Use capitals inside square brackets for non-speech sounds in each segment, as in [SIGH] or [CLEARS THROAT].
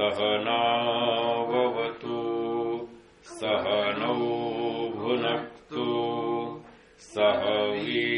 सहनावतु सहनौ भुनक्तु सह वीर्यम्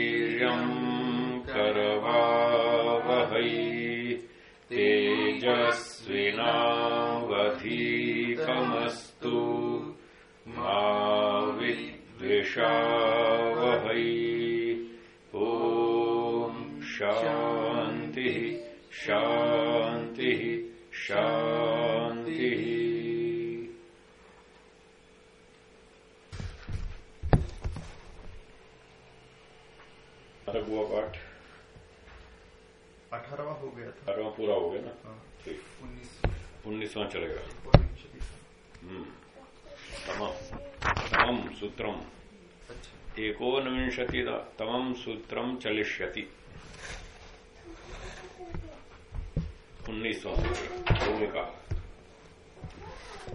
उन्नीसवां चलेगा एकोनविंशति। हम्म तमम तमम सूत्रम अच्छा एकोनविंशति तमम सूत्रम चलिष्यति उन्नीसवां सूत्र भूमिका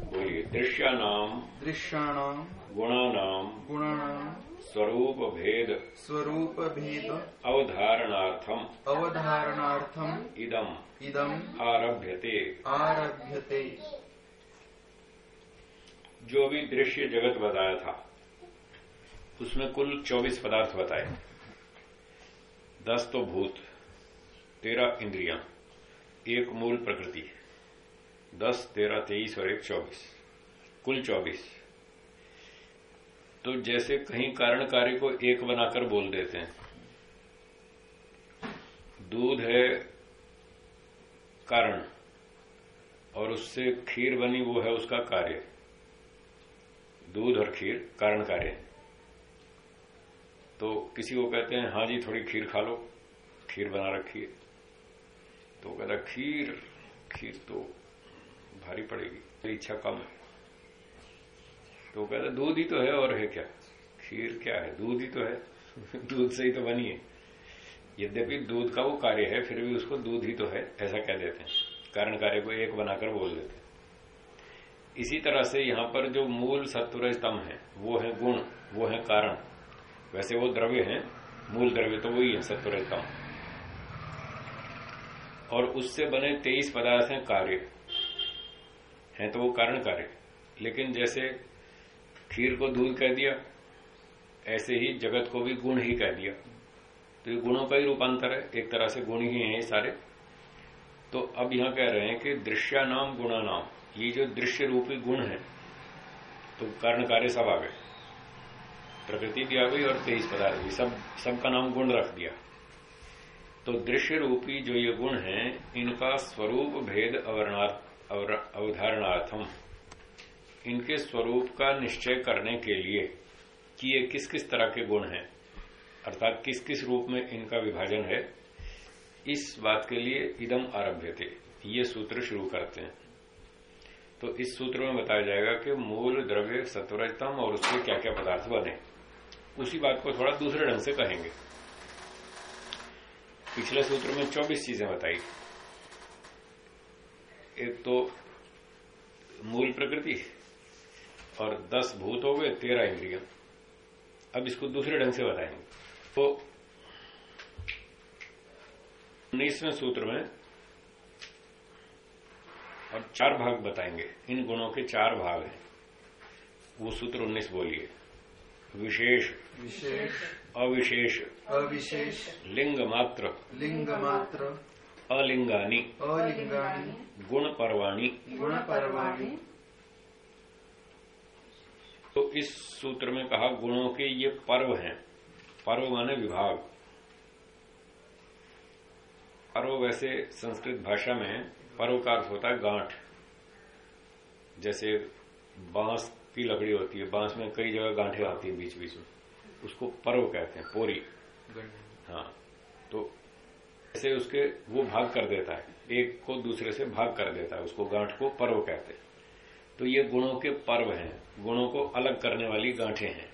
बोलिए दृश्यानाम दृश्याणाम गुणानाम गुणाणाम स्वरूप भेद स्वरूप भेद अवधारणार्थम। अवधारणार्थम। इदम। इदम। आरभ्यते। आरभ्यते। जो भी दृश्य जगत बताया था उसमें कुल 24 पदार्थ बताए। दस तो भूत तेरह इंद्रियाँ एक मूल प्रकृति। दस तेरह तेईस और एक चौबीस। कुल चौबीस। तो जैसे कहीं कारण कार्य को एक बनाकर बोल देते हैं। दूध है कारण, और उससे खीर बनी वो है उसका कार्य। दूध और खीर कारण कार्य। तो किसी को कहते हैं हाँ जी, थोड़ी खीर खा लो, खीर बना रखी है। तो कहता खीर खीर तो भारी पड़ेगी मेरी इच्छा कम है। तो कहता, दूध ही तो है और है क्या? खीर क्या है? दूध ही तो है। [LAUGHS] दूध से ही तो बनी है। यद्यपि दूध का वो कार्य है, फिर भी उसको दूध ही तो है, ऐसा कह देते हैं। कारण कार्य को एक बनाकर बोल देते हैं। इसी तरह से यहाँ पर जो मूल सत्वर स्तंभ है, वो है गुण, वो है कारण। वैसे वो द्रव्य है, मूल द्रव्य तो वही है सत्वर स्तंभ। और उससे बने तेईस पदार्थ हैं कार्य। हैं तो वो कारण कार्य। लेकिन जैसे खीर को दूध कह दिया, ऐसे ही जगत को भी गुण ही कह दिया। तो ये गुणों का ही रूपांतर है, एक तरह से गुण ही है सारे। तो अब यहाँ कह रहे हैं कि दृश्या नाम, गुणा नाम, ये जो दृश्य रूपी गुण है तो कारण कार्य सब आ गए। प्रकृति भी आ गई और तेईस पदार्थ भी, सब, सबका नाम गुण रख दिया। तो दृश्य रूपी जो ये गुण है, इनका स्वरूप भेद अवधारणार्थम। इनके स्वरूप का निश्चय करने के लिए कि ये किस किस तरह के गुण हैं। अर्थात किस किस रूप में इनका विभाजन है, इस बात के लिए इदम आरभ्य थे ये सूत्र शुरू करते हैं। तो इस सूत्र में बताया जाएगा कि मूल द्रव्य सत्वरजतम और उसके क्या क्या पदार्थ बने। उसी बात को थोड़ा दूसरे ढंग से कहेंगे। पिछले सूत्र में 24 चीज़ें बताई। एक तो मूल प्रकृति और 10 भूत हो गए 13 इंद्रिया। अब इसको दूसरे ढंग से बताएँगे। तो उन्नीसवें सूत्र में और चार भाग बताएँगे। इन गुणों के चार भाग हैं। वो सूत्र उन्नीस बोलिए। विशेष विशेष अविशेष अविशेष लिंग मात्र लिंग मात्र अलिंगानी अलिंगानी गुण परवाणी गुण परवाणी तो इस सूत्र में कहा गुणों के ये पर्व हैं। पर्व माने विभाग। पर्व वैसे संस्कृत भाषा में पर्व का अर्थ होता है गांठ। जैसे बाँस की लकड़ी होती है, बाँस में कई जगह गांठे आती है बीच बीच में। उसको पर्व कहते हैं, पोरी। हाँ तो ऐसे उसके वो भाग कर देता है। एक को दूसरे से भाग कर देता है, उसको गांठ को पर्व कहते हैं। तो ये गुणों के पर्व हैं। गुणों को अलग करने वाली गांठे हैं।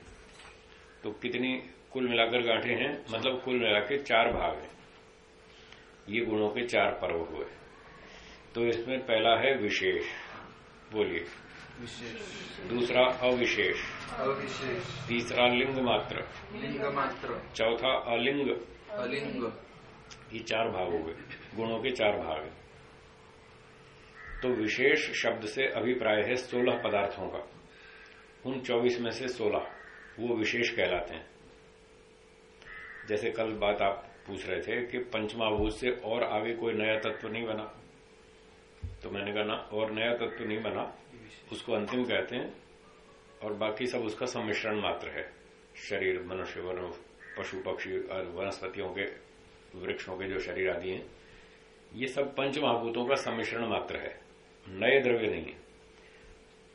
तो कितनी कुल मिलाकर गांठे हैं? मतलब कुल मिला के चार भाग हैं। ये गुणों के चार पर्व हुए। तो इसमें पहला है विशेष। बोलिए। विशेष। दूसरा अविशेष। अविशेष। तीसरा लिंग मात्र। लिंग मात्र। चौथा अलिंग। अलिंग। ये चार भाग हो गए। गुणों के चार भाग हैं। तो विशेष शब्द से अभिप्राय है सोलह पदार्थों का। उन चौबीस में से सोलह, वो विशेष कहलाते हैं। जैसे कल बात आप पूछ रहे थे कि पंचमाभूत से और आगे कोई नया तत्व नहीं बना। तो मैंने कहा, ना, और नया तत्व नहीं बना, उसको अंतिम कहते हैं, और बाकी सब उसका सम्मिश्रण मात्र है। शरीर, मनुष्य, वन, पशु, पक्षी, और वनस्पतियों के, वृक्षों के जो शरीर आदि हैं, ये सब पंच महाभूतों का सम्मिश्रण मात्र है। नए द्रव्य नहीं है।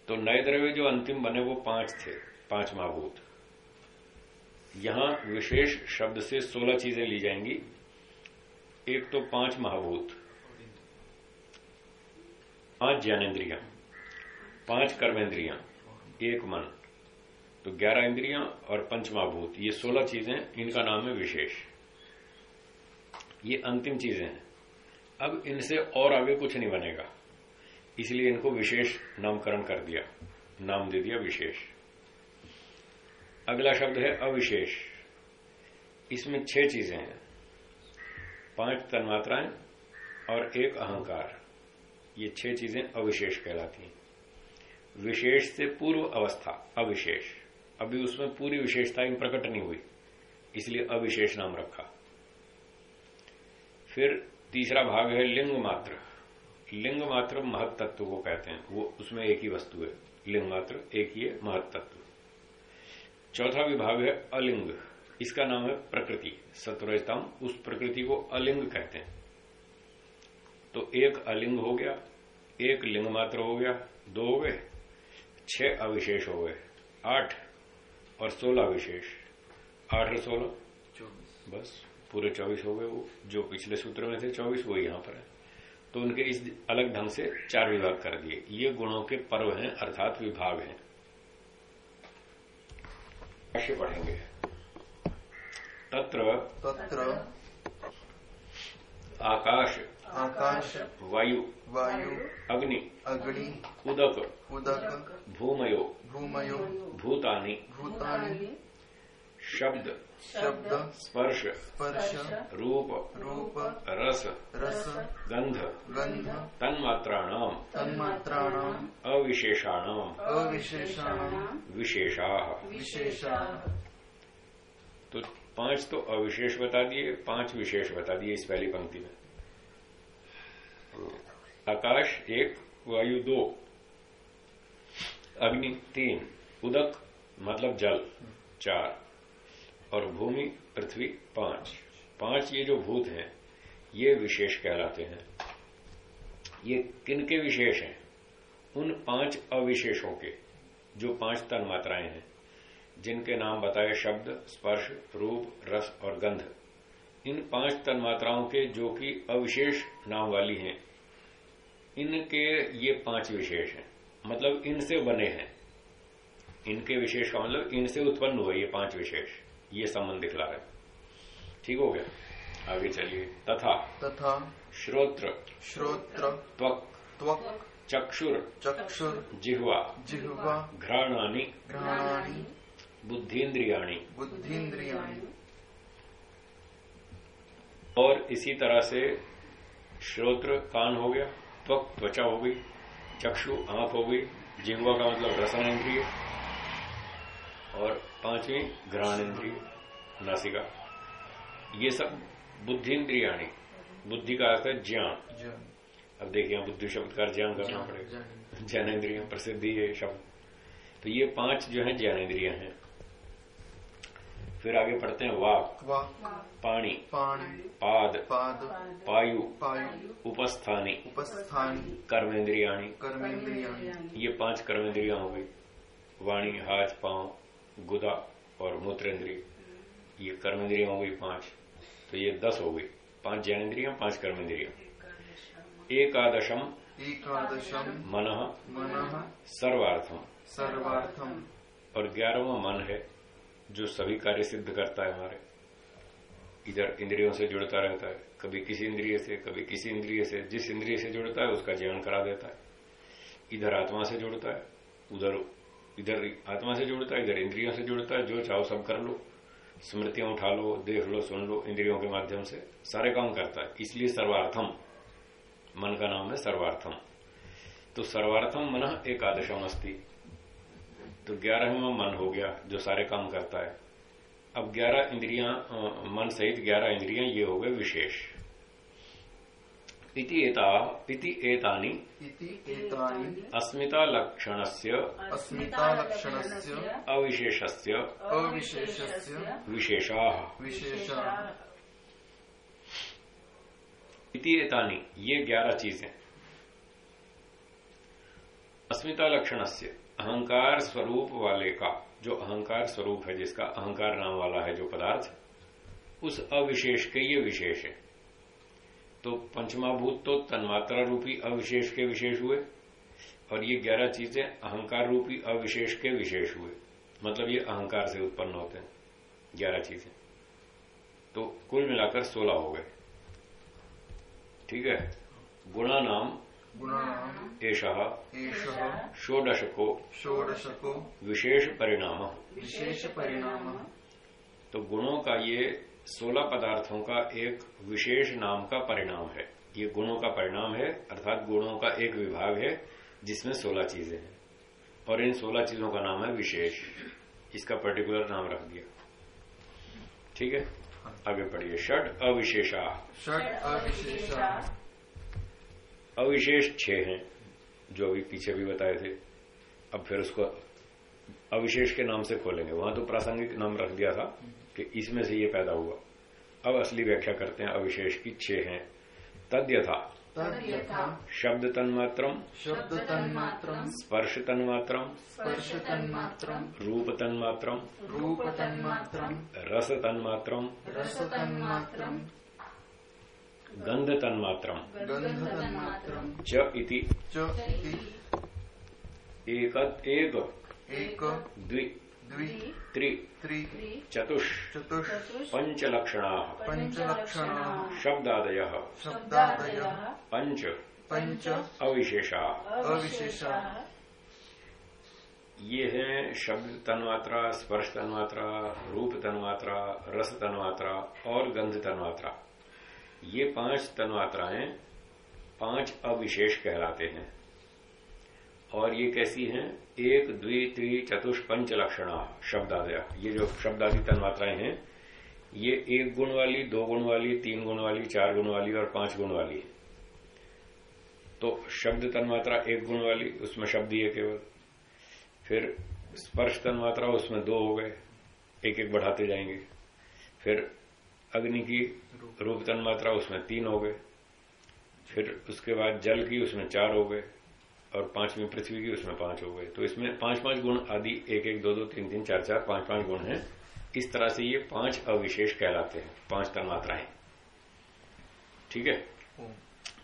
तो नए द्रव्य जो अंतिम बने वो पाँच थे, पाँच महाभूत। यहाँ विशेष शब्द से सोलह चीज़ें ली जाएँगी। एक तो पाँच महाभूत। पाँच ज्ञानेन्द्रिया, पाँच कर्मेंद्रियाँ, एक मन। तो ग्यारह इंद्रियाँ और पंचमाभूत ये सोलह चीज़ें, इनका नाम है विशेष। ये अंतिम चीज़ें हैं। अब इनसे और आगे कुछ नहीं बनेगा। इसलिए इनको विशेष नामकरण कर दिया। नाम दे दिया विशेष। अगला शब्द है अविशेष। इसमें छह चीज़ें हैं। पाँच तन्मात्राएँ और एक अहंकार। ये छह चीज़ें अविशेष कहलाती हैं। विशेष से पूर्व अवस्था, अविशेष। अभी उसमें पूरी विशेषता प्रकट नहीं हुई, इसलिए अविशेष नाम रखा। फिर तीसरा भाग है लिंग मात्र। लिंग मात्र महत तत्व को कहते हैं। वो उसमें एक ही वस्तु है। लिंग मात्र एक ही है महत तत्व चौथा विभाग है अलिंग। इसका नाम है प्रकृति। सत्वरजताम उस प्रकृति को अलिंग कहते हैं। तो एक अलिंग हो गया एक लिंग मात्र हो गया दो हो गए छह अविशेष हो गए आठ और सोलह विशेष आठ और सोलह? चौबीस। बस पूरे चौबीस हो गए वो। जो पिछले सूत्र में थे चौबीस वो यहाँ पर है। तो उनके इस अलग ढंग से चार विभाग कर दिए। ये गुणों के पर्व हैं अर्थात विभाग हैं। ऐसे पढ़ेंगे तत्र तत्र आकाश आकाश वायु वायु अग्नि अग्नि उदक उदक भूमयो भूमयो भूतानि भूतानि शब्द शब्द स्पर्श। स्पर्श। रूप। रूप। रस। रस। गंध गंध तन्मात्राणाम। तन्मात्राणाम्। अविशेषाणाम। अविशेषाणाम्। विशेषा। विशेषाः। तो पाँच तो अविशेष बता दिए पाँच विशेष बता दिए इस पहली पंक्ति में। आकाश एक वायु दो अग्नि तीन उदक मतलब जल चार। और भूमि पृथ्वी पाँच। पाँच ये जो भूत हैं, ये विशेष कहलाते हैं। ये किनके विशेष हैं? उन पाँच अविशेषों के, जो पाँच तन मात्राएँ हैं, जिनके नाम बताए शब्द, स्पर्श, रूप, रस और गंध। इन पाँच तन्मात्राओं के जो कि अविशेष नाम वाली हैं, इनके ये पाँच विशेष हैं। मतलब इनसे बने हैं। इनके विशेष का मतलब इनसे उत्पन्न हुए ये पाँच विशेष। ये संबंध दिखला रहे। ठीक हो गया? आगे चलिए। तथा तथा श्रोत्र श्रोत्र त्वक त्वक् चक्षुर चक्षुर जिह्वा जिह्वा घ्राणानि घ्राणानि बुद्धीन्द्रियाणी। बुद्धीन्द्रियाणि। और इसी तरह से श्रोत्र कान हो गया त्वक त्वचा हो गई चक्षु आँख हो गई जिह्वा का मतलब रसन इंद्रिय। और पांचवी ग्रहण इंद्रिय नासिका। ये सब बुद्धि इंद्रियाणी बुद्धि का अर्थ है ज्ञान। अब देखिए यहाँ बुद्धि शब्द का ज्ञान करना पड़ेगा। ज्ञान। ज्ञानेन्द्रिय प्रसिद्धि है शब्द। तो ये पाँच जो है ज्ञानेन्द्रिय हैं। फिर आगे पढ़ते हैं वाक। वाक्। पाणी। पाणि। पाद। पाद। पायु। पायु। उपस्थानी। उपस्थानी। कर्मेंद्रियाणी। कर्मेन्द्रियाणि ये पाँच कर्मेंद्रियाँ हो गई। वाणी हाथ पाँव। गुदा और मूत्र इंद्रिय ये कर्मेंद्रियाँ हो गई पाँच तो ये दस हो गई। पाँच जैन इंद्रिया पाँच कर्म इंद्रिया एकादशम एकादशम मन मन सर्वार्थम। सर्वार्थम। और ग्यारहवा मन है जो सभी कार्य सिद्ध करता है हमारे। इधर इंद्रियों से जुड़ता रहता है कभी किसी इंद्रिय से कभी किसी इंद्रिय से जिस इंद्रिय से जुड़ता है उसका ज्ञान करा देता है। इधर आत्मा से जुड़ता है उधर इधर आत्मा से जुड़ता है, इधर इंद्रियों से जुड़ता है, जो चाहो सब कर लो, स्मृतियाँ उठा लो, देख लो, सुन लो, इंद्रियों के माध्यम से सारे काम करता है। इसलिए सर्वार्थम, मन का नाम है सर्वार्थम। तो सर्वार्थम मन एकादशम अस्थि तो ग्यारहवा मन हो गया, जो सारे काम करता है। अब ग्यारह इंद्रिया मन सहित ग्यारह इंद्रिया, ये हो गए विशेष। इति एता इति एतानि इति एतानि अस्मिता लक्षणस्य अस्मितालक्षणस्य अविशेषस्य अविशेषस्य विशेषाः। विशेषाः। इति एतानि ये ग्यारह चीज़ें। अस्मिता लक्षणस्य अहंकार स्वरूप वाले का जो अहंकार स्वरूप है जिसका अहंकार नाम वाला है जो पदार्थ उस अविशेष के ये विशेष है। तो पंचमाभूत तो तन्मात्रा रूपी अविशेष के विशेष हुए और ये ग्यारह चीज़ें अहंकार रूपी अविशेष के विशेष हुए। मतलब ये अहंकार से उत्पन्न होते हैं ग्यारह चीज़ें। तो कुल मिलाकर सोलह हो गए। ठीक है? गुणा नाम षोडशको षोडशको विशेष परिणाम। विशेष परिणाम। तो गुणों का ये सोलह पदार्थों का एक विशेष नाम का परिणाम है। ये गुणों का परिणाम है अर्थात गुणों का एक विभाग है जिसमें सोलह चीज़ें हैं। और इन सोलह चीज़ों का नाम है विशेष। इसका पर्टिकुलर नाम रख दिया। ठीक है? आगे पढ़िए। षड अविशेषा। षड् अविशेषाः। अविशेष छह हैं जो अभी पीछे भी बताए थे। अब फिर उसको अविशेष के नाम से खोलेंगे। वहाँ तो प्रासंगिक नाम रख दिया था। कि इसमें से ये पैदा हुआ। अब असली व्याख्या करते हैं अविशेष की छह हैं। तद्यथा। तद्यथा। शब्द तन्मात्रम शब्दतन्मात्रम्। स्पर्श तन्मात्रम स्पर्शतन्मात्रम्। रूप तन्मात्रम रूपतन्मात्रम्। रस तन्मात्रम रसतन्मात्रम्। गंध तन्मात्रम गन्धतन्मात्रम्। च इति। च इति। एक एक। द्वि। त्रि त्रि चतुष चतुष् पंचलक्षणा पञ्चलक्षणाः शब्दादय शब्दादयः पंच पञ्च अविशेषा अविशेषाः ये हैं शब्द तन्मात्रा स्पर्श तन्मात्रा रूप तन्मात्रा रस तन्मात्रा और गंध तन्मात्रा ये पाँच तन्मात्राएँ पाँच अविशेष कहलाते हैं और ये कैसी हैं? एक, द्वि, त्रि, चतुष, पंच लक्षणा, शब्दादय। ये जो शब्दादि तन्मात्राएँ हैं, ये एक गुण वाली, दो गुण वाली, तीन गुण वाली, चार गुण वाली और पाँच गुण वाली। तो शब्द तन्मात्रा एक गुण वाली, उसमें शब्द ही है केवल। फिर स्पर्श तन्मात्रा, उसमें दो हो गए। एक एक बढ़ाते जाएँगे। फिर अग्नि की रूप तन्मात्रा, उसमें तीन हो गए। फिर उसके बाद जल की, उसमें चार हो गए। और पांचवी पृथ्वी की उसमें पाँच हो गए। तो इसमें पाँच पाँच गुण आदि एक एक दो दो तीन तीन चार चार पाँच पाँच गुण हैं। इस तरह से ये पाँच अविशेष कहलाते हैं। पाँच तन्मात्राएँ ठीक है?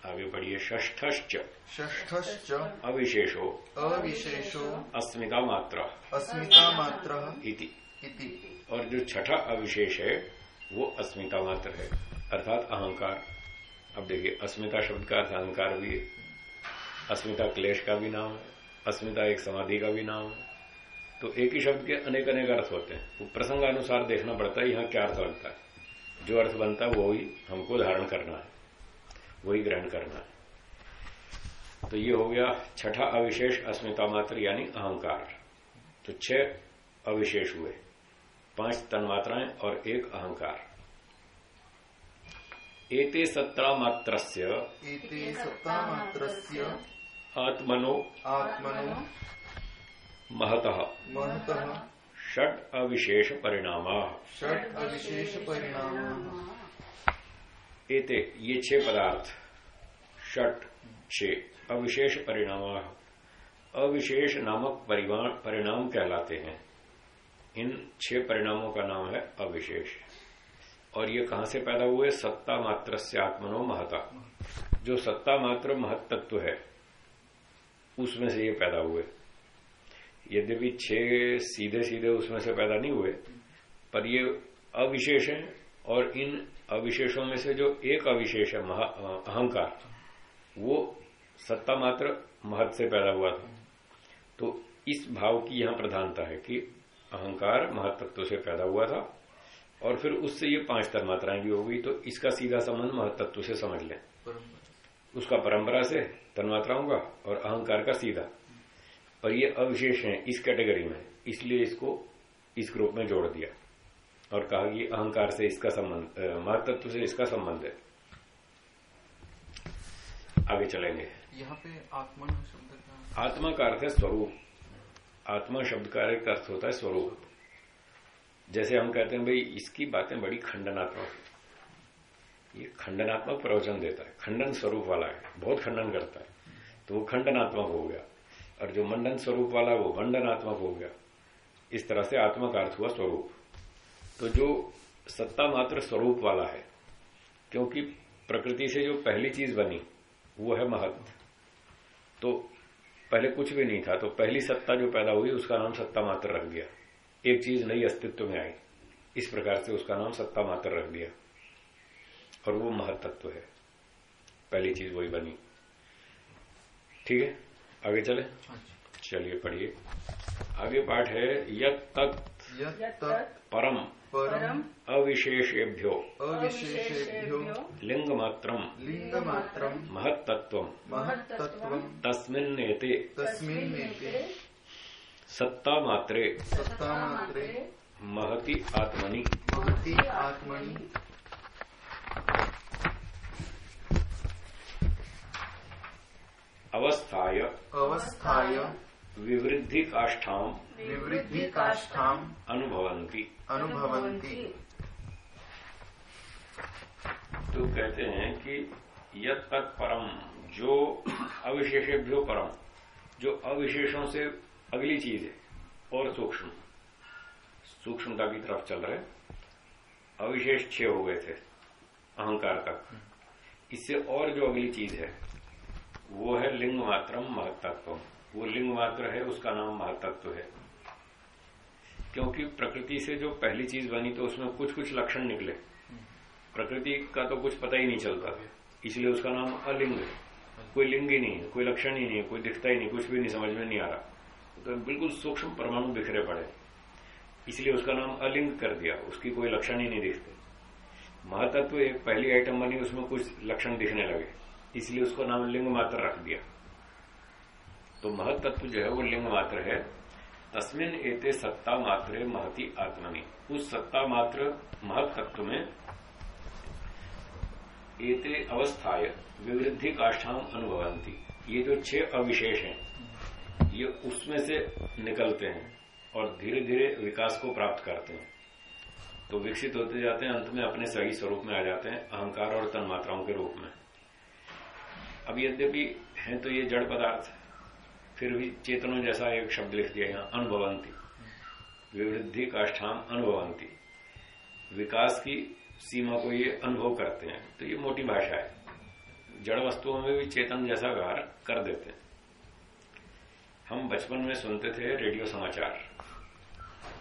आगे बढ़िए। षष्ठश्च। षष्ठश्च। अविशेषो। अविशेषो। अस्मिता मात्रा। अस्मितामात्रः इति। इति। और जो छठा अविशेष है वो अस्मिता मात्र है। अर्थात अहंकार। अब देखिए अस्मिता शब्द का अर्थ अहंकार भी है। अस्मिता क्लेश का भी नाम है अस्मिता एक समाधि का भी नाम। है तो एक ही शब्द के अनेक अनेक अर्थ होते हैं। वो प्रसंगानुसार देखना पड़ता है, यहाँ क्या अर्थ बनता है। जो अर्थ बनता है, वो ही हमको धारण करना है। वही ग्रहण करना है। तो ये हो गया छठा अविशेष अस्मिता मात्र यानी अहंकार। तो छह अविशेष हुए। पाँच तन्मात्राएँ और एक अहंकार। एते सत्ता मात्रस्य। एते सत्तामात्रस्य आत्मनो आत्मनो महतः। महतः। षट अविशेष परिणाम। परिणामा षट् अविशेषपरिणामाः एते ये छह पदार्थ। षट छह अविशेष परिणामा। अविशेष नामक परिणाम कहलाते हैं। इन छह परिणामों का नाम है अविशेष। और ये कहाँ से पैदा हुए? सत्ता मात्र से आत्मनो महता। जो सत्ता मात्र महत तत्व है उसमें से ये पैदा हुए। यद्यपि छह सीधे सीधे उसमें से पैदा नहीं हुए पर ये अविशेष हैं और इन अविशेषों में से जो एक अविशेष है अहंकार वो सत्ता मात्र महत से पैदा हुआ था। तो इस भाव की यहाँ प्रधानता है कि अहंकार महत्व से पैदा हुआ था और फिर उससे ये पाँच तन्मात्राएँ भी हो गई तो इसका सीधा संबंध महत्व से समझ लें। उसका परंपरा से तन्मात्राओं का और अहंकार का सीधा। पर ये अविशेष है इस कैटेगरी में इसलिए इसको इस ग्रुप में जोड़ दिया और कहा कि अहंकार से इसका संबंध महत्व से इसका संबंध है। आगे चलेंगे। यहाँ पे आत्मा शब्द का आत्मा का अर्थ है स्वरूप। आत्मा शब्द का अर्थ होता है स्वरूप। जैसे हम कहते हैं भाई इसकी बातें बड़ी खंडनात्मक है। ये खंडनात्मक प्रवचन देता है। खंडन स्वरूप वाला है। बहुत खंडन करता है। तो वो खंडनात्मक हो गया। और जो मंडन स्वरूप वाला वो मंडनात्मक हो गया। इस तरह से आत्मा का अर्थ हुआ स्वरूप। तो जो सत्ता मात्र स्वरूप वाला है, क्योंकि प्रकृति से जो पहली चीज़ बनी, वो है महत्व। तो पहले कुछ भी नहीं था। तो पहली सत्ता जो पैदा हुई, उसका नाम सत्ता मात्र रख दिया। एक चीज़ नई अस्तित्व में आई। इस प्रकार से उसका नाम सत्ता मात्र रख दिया। और वो महत्त्व है। पहली चीज़ वही बनी। ठीक है? आगे चले? चलिए पढ़िए। आगे पाठ है यत तत् परम परम अविशेषेभ्यो। अविशेषेभ्यो। लिंग मात्रम लिंगमात्रम। महत्तत्व महत्तत्वम तस्मिन्नेते। तस्मिन्नेते। सत्ता मात्रे सत्तामात्रे। महति आत्मनि। महति आत्मनि। अवस्थाय अवस्थाय विवृद्धि काष्ठाम विवृद्धि काष्ठाम अनुभवन्ति। अनुभवन्ति। तो कहते हैं कि यद तत् परम जो अविशेषेभ्यो परम जो अविशेषों से अगली चीज़ है और सूक्ष्म। सूक्ष्मता की तरफ़ चल रहे अविशेष छह हो गए थे। अहंकार तक। इससे और जो अगली चीज़ है, वो है लिंग मात्रम महत्त्व वो लिंग मात्र है, उसका नाम महत्त्व है। क्योंकि प्रकृति से जो पहली चीज़ बनी तो उसमें कुछ कुछ लक्षण निकले। प्रकृति का तो कुछ पता ही नहीं चलता। इसलिए उसका नाम अलिंग है। कोई लिंग ही नहीं है, कोई लक्षण ही नहीं है, कोई दिखता ही नहीं, कुछ भी नहीं, समझ में नहीं आ रहा। तो बिल्कुल सूक्ष्म परमाणु बिखरे पड़े। इसलिए उसका नाम अलिंग कर दिया। उसकी कोई लक्षण ही नहीं दिखते। महातत्व एक पहली आइटम बनी, उसमें कुछ लक्षण दिखने लगे। इसलिए उसको नाम लिंग मात्र रख दिया। तो महतत्व जो है, वो लिंग मात्र है। तस्मिन एते सत्ता मात्र महति आत्मनि। उस सत्ता मात्र महत्त्व में एते अवस्थाय विवृद्धि काष्ठाम अनुभवंती ये जो छह अविशेष हैं, ये उसमें से निकलते हैं और धीरे धीरे विकास को प्राप्त करते हैं। तो विकसित होते जाते हैं, अंत में अपने सही स्वरूप में आ जाते हैं, अहंकार और तन्मात्राओं के रूप में। अब यद्यपि है तो ये जड़ पदार्थ, फिर भी चेतनों जैसा एक शब्द लिख दिया यहाँ, अनुभवंती। विवृद्धि काष्ठाम अनुभवंती। विकास की सीमा को ये अनुभव करते हैं तो ये मोटी भाषा है। जड़ वस्तुओं में भी चेतन जैसा व्यवहार कर देते हैं। हम बचपन में सुनते थे रेडियो समाचार।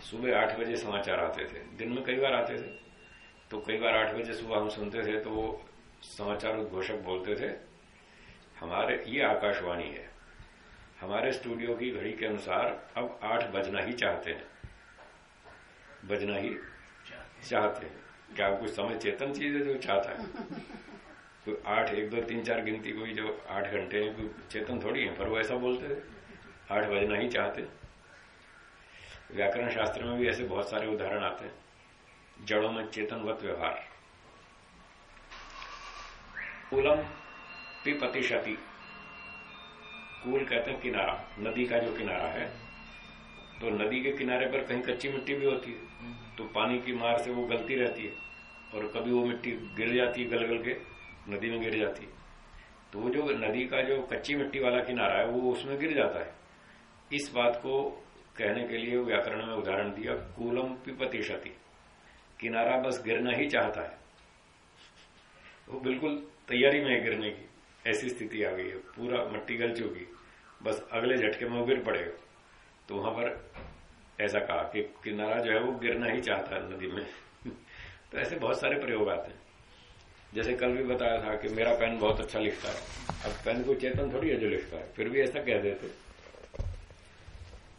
सुबह आठ बजे समाचार आते थे। दिन में कई बार आते थे। तो कई बार आठ बजे सुबह हम सुनते थे तो वो समाचार उद्घोषक बोलते थे, हमारे, ये आकाशवाणी है। हमारे स्टूडियो की घड़ी के अनुसार अब आठ बजना ही चाहते हैं। बजना ही चाहते हैं। क्या कुछ समय चेतन चीज़ है जो चाहता है? कोई आठ, एक, दो, तीन, चार गिनती कोई जो आठ घंटे कोई चेतन थोड़ी है, पर वो ऐसा बोलते थे, आठ बजना ही चाहते व्याकरण शास्त्र में भी ऐसे बहुत सारे उदाहरण आते हैं। जड़ों में चेतनवत व्यवहार। कूलम पिपति शति कूल कहते हैं किनारा, नदी का जो किनारा है। तो नदी के किनारे पर कहीं कच्ची मिट्टी भी होती है तो पानी की मार से वो गलती रहती है, और कभी वो मिट्टी गिर जाती है गल गल के, नदी में गिर जाती है। तो वो जो नदी का जो कच्ची मिट्टी वाला किनारा है, वो उसमें गिर जाता है। इस बात को कहने के लिए व्याकरण में उदाहरण दिया, कूलम पिपति क्षति किनारा बस गिरना ही चाहता है। वो बिल्कुल तैयारी में है गिरने की। ऐसी स्थिति आ गई है, पूरा मट्टी गल चुकी। बस अगले झटके में वो गिर पड़ेगा तो वहाँ पर ऐसा कहा कि किनारा जो है वो गिरना ही चाहता है नदी में। [LAUGHS] तो ऐसे बहुत सारे प्रयोग आते हैं। जैसे कल भी बताया था कि मेरा पेन बहुत अच्छा लिखता है। अब पेन को चेतन थोड़ी है जो लिखता है। फिर भी ऐसा कह देते।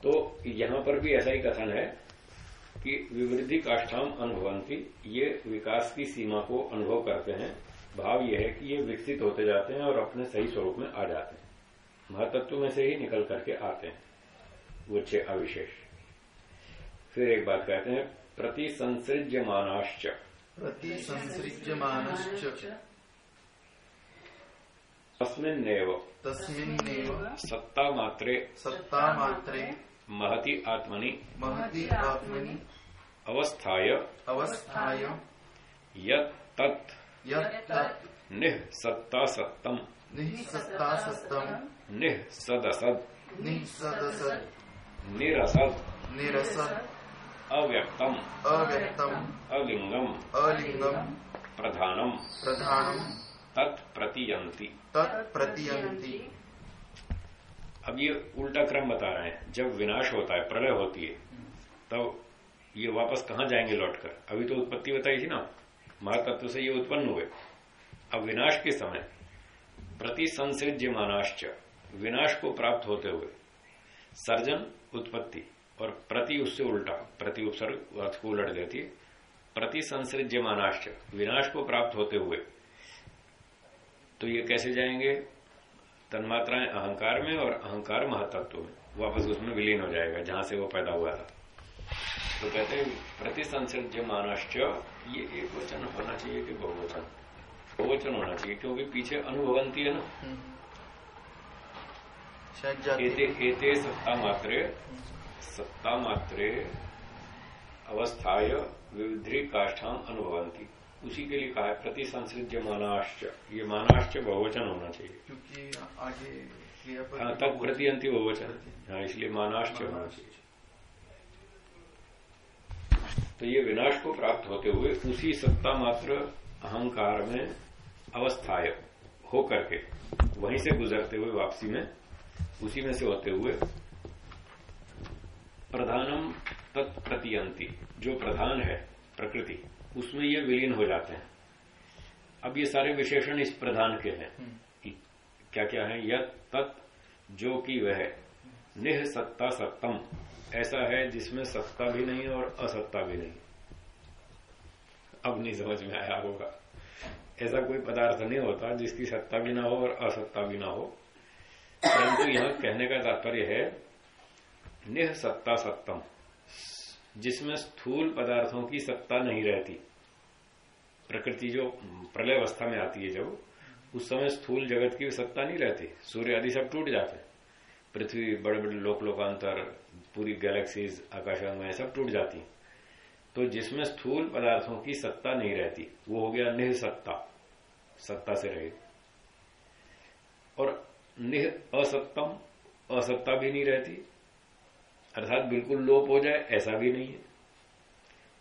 तो यहाँ पर भी ऐसा ही कथन है कि विवृद्धि काष्ठाम अनुभवंती ये विकास की सीमा को अनुभव करते हैं। भाव यह है कि ये विकसित होते जाते हैं और अपने सही स्वरूप में आ जाते हैं। महातत्व में से ही निकल करके आते हैं। वो छह अविशेष। फिर एक बात कहते हैं प्रति संसृज्यमानाश्च प्रति संसृज्यमानश्च तस्मिन्नेव। तस्मिन्नेव। सत्ता मात्रे सत्ता मात्रे महति आत्मनि महति आत्मनि अवस्थाय अवस्थाय यत् तत् यत् तत् निः सत्ता सत्तम सत्तम निः सदसद निःसदसत् निरसद निरसत् अव्यक्तम अव्यक्तम अलिंगम अलिंगम प्रधानम प्रधानम तत्प्रतीयंती तत्प्रतीयन्ति अब ये उल्टा क्रम बता रहे हैं। जब विनाश होता है, प्रलय होती है, तब ये वापस कहाँ जाएँगे लौटकर अभी तो उत्पत्ति बताई थी ना, महातत्व से ये उत्पन्न हुए। अब विनाश के समय प्रति संसृज्यमानाश्च विनाश को प्राप्त होते हुए, सर्जन, उत्पत्ति, और प्रति उससे उल्टा, प्रति उपसर्ग अर्थ को उलट देती है प्रति संसृज्यमानाश्च विनाश को प्राप्त होते हुए तो ये कैसे जाएँगे? तन्मात्राएँ अहंकार में और अहंकार महातत्व में। वापस उसमें विलीन हो जाएगा जहाँ से वो पैदा हुआ था। तो कहते हैं प्रति संसर्ज्यमानश्च ये एक वचन होना चाहिए कि बहुवचन। बहुवचन होना चाहिए क्योंकि पीछे अनुभवंती है ना। एते एते सत्ता मात्रे सत्ता मात्रे अवस्थाय विविधि काष्ठाम अनुभवंती। उसी के लिए कहा है प्रति संसृज्य मानाश्च ये मानाश्च बहुवचन होना चाहिए। क्योंकि आगे हाँ, तब प्रतियंती बहुवचन। हाँ इसलिए मानाश्च होना चाहिए। तो ये विनाश को प्राप्त होते हुए उसी सत्ता मात्र अहंकार में अवस्थाय हो करके वहीं से गुजरते हुए वापसी में उसी में से होते हुए प्रधानम तत्प्रतियंती जो प्रधान है प्रकृति। उसमें ये विलीन हो जाते हैं। अब ये सारे विशेषण इस प्रधान के हैं कि क्या क्या है? यह तत् जो कि वह निह सत्ता सत्तम। ऐसा है जिसमें सत्ता भी नहीं और असत्ता भी नहीं। अब नहीं समझ में आया होगा। ऐसा कोई पदार्थ नहीं होता जिसकी सत्ता भी ना हो और असत्ता भी ना हो। परंतु यहाँ कहने का तात्पर्य है निह सत्ता सत्तम। जिसमें स्थूल पदार्थों की सत्ता नहीं रहती। प्रकृति जो प्रलय अवस्था में आती है जब, उस समय स्थूल जगत की सत्ता नहीं रहती। सूर्य आदि सब टूट जाते पृथ्वी बड़े बड़े लोक लोकांतर पूरी गैलेक्सीज आकाशगंगाएँ सब टूट जाती तो जिसमें स्थूल पदार्थों की सत्ता नहीं रहती, वो हो गया निह सत्ता। सत्ता से रहे और निह असत्तम, असत्ता भी नहीं रहती अर्थात बिल्कुल लोप हो जाए, ऐसा भी नहीं है।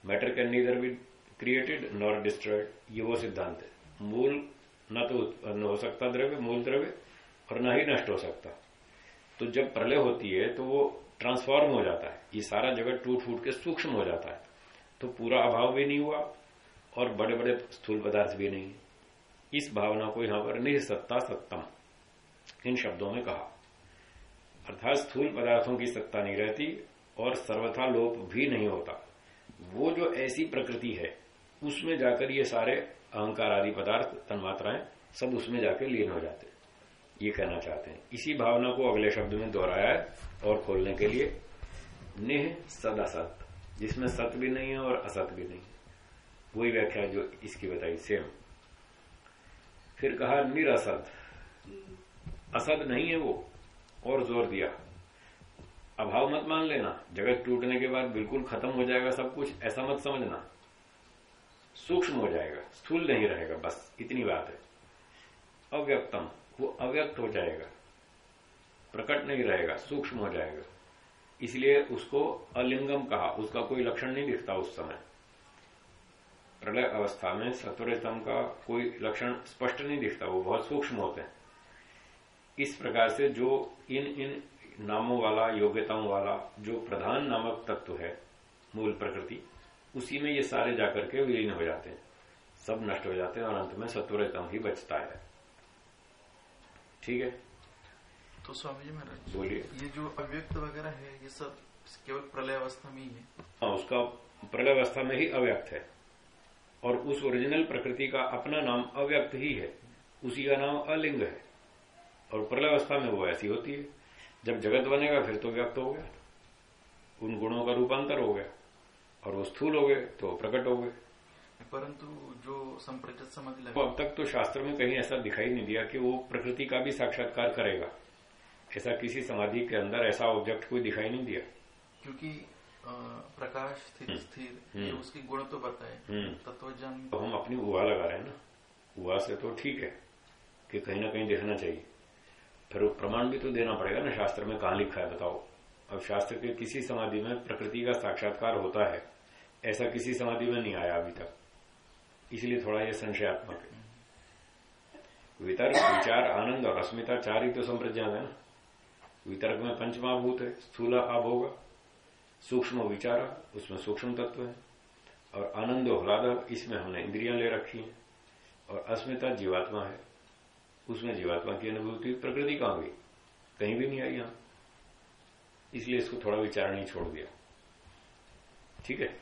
Matter can neither be created nor destroyed ये वो सिद्धांत है। मूल न तो उत्पन्न हो सकता द्रव्य, मूल द्रव्य, और न ही नष्ट हो सकता। तो जब प्रलय होती है तो वो ट्रांसफॉर्म हो जाता है। ये सारा जगत टूट फूट के सूक्ष्म हो जाता है। तो पूरा अभाव भी नहीं हुआ, और बड़े बड़े स्थूल पदार्थ भी नहीं। इस भावना को यहाँ पर निसत्ता सत्तम इन शब्दों में कहा। अर्थात स्थूल पदार्थों की सत्ता नहीं रहती और सर्वथा लोप भी नहीं होता। वो जो ऐसी प्रकृति है, उसमें जाकर ये सारे अहंकार आदि पदार्थ, तन्मात्राएँ, सब उसमें जाकर लीन हो जाते ये कहना चाहते हैं। इसी भावना को अगले शब्द में दोहराया है और खोलने के लिए। निह सद असत जिसमें सत भी नहीं है और असत भी नहीं वही व्याख्या जो इसकी बताई सेम। फिर कहा निरसद असद नहीं है वो। और ज़ोर दिया। अभाव मत मान लेना। जगत टूटने के बाद बिल्कुल खत्म हो जाएगा सब कुछ, ऐसा मत समझना। सूक्ष्म हो जाएगा, स्थूल नहीं रहेगा, बस इतनी बात है। अव्यक्तम, वो अव्यक्त हो जाएगा। प्रकट नहीं रहेगा, सूक्ष्म हो जाएगा। इसलिए उसको अलिंगम कहा, उसका कोई लक्षण नहीं दिखता उस समय। प्रलय अवस्था में सत्वरतम का कोई लक्षण स्पष्ट नहीं दिखता, वो बहुत सूक्ष्म होते हैं। इस प्रकार से जो इन इन नामों वाला योग्यताओं वाला जो प्रधान नामक तत्व है मूल प्रकृति उसी में ये सारे जाकर के विलीन हो जाते हैं। सब नष्ट हो जाते हैं और अंत में सत्वरतम ही बचता है। ठीक है? तो स्वामी जी महाराज बोलिए। ये जो अव्यक्त वगैरह है ये सब केवल प्रलय अवस्था में ही है? हाँ उसका प्रलय अवस्था में ही अव्यक्त है। और उस ओरिजिनल प्रकृति का अपना नाम अव्यक्त ही है। उसी का नाम अलिंग है। और प्रलय अवस्था में वो ऐसी होती है। जब जगत बनेगा फिर तो व्यक्त हो गया। उन गुणों का रूपांतर हो गया और वो स्थूल हो गए तो प्रकट हो गए। परंतु जो संप्रचित समाधि तो लगे अब तक तो शास्त्र में कहीं ऐसा दिखाई नहीं दिया कि वो प्रकृति का भी साक्षात्कार करेगा। ऐसा किसी समाधि के अंदर ऐसा ऑब्जेक्ट कोई दिखाई नहीं दिया। क्योंकि प्रकाश स्थिर स्थिर ये हम्म। उसके गुण तो बताए। हम्म। तत्वज्ञान। तो हम अपनी उहा लगा रहे हैं ना। उहा से तो ठीक है कि कहीं ना कहीं देखना चाहिए। फिर वो प्रमाण भी तो देना पड़ेगा ना, शास्त्र में कहा लिखा है बताओ। अब शास्त्र के किसी समाधि में प्रकृति का साक्षात्कार होता है, ऐसा किसी समाधि में नहीं आया अभी तक। इसलिए थोड़ा यह संशयात्मक है। वितर्क, विचार, आनंद और अस्मिता चार ही तो संप्रज्ञात है ना। वितर्क में पंचमाभूत है, स्थूला अब होगा सूक्ष्म विचार, उसमें सूक्ष्म तत्व है। और आनंद ह्लाद इसमें हमने इंद्रियाँ ले रखी हैं। और अस्मिता जीवात्मा है। उसमें जीवात्मा की अनुभूति प्रकृति कहाँ गई कहीं भी नहीं आई यहाँ। इसलिए इसको थोड़ा विचार नहीं छोड़ दिया। ठीक है?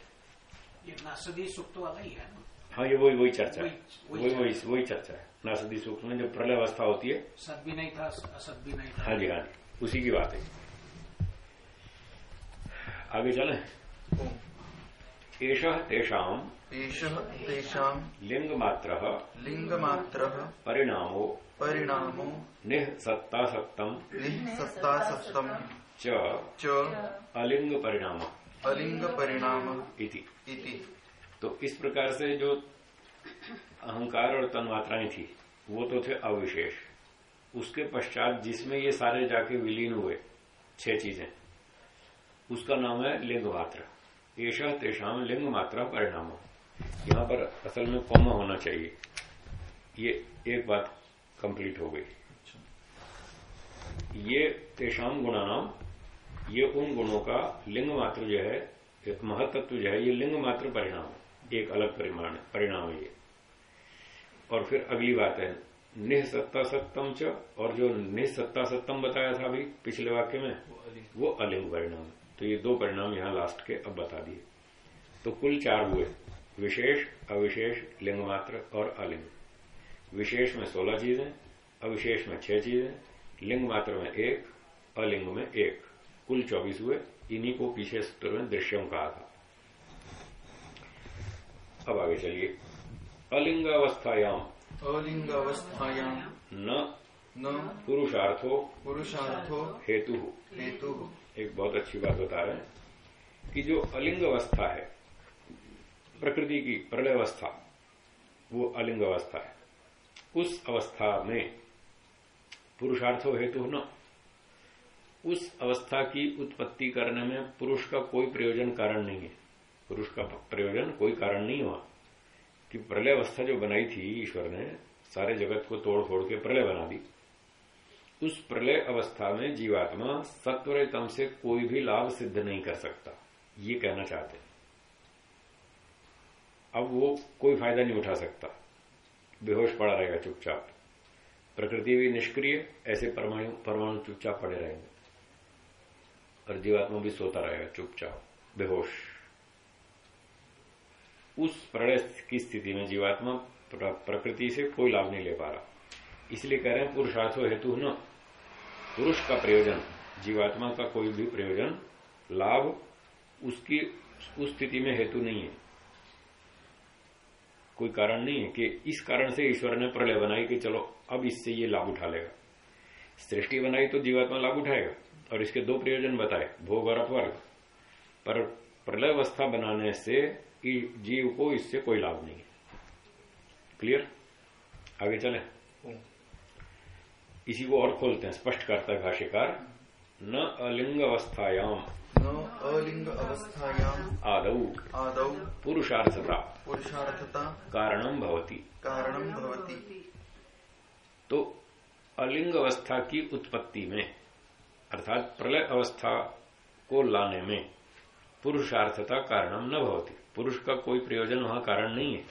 ये नासदी सुक्त वाला ही है हाँ ये वही वही चर्चा है। वही- वही वही चर्चा। है। नासदी सूक्ष्म में जब प्रलय अवस्था होती है। सत भी नहीं था असत भी नहीं था। हाँ जी हाँ जी। उसी की बात है। आगे चले। एष तेषाम एषः तेषां लिंग मात्र परिणामो परिणामो निःसत्तासक्तम निःसत्तासक्तम् च च अलिंग परिणाम अलिङ्गपरिणामः इति। इति। तो इस प्रकार से जो अहंकार और तन्मात्राएँ थी वो तो थे अविशेष। उसके पश्चात जिसमें ये सारे जाके विलीन हुए छह चीज़ें उसका नाम है लिंग मात्र ऐसा तेषाम लिंग मात्रा परिणाम। यहाँ पर असल में कॉमा होना चाहिए। ये एक बात कंप्लीट हो गई। ये तेषाम गुणा नाम ये उन गुणों का लिंग मात्र जो है एक महत्व जो है ये लिंग मात्र परिणाम है एक अलग परिमाण परिणाम है ये। और फिर अगली बात है निःसत्ता सत्तम च और जो निःसत्ता सत्तम बताया था अभी पिछले वाक्य में वो अलिंग। परिणाम है। तो ये दो परिणाम यहाँ लास्ट के अब बता दिए। तो कुल चार हुए। विशेष अविशेष लिंग मात्र और अलिंग। विशेष में सोलह चीज़ें अविशेष में छह चीज़ें लिंग मात्र में एक अलिंग में एक। कुल चौबीस हुए इन्हीं को पीछे सूत्र में दृश्यम कहा था। अब आगे चलिए। अलिंग अवस्थायाम अलिङ्गावस्थायां न। न। पुरुषार्थो। पुरुषार्थो। हेतु। हेतु। एक बहुत अच्छी बात बता रहे हैं कि जो अलिंग अवस्था है प्रकृति की प्रलय अवस्था वो अलिंग अवस्था है। उस अवस्था में पुरुषार्थो हेतु न उस अवस्था की उत्पत्ति करने में पुरुष का कोई प्रयोजन कारण नहीं है। पुरुष का प्रयोजन कोई कारण नहीं हुआ कि प्रलय अवस्था जो बनाई थी ईश्वर ने, सारे जगत को तोड़ फोड़ के प्रलय बना दी। उस प्रलय अवस्था में जीवात्मा सत्वरतम से कोई भी लाभ सिद्ध नहीं कर सकता, ये कहना चाहते अब वो कोई फ़ायदा नहीं उठा सकता। बेहोश पड़ा रहेगा चुपचाप। प्रकृति भी निष्क्रिय, ऐसे परमाणु परमाणु चुपचाप पड़े रहेंगे। और जीवात्मा भी सोता रहेगा चुपचाप, बेहोश। उस प्रलय की स्थिति में जीवात्मा प्रकृति से कोई लाभ नहीं ले पा रहा। इसलिए कह रहे हैं, पुरुषार्थ हेतु न। पुरुष का प्रयोजन, जीवात्मा का कोई भी प्रयोजन, लाभ उसकी उस स्थिति में हेतु नहीं है। कोई कारण नहीं है कि इस कारण से ईश्वर ने प्रलय बनाई कि चलो, अब इससे ये लाभ उठा लेगा। सृष्टि बनाई तो जीवात्मा लाभ उठाएगा, और इसके दो प्रयोजन बताए, भोग और अपवर्ग। पर प्रलय अवस्था बनाने से जीव को इससे कोई लाभ नहीं क्लियर आगे चले। इसी को और खोलते हैं, स्पष्ट करता है भाष्यकार, न अलिंग अवस्थायाम न अलिङ्ग अवस्थायाम् आदौ। आदौ। पुरुषार्थता। पुरुषार्थता। कारणम भवति। कारणं भवति। तो अलिंग अवस्था की उत्पत्ति में अर्थात प्रलय अवस्था को लाने में पुरुषार्थता कारणम न भवति। पुरुष का कोई प्रयोजन वहाँ कारण नहीं है।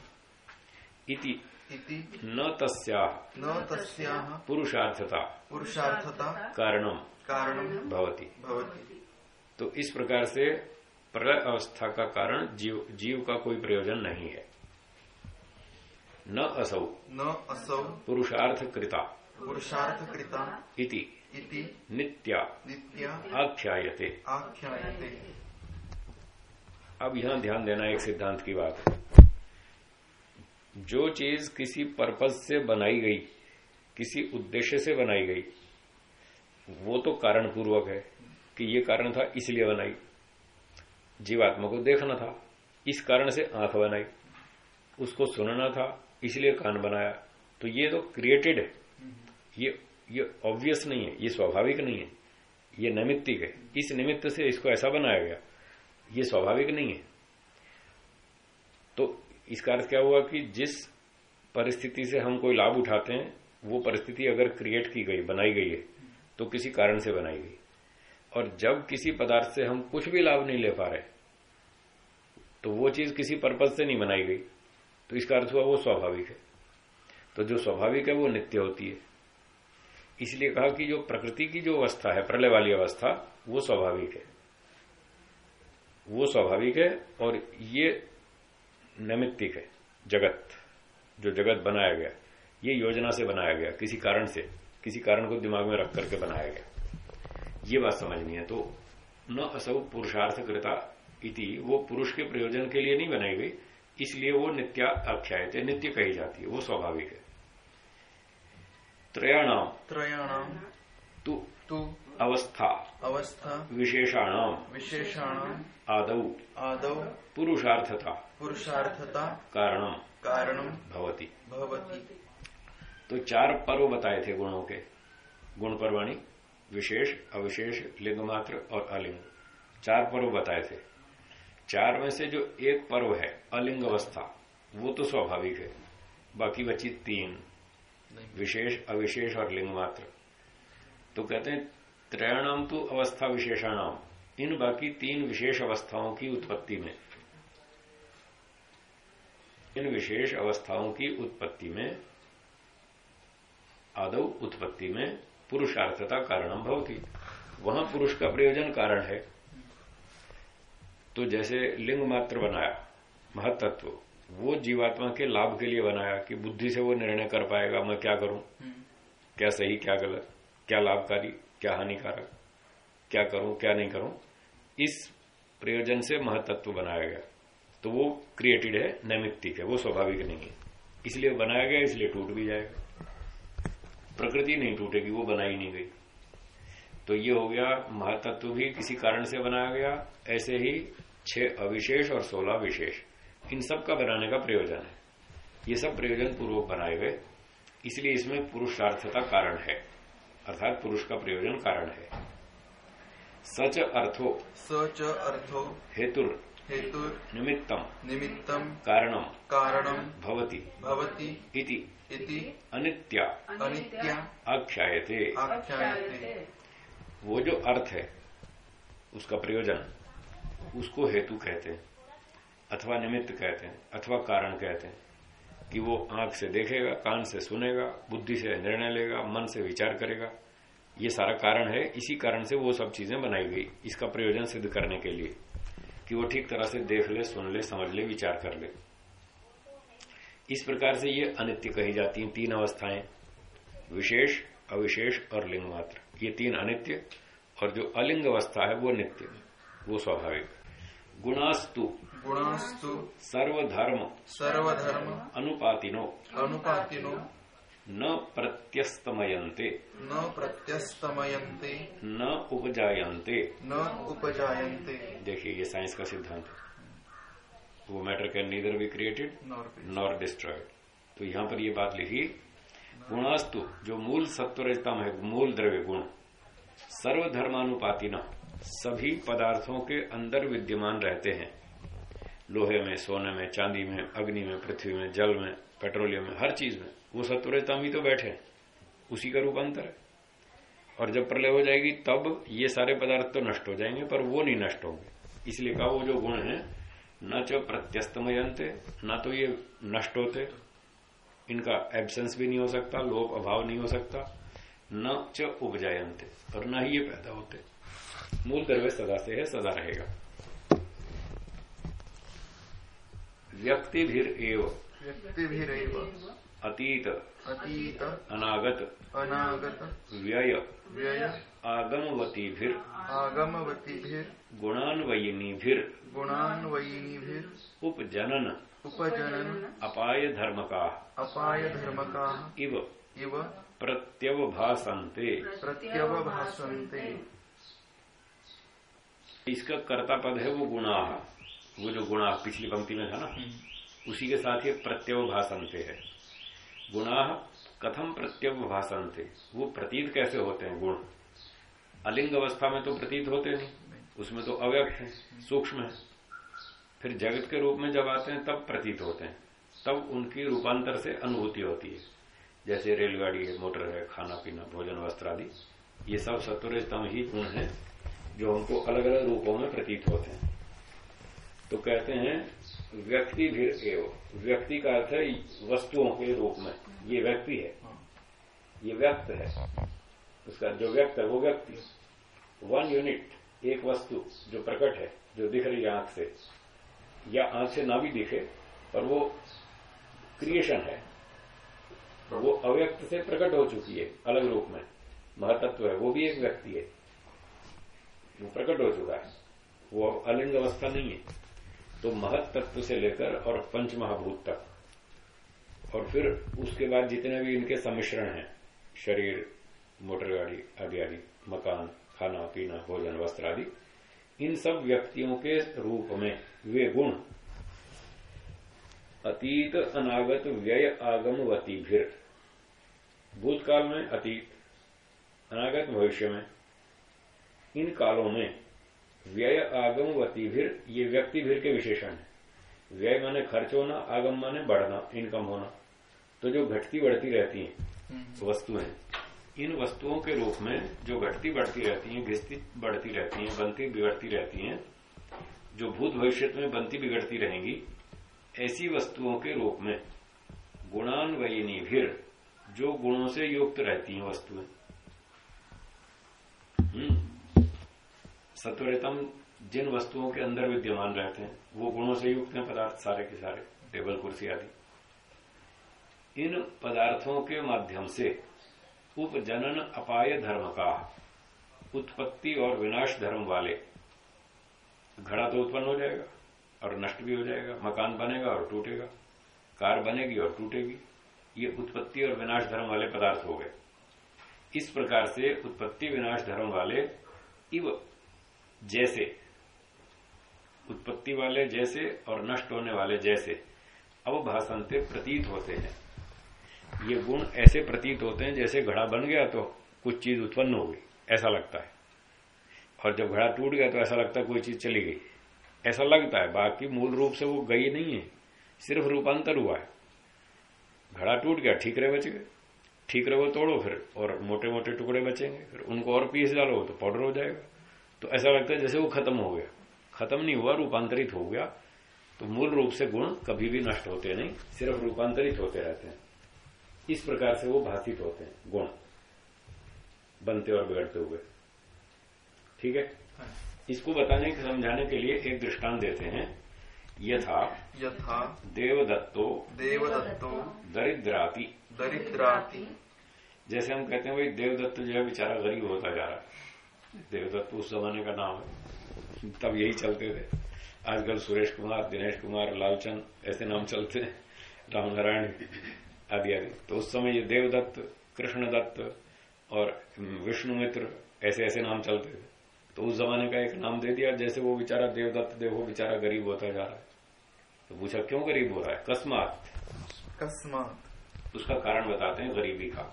इति इति न तस्या। न तस्याः। पुरुषार्थता। पुरुषार्थता। कारणम कारणं भवति। भवति। तो इस प्रकार से प्रलय अवस्था का कारण जीव जीव का कोई प्रयोजन नहीं है। न असौ। न असौ। पुरुषार्थ कृता। पुरुषार्थ कृता। इति। इति। नित्या। नित्या। आख्यायते। आख्यायते। अब यहाँ ध्यान देना एक सिद्धांत की बात। है जो चीज़ किसी पर्पज से बनाई गई किसी उद्देश्य से बनाई गई वो तो कारण पूर्वक है। कि ये कारण था, इसलिए बनाई। जीवात्मा को देखना था, इस कारण से आँख बनाई। उसको सुनना था, इसलिए कान बनाया। तो ये तो क्रिएटेड है। ये ये ऑब्वियस नहीं है, ये स्वाभाविक नहीं है। ये नैमित्तिक है। इस निमित्त से इसको ऐसा बनाया गया। ये स्वाभाविक नहीं है। तो इसका अर्थ क्या हुआ कि जिस परिस्थिति से हम कोई लाभ उठाते हैं, वो परिस्थिति अगर क्रिएट की गई, बनाई गई है तो किसी कारण से बनाई गई। और जब किसी पदार्थ से हम कुछ भी लाभ नहीं ले पा रहे तो वो चीज़ किसी पर्पज से नहीं बनाई गई। तो इसका अर्थ हुआ वो स्वाभाविक है। तो जो स्वाभाविक है वो नित्य होती है। इसलिए कहा कि जो प्रकृति की जो अवस्था है, प्रलय वाली अवस्था, वो स्वाभाविक है। वो स्वाभाविक है और ये नैमित्तिक है, जगत, जो जगत बनाया गया। ये योजना से बनाया गया, किसी कारण से, किसी कारण को दिमाग में रख करके बनाया गया। ये बात समझनी है तो न असौ पुरुषार्थ कृता इति वो पुरुष के प्रयोजन के लिए नहीं बनाई गई इसलिए वो नित्या आख्याय नित्य कही जाती है वो स्वाभाविक है। त्रयाणाम। त्रयाणाम। तु। तु। अवस्था। अवस्था। विशेषाणाम। विशेषाणाम। आदौ। आदौ। पुरुषार्थता। पुरुषार्थता। कारणम कारणम भवती। भवती। तो चार पर्व बताए थे गुणों के। गुण पर्वाणी विशेष अविशेष लिंग मात्र और अलिंग। चार पर्व बताए थे। चार में से जो एक पर्व है अलिंग अवस्था वो तो स्वाभाविक है। बाकी बची तीन। विशेष अविशेष और लिंग मात्र तो कहते हैं त्रयाणाम तो अवस्था विशेषाणाम। इन बाकी तीन विशेष अवस्थाओं की उत्पत्ति में। इन विशेष अवस्थाओं की उत्पत्ति में आदौ उत्पत्ति में पुरुषार्थता कारणम भवती। वहाँ पुरुष का प्रयोजन कारण है। तो जैसे लिंग मात्र बनाया, महत्त्व, वो जीवात्मा के लाभ के लिए बनाया कि बुद्धि से वो निर्णय कर पाएगा, मैं क्या करूँ? क्या सही, क्या गलत? क्या लाभकारी, क्या हानिकारक? क्या करूँ, क्या नहीं करूँ? इस प्रयोजन से महत्त्व बनाया गया। तो वो क्रिएटेड है, नैमित्तिक है, वो स्वाभाविक नहीं है। इसलिए बनाया गया, इसलिए टूट भी जाएगा। प्रकृति नहीं टूटेगी वो बनाई नहीं गई। तो ये हो गया महातत्व भी किसी कारण से बनाया गया ऐसे ही छह अविशेष और सोलह विशेष। इन सब का बनाने का प्रयोजन है। ये सब प्रयोजन पूर्वक बनाए गए इसलिए इसमें पुरुषार्थता कारण है। अर्थात पुरुष का प्रयोजन कारण है। सच अर्थो सच अर्थो हेतुर। हेतु निमित्तम। निमित्तम। कारणम। कारणम। भवति। भवति। इति। इति। अनित्या। अनित्या। आख्यायते। आख्यायते। वो जो अर्थ है उसका प्रयोजन उसको हेतु कहते हैं अथवा निमित्त कहते हैं अथवा कारण कहते हैं कि वो आँख से देखेगा कान से सुनेगा बुद्धि से निर्णय लेगा मन से विचार करेगा ये सारा कारण है इसी कारण से वो सब चीज़ें बनाई गई इसका प्रयोजन सिद्ध करने के लिए। कि वो ठीक तरह से देख ले सुन ले समझ ले विचार कर ले। इस प्रकार से ये अनित्य कही जाती हैं तीन अवस्थाएँ विशेष अविशेष और लिंग मात्र। ये तीन अनित्य और जो अलिंग अवस्था है वो नित्य वो स्वाभाविक। गुणास्तु। गुणास्तु। सर्वधर्म। सर्वधर्म। अनुपातिनो। अनुपातिनो। न प्रत्यस्तमयन्ते। न प्रत्यस्तमयन्ते। न उपजायन्ते। न उपजायन्ते। देखिए ये साइंस का सिद्धांत है। वो matter can neither be created nor destroyed तो यहाँ पर ये बात लिखी गुणास्तु जो मूल सत्वरजतम है मूल द्रव्य गुण सर्वधर्मानुपाति न सभी पदार्थों के अंदर विद्यमान रहते हैं। लोहे में सोने में चांदी में अग्नि में पृथ्वी में जल में पेट्रोलियम में हर चीज़ में। वो सत्वरजतम ही तो बैठे उसी का रूपांतर है। और जब प्रलय हो जाएगी, तब ये सारे पदार्थ तो नष्ट हो जाएँगे, पर वो नहीं नष्ट होंगे। इसलिए कहा वो जो गुण है, न च प्रत्यस्तमयंते न तो ये नष्ट होते। इनका एब्सेंस भी नहीं हो सकता लोभ अभाव नहीं हो सकता। न च उपजायंते और न ही ये पैदा होते। मूल द्रव्य सदा से है, सदा रहेगा। व्यक्ति भी एव। व्यक्तिभिरैव अतीत अतीत अनागत अनागत व्यय व्यय आगमवतीभिर आगमवतीभिर गुणान्वयिनीभिर गुणान्वयिनीभिर उपजनन उपजनन अपाय धर्म का अपाय धर्मकाः इव इव प्रत्यवभासन्ते। प्रत्यवभासन्ते। इसका कर्ता पद है वो गुणा वो जो गुणा पिछली पंक्ति में था ना उसी के साथ ये प्रत्यवभासनते है। गुणा कथम प्रत्यवभाषण थे वो प्रतीत कैसे होते हैं गुण? अलिंग अवस्था में तो प्रतीत होते नहीं, उसमें तो अव्यक्त है, सूक्ष्म है। फिर जगत के रूप में जब आते हैं, तब प्रतीत होते हैं। तब उनकी रूपांतर से अनुभूति होती है। जैसे रेलगाड़ी है, मोटर है, खाना पीना, भोजन, वस्त्र आदि, ये सब सत्वरजतम ही गुण है, जो हमको अलग अलग रूपों में प्रतीत होते हैं। तो कहते हैं, व्यक्ति भी एवं। व्यक्ति का अर्थ है वस्तुओं के रूप में। ये व्यक्ति है। ये व्यक्त है। उसका जो व्यक्त है वो व्यक्ति। वन यूनिट एक वस्तु जो प्रकट है, जो दिख रही है आँख से, या आँख से ना भी दिखे पर वो क्रिएशन है। वो अव्यक्त से प्रकट हो चुकी है, अलग रूप में। महतत्व है, वो भी एक व्यक्ति है। वो प्रकट हो चुका है। वो अलिंग अवस्था नहीं है। तो महत तत्व से लेकर और पंच महाभूत तक। और फिर उसके बाद जितने भी इनके सम्मिश्रण हैं, शरीर, मोटर गाड़ी, आदि आदि, मकान, खाना, पीना, भोजन, वस्त्र आदि, इन सब व्यक्तियों के रूप में वे गुण, अतीत, अनागत, व्यय आगमवती भीर भूतकाल में अतीत, अनागत भविष्य में, इन कालों में व्यय आगमवती भीर ये व्यक्ति भीर के विशेषण है। व्यय माने खर्च होना आगम माने बढ़ना इनकम होना। तो जो घटती बढ़ती रहती हैं वस्तुएँ इन वस्तुओं के रूप में जो घटती बढ़ती रहती हैं घिसती बढ़ती रहती हैं बनती बिगड़ती रहती हैं जो भूत भविष्य में बनती बिगड़ती रहेंगी ऐसी वस्तुओं के रूप में गुणान्वयिनी भीर जो गुणों से युक्त रहती हैं वस्तुएँ। सत्वरतम जिन वस्तुओं के अंदर विद्यमान रहते हैं, वो गुणों से युक्त हैं, पदार्थ सारे के सारे, टेबल, कुर्सी आदि। इन पदार्थों के माध्यम से उपजनन अपाय धर्म का, उत्पत्ति और विनाश धर्म वाले, घड़ा तो उत्पन्न हो जाएगा, और नष्ट भी हो जाएगा, मकान बनेगा और टूटेगा, कार बनेगी और टूटेगी, ये उत्पत्ति और विनाश धर्म वाले पदार्थ हो गए। इस प्रकार से उत्पत्ति, विनाश धर्म वाले इव जैसे, उत्पत्ति वाले जैसे और नष्ट होने वाले जैसे। अवभाषणते प्रतीत होते हैं। ये गुण ऐसे प्रतीत होते हैं जैसे घड़ा बन गया तो कुछ चीज़ उत्पन्न हो गई। ऐसा लगता है। और जब घड़ा टूट गया तो ऐसा लगता है कोई चीज़ चली गई। ऐसा लगता है, बाकी मूल रूप से वो गई नहीं है। सिर्फ़ रूपांतर हुआ है। घड़ा टूट गया ठीक रहे बच गए। ठीक रहे वो तोड़ो फिर, और मोटे मोटे टुकड़े बचेंगे। फिर उनको और पीस डालो तो पाउडर हो जाएगा। तो ऐसा लगता है जैसे वो खत्म हो गया। खत्म नहीं हुआ रूपांतरित हो गया। तो मूल रूप से गुण कभी भी नष्ट होते नहीं सिर्फ़ रूपांतरित होते रहते हैं। इस प्रकार से वो भाषित होते हैं गुण बनते और बिगड़ते हुए। ठीक है। इसको बताने समझाने के लिए एक दृष्टांत देते हैं। यथा यथा देवदत्तो देवदत्तो दरिद्राति। दरिद्राति। जैसे हम कहते हैं भाई देवदत्त जो है बेचारा गरीब होता जा रहा है। देवदत्त उस जमाने का नाम है। तब यही चलते थे। आजकल सुरेश कुमार दिनेश कुमार लालचंद ऐसे नाम चलते हैं। रामनारायण आदि आदि। तो उस समय ये देवदत्त कृष्णदत्त और विष्णु मित्र ऐसे ऐसे नाम चलते थे। तो उस जमाने का एक नाम दे दिया जैसे वो बेचारा देवदत्त देखो बेचारा गरीब होता जा रहा है। तो पूछा क्यों गरीब हो रहा है? कस्मात। कस्मात्। उसका कारण बताते हैं गरीबी का।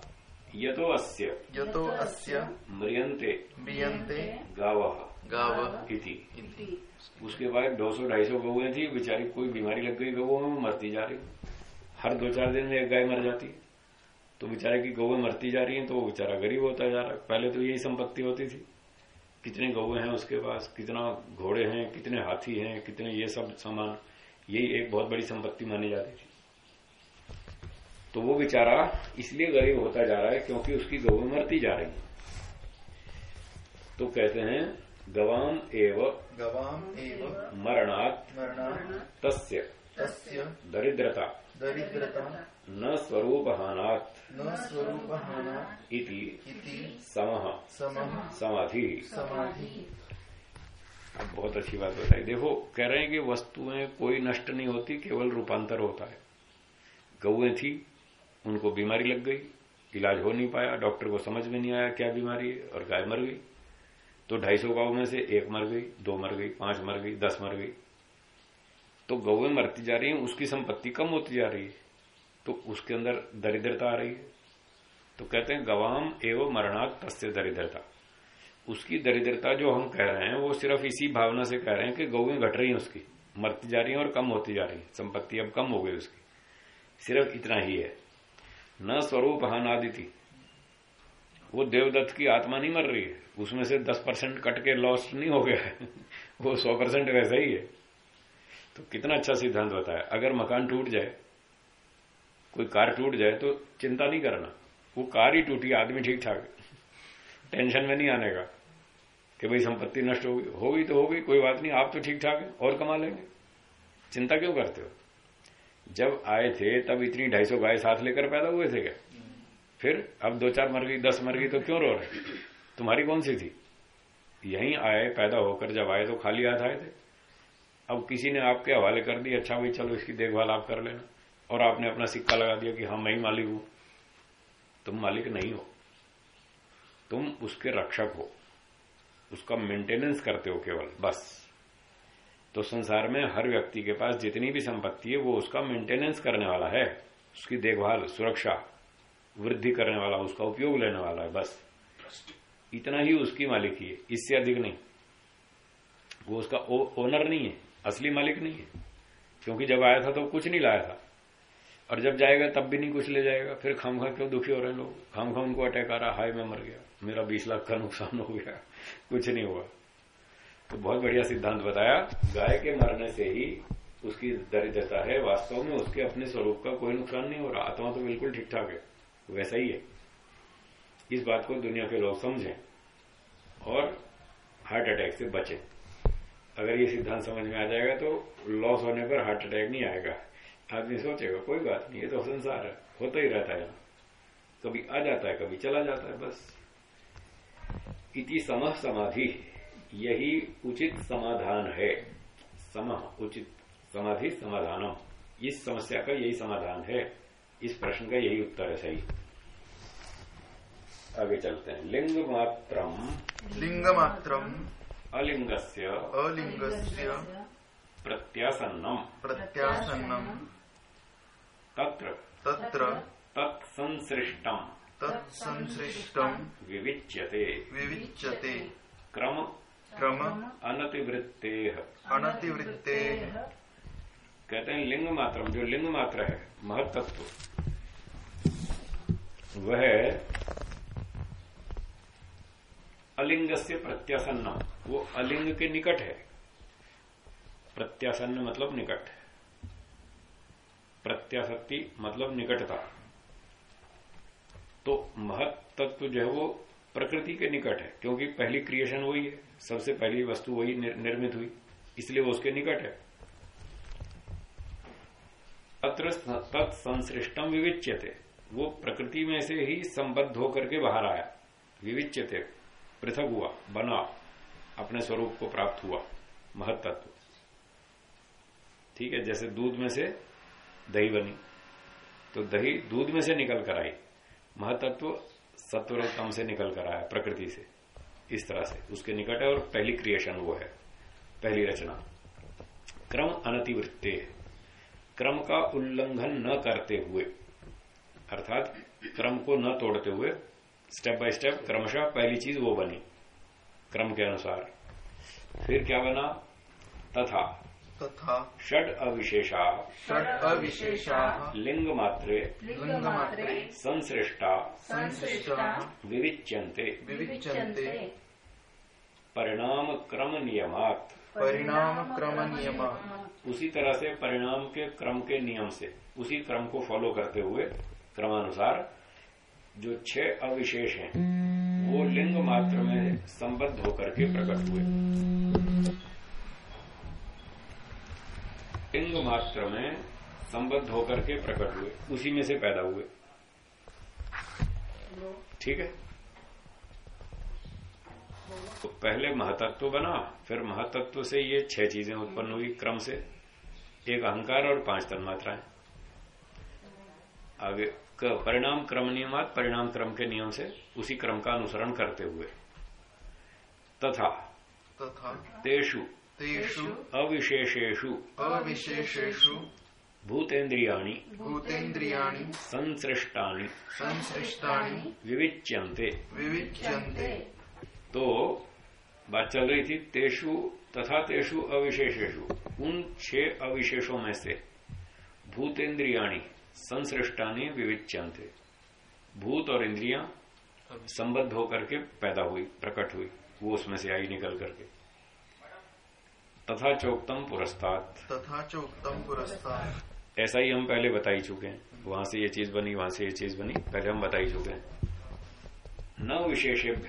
ये तो अस्य यतो अस्य म्रियंते म्रियन्ते गाव। गावः इति। उसके बाद 200 ढाई सौ गौएँ थी बेचारी कोई बीमारी लग गई गौओं में मरती जा रही हर दो चार दिन में एक गाय मर जाती। तो बेचारे की गौएँ मरती जा रही हैं तो वो बेचारा गरीब होता जा रहा है। पहले तो यही संपत्ति होती थी। कितने गौएँ हैं उसके पास कितना घोड़े हैं कितने हाथी हैं कितने ये सब सामान। यही एक बहुत बड़ी संपत्ति मानी जाती थी। तो वो बेचारा इसलिए गरीब होता जा रहा है क्योंकि उसकी गौएँ मरती जा रही है। तो कहते हैं गवाम एव गवाम एव मरणात् मरणात् तस्य तस्य दरिद्रता। दरिद्रता न स्वरूप हानात न स्वरूपहाना इति इति समः। समः समाधि। समाधि। अब बहुत अच्छी बात बताई। देखो कह रहे हैं कि वस्तुएँ कोई नष्ट नहीं होती केवल रूपांतर होता है। गौएँ थी उनको बीमारी लग गई, इलाज हो नहीं पाया, डॉक्टर को समझ में नहीं आया क्या बीमारी है और गाय मर गई। तो ढाई सौ गाँव में से एक मर गई, दो मर गई, पाँच मर गई, दस मर गई। तो गौएँ मरती जा रही हैं, उसकी संपत्ति कम होती जा रही है। तो उसके अंदर दरिद्रता आ रही है। तो कहते हैं, गवाम एवं मरणाक तस्य दरिद्रता। उसकी दरिद्रता जो हम कह रहे हैं, वो सिर्फ़ इसी भावना से कह रहे हैं कि गौएँ घट रही हैं उसकी। मरती जा रही हैं और कम होती जा रही है। संपत्ति अब कम हो गई उसकी। सिर्फ़ इतना ही है। न स्वरूप हानादिति। वो देवदत्त की आत्मा नहीं मर रही है। उसमें से दस परसेंट कट के लॉस नहीं हो गया है। [LAUGHS] वो सौ परसेंट वैसा ही है। तो कितना अच्छा सिद्धांत बताया। अगर मकान टूट जाए, कोई कार टूट जाए तो चिंता नहीं करना। वो कार ही टूटी, आदमी ठीक ठाक [LAUGHS] टेंशन में नहीं आने का कि भाई संपत्ति नष्ट हो गई। हो गई तो हो गई, कोई बात नहीं, आप तो ठीक ठाक है, और कमा लेंगे। चिंता क्यों करते हो? जब आए थे, तब इतनी ढाई सौ गाय साथ लेकर पैदा हुए थे क्या? फिर अब दो चार मर गई, दस मर गई तो क्यों रो रहे? तुम्हारी कौन सी थी? यहीं आए, पैदा होकर जब आए तो खाली हाथ आए थे। अब किसी ने आपके हवाले कर दी अच्छा भाई, चलो इसकी देखभाल आप कर लेना। और आपने अपना सिक्का लगा दिया कि हाँ मैं ही मालिक हूँ। तुम मालिक नहीं हो। तुम उसके रक्षक हो। उसका मेंटेनेंस करते हो केवल, बस। तो संसार में हर व्यक्ति के पास जितनी भी संपत्ति है वो उसका मेंटेनेंस करने वाला है। उसकी देखभाल सुरक्षा वृद्धि करने वाला उसका उपयोग लेने वाला है बस। इतना ही उसकी मालिकी है इससे अधिक नहीं। वो उसका ओ, ओनर नहीं है असली मालिक नहीं है। क्योंकि जब आया था तो कुछ नहीं लाया था। और जब जाएगा तब भी नहीं कुछ ले जाएगा। फिर खाम खा क्यों दुखी हो रहे हैं लोग? खाम खा उनको अटैक आ रहा हाय मैं मर गया। मेरा बीस लाख का नुकसान हो गया। [LAUGHS] कुछ नहीं हुआ। तो बहुत बढ़िया सिद्धांत बताया। गाय के मरने से ही उसकी दरिद्रता है। वास्तव में उसके अपने स्वरूप का कोई नुकसान नहीं हो रहा। आत्मा तो बिल्कुल ठीक ठाक है। वैसा ही है। इस बात को दुनिया के लोग समझें और हार्ट अटैक से बचें। अगर ये सिद्धांत समझ में आ जाएगा तो लॉस होने पर हार्ट अटैक नहीं आएगा। आदमी सोचेगा, कोई बात नहीं, ये तो संसार है। होता ही रहता है। कभी आ जाता है, कभी चला जाता है, बस। इति समह समाधि। यही उचित समाधान है। समह उचित समाधि समाधानम। इस समस्या का यही समाधान है। इस प्रश्न का यही उत्तर है सही। आगे चलते हैं। लिंग मात्रम लिंगमात्रम। अलिंगस्य। अलिंगस्य। प्रत्यासन्नम। प्रत्यासन्नम। तत्र। तत्र। तत्संसृष्टम। तत्संसृष्टम। विविच्यते। विविच्यते। क्रम क्रम? अनतिवृत्ते। अनतिवृत्ते। कहते हैं लिंग मात्रम जो लिंग मात्र है महत्त्व वह अलिंग से प्रत्यासन्न वो अलिंग के निकट है। प्रत्यासन्न मतलब निकट। प्रत्याशक्ति मतलब निकटता। तो महत तत्व जो है वो प्रकृति के निकट है क्योंकि पहली क्रिएशन वही है। सबसे पहली वस्तु वही निर्मित हुई, इसलिए वो उसके निकट है। अत्र तत्संश्रिष्टम विविच्यते। वो प्रकृति में से ही संबद्ध होकर के बाहर आया। विविच्यते, पृथक हुआ, बना, अपने स्वरूप को प्राप्त हुआ महत्त्व ठीक है, जैसे दूध में से दही बनी तो दही दूध में से निकल कर आई। महतत्व सत्वरतम से निकल कर आया, प्रकृति से। इस तरह से, उसके निकट है और पहली क्रिएशन वो है, पहली रचना। क्रम अनतिवृत्ते, क्रम का उल्लंघन न करते हुए, अर्थात क्रम को न तोड़ते हुए स्टेप बाय स्टेप क्रमशः पहली चीज़ वो बनी, क्रम के अनुसार। फिर क्या बना? तथा। तथा षड अविशेषा। षड अविशेषा। लिंग मात्रे लिंगमात्रे संश्रेष्टा संश्लिष्टा विविच्यन्ते। विविच्यन्ते। परिणाम क्रम नियमात परिणाम क्रम नियम उसी तरह से परिणाम के क्रम के नियम से उसी क्रम को फॉलो करते हुए क्रमानुसार जो छह अविशेष हैं वो लिंग मात्र में संबद्ध होकर के प्रकट हुए। लिंग मात्र में संबद्ध होकर के प्रकट हुए उसी में से पैदा हुए। ठीक है? तो पहले महातत्व बना फिर महातत्व से ये छह चीज़ें उत्पन्न हुई क्रम से। एक अहंकार और पाँच तन्मात्राएँ। आगे परिणाम क्रम नियमात परिणाम क्रम के नियम से उसी क्रम का अनुसरण करते हुए। तथा तथा तेषु तेषु अविशेषेषु अविशेषेषु भूतेन्द्रियाणि भूतेन्द्रियाणि संसृष्टानि संसृष्टानि विविच्यन्ते। विविच्यन्ते। तो बात चल रही थी तेषु तथा तेषु अविशेषेषु। उन छह अविशेषों में से भूतेन्द्रियाणी संसृष्टानी विविच्यंते भूत और इंद्रियाँ संबद्ध होकर के पैदा हुई प्रकट हुई वो उसमें से आई निकल करके। तथा चौकतम पुरस्तात। तथा चोक्तम पुरस्तात्। ऐसा ही हम पहले बता ही चुके हैं। वहाँ से ये चीज़ बनी वहाँ से ये चीज़ बनी पहले हम बता ही चुके हैं। न विशेषेभ्य।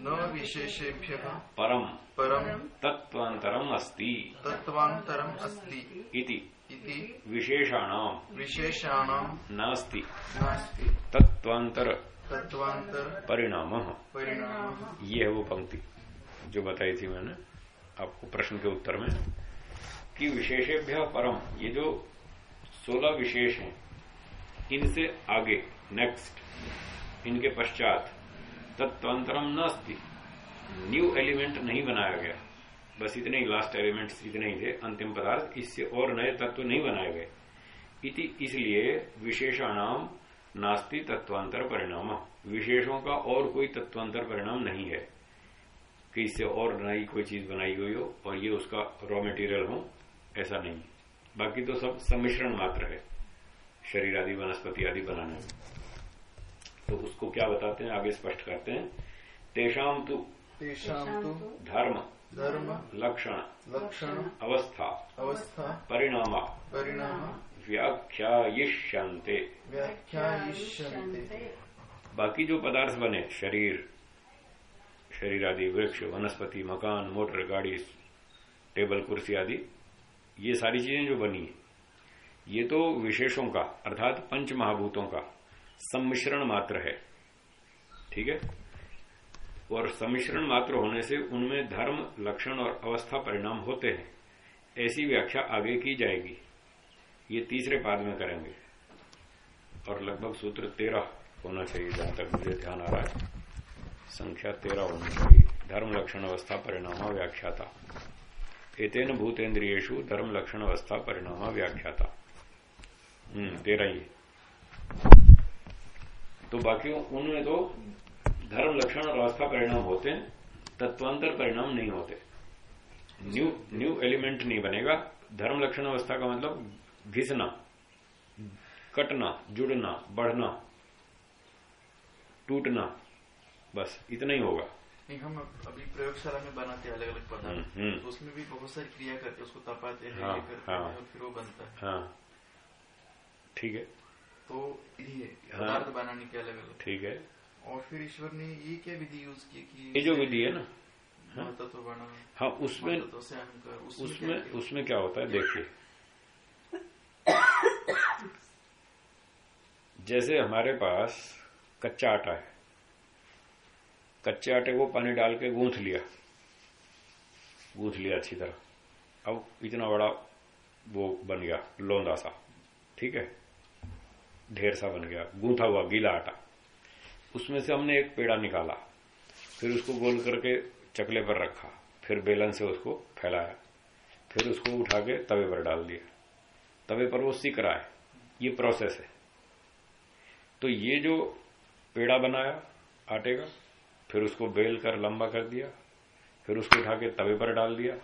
न विशेषेभ्य। परम। परम। तत्वांतरम अस्ति। तत्वांतरम अस्ति। इति। इति। विशेषाणाम। विशेषाणाम। नास्ति। नास्ति। तत्वांतर तत्वांतर परिणाम। परिणाम। ये है वो पंक्ति। जो बताई थी मैंने। आपको प्रश्न के उत्तर में, कि विशेषेभ्य परम, ये जो सोलह विशेष हैं, इनसे आगे नेक्स्ट इनके पश्चात तत्वांतरम न अस्ति न्यू एलिमेंट नहीं बनाया गया। बस इतने ही लास्ट एलिमेंट्स इतने ही थे, अंतिम पदार्थ, इससे और नए तत्व नहीं बनाए गए। इति इसलिए विशेषाणाम नास्ति तत्वांतर परिणाम। विशेषों का और कोई तत्वांतर परिणाम नहीं है। कि इससे और नई कोई चीज़ बनाई हुई हो और ये उसका रॉ मटेरियल हो ऐसा नहीं बाकी तो सब सम्मिश्रण मात्र है शरीर आदि वनस्पति आदि बनाने में। तो उसको क्या बताते हैं? आगे स्पष्ट करते हैं। तेषाम तु तेषाम तु धर्म धर्म लक्षण लक्षण अवस्था अवस्था परिणाम परिणाम व्याख्यायिष्यन्ते। व्याख्यायिष्यन्ते। बाकी जो पदार्थ बने शरीर शरीर आदि वृक्ष, वनस्पति, मकान, मोटर, गाड़ी, टेबल, कुर्सी आदि, ये सारी चीज़ें जो बनी है, ये तो विशेषों का, अर्थात पंच महाभूतों का, सम्मिश्रण मात्र है। ठीक है? और सम्मिश्रण मात्र होने से उनमें धर्म, लक्षण और अवस्था परिणाम होते हैं। ऐसी व्याख्या आगे की जाएगी। ये तीसरे पाद में करेंगे। और लगभग सूत्र तेरह होना चाहिए, जहाँ तक मुझे ध्यान आ रहा है। संख्या तेरह चाहिए। धर्म लक्षण अवस्था परिणाम व्याख्याता। एतेन भूतेन्द्रियेशु धर्म लक्षण अवस्था परिणाम व्याख्याता। हम्म तेरह ही। तो बाकी उनमें तो धर्म लक्षण और अवस्था परिणाम होते हैं, तत्वांतर परिणाम नहीं होते। न्यू न्यू एलिमेंट नहीं बनेगा। धर्म लक्षण अवस्था का मतलब घिसना, कटना, जुड़ना, बढ़ना, टूटना। बस इतना ही होगा नहीं हम अभी प्रयोगशाला में बनाते हैं अलग अलग हम्म, पदार्थ हम्म। तो उसमें भी बहुत सारी क्रिया करते हैं उसको तपाते हैं हाँ, करते हाँ। हैं और फिर वो बनता है हाँ ठीक है तो ये हाँ। पदार्थ बनाने के अलग अलग ठीक है और फिर ईश्वर ने ये क्या विधि यूज़ की कि ये जो विधि है ना हाँ। तत्व बना हाँ उसमें उसमें? उसमें क्या होता है देखिए [COUGHS] जैसे हमारे पास कच्चा आटा है कच्चे आटे को पानी डाल के गूंथ लिया। गूंथ लिया अच्छी तरह। अब इतना बड़ा वो बन गया, लोंदा सा। ठीक है? ढेर सा बन गया, गूंथा हुआ गीला आटा। उसमें से हमने एक पेड़ा निकाला, फिर उसको गोल करके चकले पर रखा, फिर बेलन से उसको फैलाया, फिर उसको उठा के तवे पर डाल दिया। तवे पर वो सीख रहा है, ये प्रोसेस है। तो ये जो पेड़ा बनाया आटे का फिर उसको बेल कर लंबा कर दिया, फिर उसको उठा के तवे पर डाल दिया।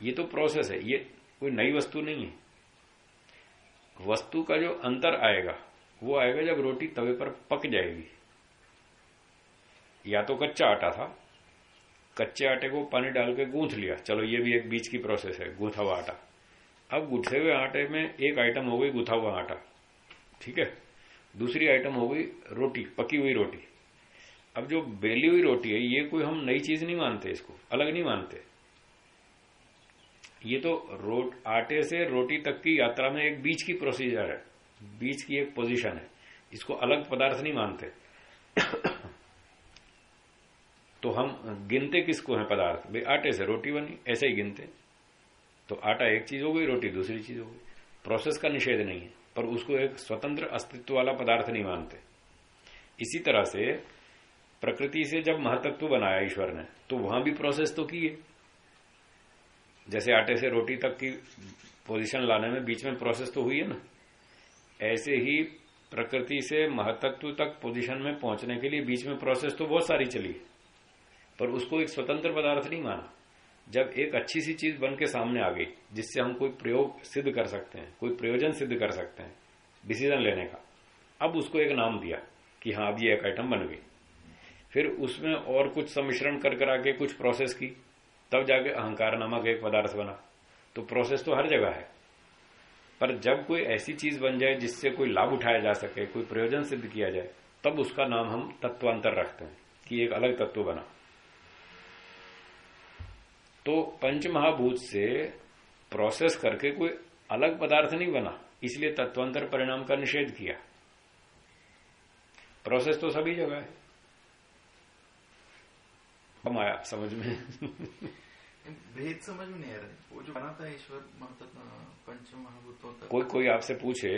ये तो प्रोसेस है, ये कोई नई वस्तु नहीं है। वस्तु का जो अंतर आएगा, वो आएगा जब रोटी तवे पर पक जाएगी। या तो कच्चा आटा था, कच्चे आटे को पानी डाल के गूंथ लिया। चलो, ये भी एक बीच की प्रोसेस है, गूंथा हुआ आटा। अब गुथे हुए आटे में एक आइटम हो गई गुथा हुआ आटा। ठीक है? दूसरी आइटम हो गई रोटी, पकी हुई रोटी। अब जो बेली हुई रोटी है, ये कोई हम नई चीज़ नहीं मानते इसको, अलग नहीं मानते। ये तो रोट, आटे से रोटी तक की यात्रा में एक बीच की प्रोसीजर है, बीच की एक पोजीशन है। इसको अलग पदार्थ नहीं मानते। तो हम गिनते किसको है पदार्थ? भाई आटे से रोटी बनी, ऐसे ही गिनते। तो आटा एक चीज़ हो गई, रोटी दूसरी चीज़ हो गई। प्रोसेस का निषेध नहीं है, पर उसको एक स्वतंत्र अस्तित्व वाला पदार्थ नहीं मानते। इसी तरह से प्रकृति से जब महतत्व बनाया ईश्वर ने तो वहाँ भी प्रोसेस तो की है। जैसे आटे से रोटी तक की पोजीशन लाने में बीच में प्रोसेस तो हुई है ना। ऐसे ही प्रकृति से महतत्व तक पोजीशन में पहुँचने के लिए बीच में प्रोसेस तो बहुत सारी चली पर उसको एक स्वतंत्र पदार्थ नहीं माना। जब एक अच्छी सी चीज़ बन के सामने आ गई, जिससे हम कोई प्रयोग सिद्ध कर सकते हैं, कोई प्रयोजन सिद्ध कर सकते हैं डिसीज़न लेने का, अब उसको एक नाम दिया कि हाँ अब ये एक आइटम बन गई। फिर उसमें और कुछ सम्मिश्रण कर कर आके कुछ प्रोसेस की, तब जाके अहंकार नामक एक पदार्थ बना। तो प्रोसेस तो हर जगह है। पर जब कोई ऐसी चीज़ बन जाए जिससे कोई लाभ उठाया जा सके, कोई प्रयोजन सिद्ध किया जाए, तब उसका नाम हम तत्वांतर रखते हैं कि एक अलग तत्व बना। तो पंच महाभूत से प्रोसेस करके कोई अलग पदार्थ नहीं बना, इसलिए तत्वांतर परिणाम का निषेध किया। प्रोसेस तो सभी जगह है। हम आया समझ में भेद समझ में नहीं आ रहा वो जो बना था ईश्वर पंच महाभूतों तक कोई कोई आपसे पूछे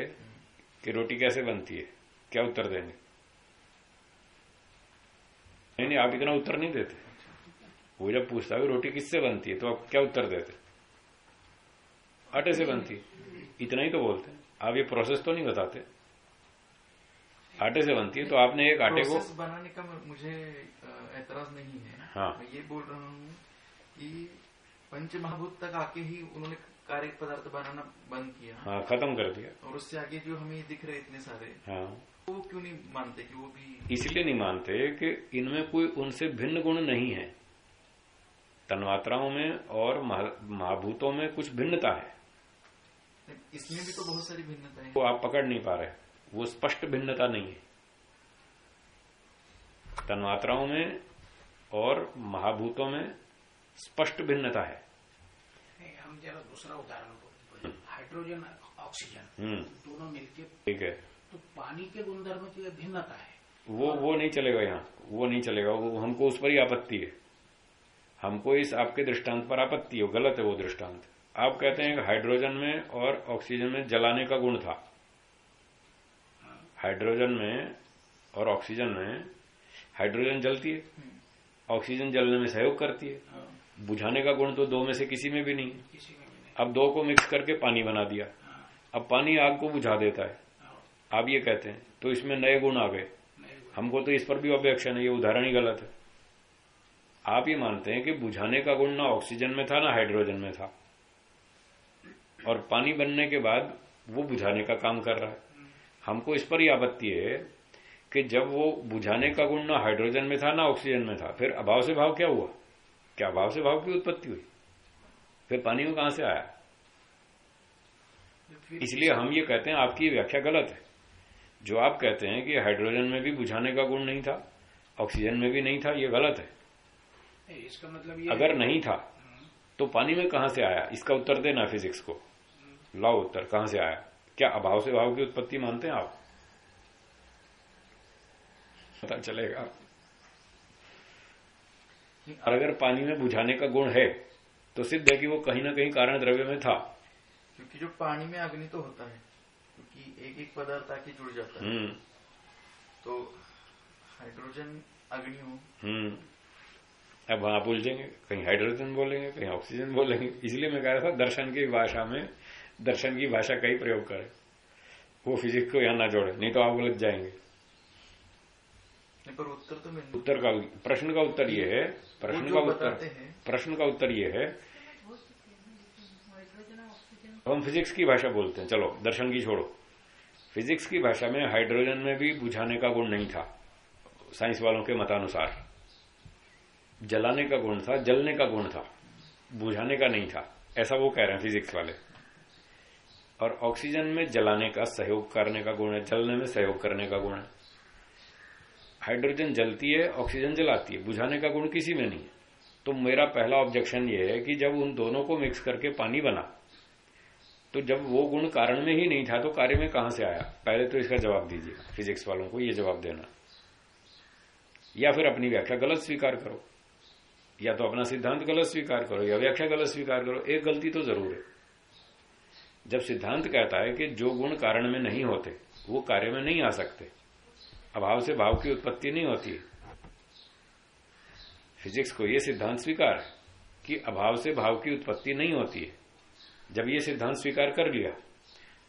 कि रोटी कैसे बनती है क्या उत्तर देंगे नहीं नहीं आप इतना उत्तर नहीं देते वो जब पूछता है रोटी किससे बनती है तो आप क्या उत्तर देते आटे से बनती इतना ही तो बोलते हैं आप ये प्रोसेस तो नहीं बताते आटे से बनती है तो आपने एक आटे को बनाने का मुझे एतराज़ नहीं है। हाँ। मैं ये बोल रहा हूँ कि पंच महाभूत तक आके ही उन्होंने कार्य पदार्थ बनाना बंद किया। हाँ खत्म कर दिया। और उससे आगे जो हमें दिख रहे इतने सारे हाँ। वो क्यों नहीं मानते कि वो भी इसलिए नहीं मानते कि इनमें कोई उनसे भिन्न गुण नहीं है। तन्मात्राओं में और महाभूतों में कुछ भिन्नता है। इसमें भी तो बहुत सारी भिन्नता है। वो आप पकड़ नहीं पा रहे। वो स्पष्ट भिन्नता नहीं है। तन्मात्राओं में और महाभूतों में स्पष्ट भिन्नता है। हम जरा दूसरा उदाहरण हाइड्रोजन ऑक्सीजन हम्म। दोनों मिलके ठीक है। तो पानी के गुणधर्म की भिन्नता है। वो वो नहीं चलेगा यहाँ। वो नहीं चलेगा। वो हमको उस पर ही आपत्ति है। हमको इस आपके दृष्टांत पर आपत्ति है। गलत है वो दृष्टांत। आप कहते हैं कि हाइड्रोजन में और ऑक्सीजन में जलाने का गुण था। हाइड्रोजन में और ऑक्सीजन में हाइड्रोजन जलती है ऑक्सीजन जलने में सहयोग करती है। बुझाने का गुण तो दो में से किसी में भी नहीं नहीं। अब दो को मिक्स करके पानी बना दिया। अब पानी आग को बुझा देता है। आप ये कहते हैं तो इसमें नए गुण आ गए। हमको तो इस पर भी ऑब्जेक्शन है ये उदाहरण ही गलत है। आप ये मानते हैं कि बुझाने का गुण ना ऑक्सीजन में था ना हाइड्रोजन में था। और पानी बनने के बाद वो बुझाने का काम कर रहा है। हमको इस पर ही आपत्ति है कि जब वो बुझाने का गुण ना हाइड्रोजन में था ना ऑक्सीजन में था फिर अभाव से भाव क्या हुआ? क्या अभाव से भाव की उत्पत्ति हुई? फिर पानी में कहाँ से आया? इसलिए हम ये कहते हैं आपकी व्याख्या गलत है। जो आप कहते हैं कि हाइड्रोजन में भी बुझाने का गुण नहीं था ऑक्सीजन में भी नहीं था ये गलत है। इसका मतलब ये अगर नहीं था तो पानी में कहाँ से आया? इसका उत्तर देना फिजिक्स को। लाओ उत्तर कहाँ से आया? क्या अभाव से भाव की उत्पत्ति मानते हैं आप? पता चलेगा। अगर पानी में बुझाने का गुण है तो सिद्ध है कि वो कहीं ना कहीं कारण द्रव्य में था। क्योंकि जो पानी में अग्नि तो होता है क्योंकि एक एक पदार्थ आके जुड़ जाता है। हम्म। तो हाइड्रोजन अग्नि हो। हम्म। अब वहाँ आप उलझेंगे कहीं हाइड्रोजन बोलेंगे कहीं ऑक्सीजन बोलेंगे। इसलिए मैं कह रहा था दर्शन की भाषा में दर्शन की भाषा का ही प्रयोग करें। वो फिजिक्स को यहाँ ना जोड़े नहीं तो आप उलझ जाएँगे। पर उत्तर तो मिल उत्तर का प्रश्न का उत्तर ये है प्रश्न का उत्तर प्रश्न का उत्तर ये है हम फिजिक्स की भाषा बोलते हैं। चलो दर्शन की छोड़ो। फिजिक्स की भाषा में हाइड्रोजन में भी बुझाने का गुण नहीं था साइंस वालों के मतानुसार। जलाने का गुण था जलने का गुण था बुझाने का नहीं था ऐसा वो कह रहे हैं फिजिक्स वाले। और ऑक्सीजन में जलाने का सहयोग करने का गुण है, जलने में सहयोग करने का गुण है। हाइड्रोजन जलती है, ऑक्सीजन जलाती है, बुझाने का गुण किसी में नहीं है। तो मेरा पहला ऑब्जेक्शन ये है कि जब उन दोनों को मिक्स करके पानी बना तो जब वो गुण कारण में ही नहीं था तो कार्य में कहाँ से आया? पहले तो इसका जवाब दीजिए फिजिक्स वालों को ये जवाब देना। या फिर अपनी व्याख्या गलत स्वीकार करो, या तो अपना सिद्धांत गलत स्वीकार करो, या व्याख्या गलत स्वीकार करो, एक गलती तो ज़रूर है। जब सिद्धांत कहता है कि जो गुण कारण में नहीं होते, वो कार्य में नहीं आ सकते। अभाव से भाव की उत्पत्ति नहीं होती है। फिजिक्स को यह सिद्धांत स्वीकार है कि अभाव से भाव की उत्पत्ति नहीं होती है। जब ये सिद्धांत स्वीकार कर लिया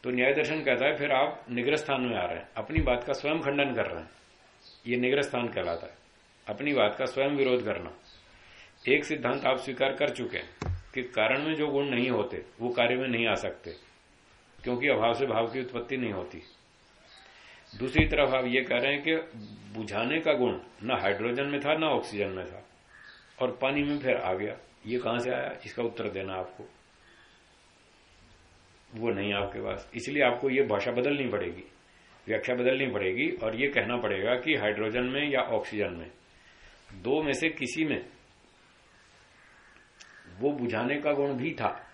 तो न्याय दर्शन कहता है, फिर आप निग्र स्थान में आ रहे हैं। अपनी बात का स्वयं खंडन कर रहे हैं। ये निग्र स्थान कहलाता है। अपनी बात का स्वयं विरोध करना। एक सिद्धांत आप स्वीकार कर चुके हैं कि कारण में जो गुण नहीं होते, वो कार्य में नहीं आ सकते। क्योंकि अभाव से भाव की उत्पत्ति नहीं होती। दूसरी तरफ़ आप ये कह रहे हैं कि बुझाने का गुण, न हाइड्रोजन में था, न ऑक्सीजन में था। और पानी में फिर आ गया। ये कहाँ से आया? इसका उत्तर देना आपको। वो नहीं आपके पास। इसलिए आपको ये भाषा बदलनी पड़ेगी, व्याख्या बदलनी पड़ेगी और ये कहना पड़ेगा कि हाइड्रोजन में या ऑक्सीजन में। दो में से किसी में वो बुझाने का गुण भी था।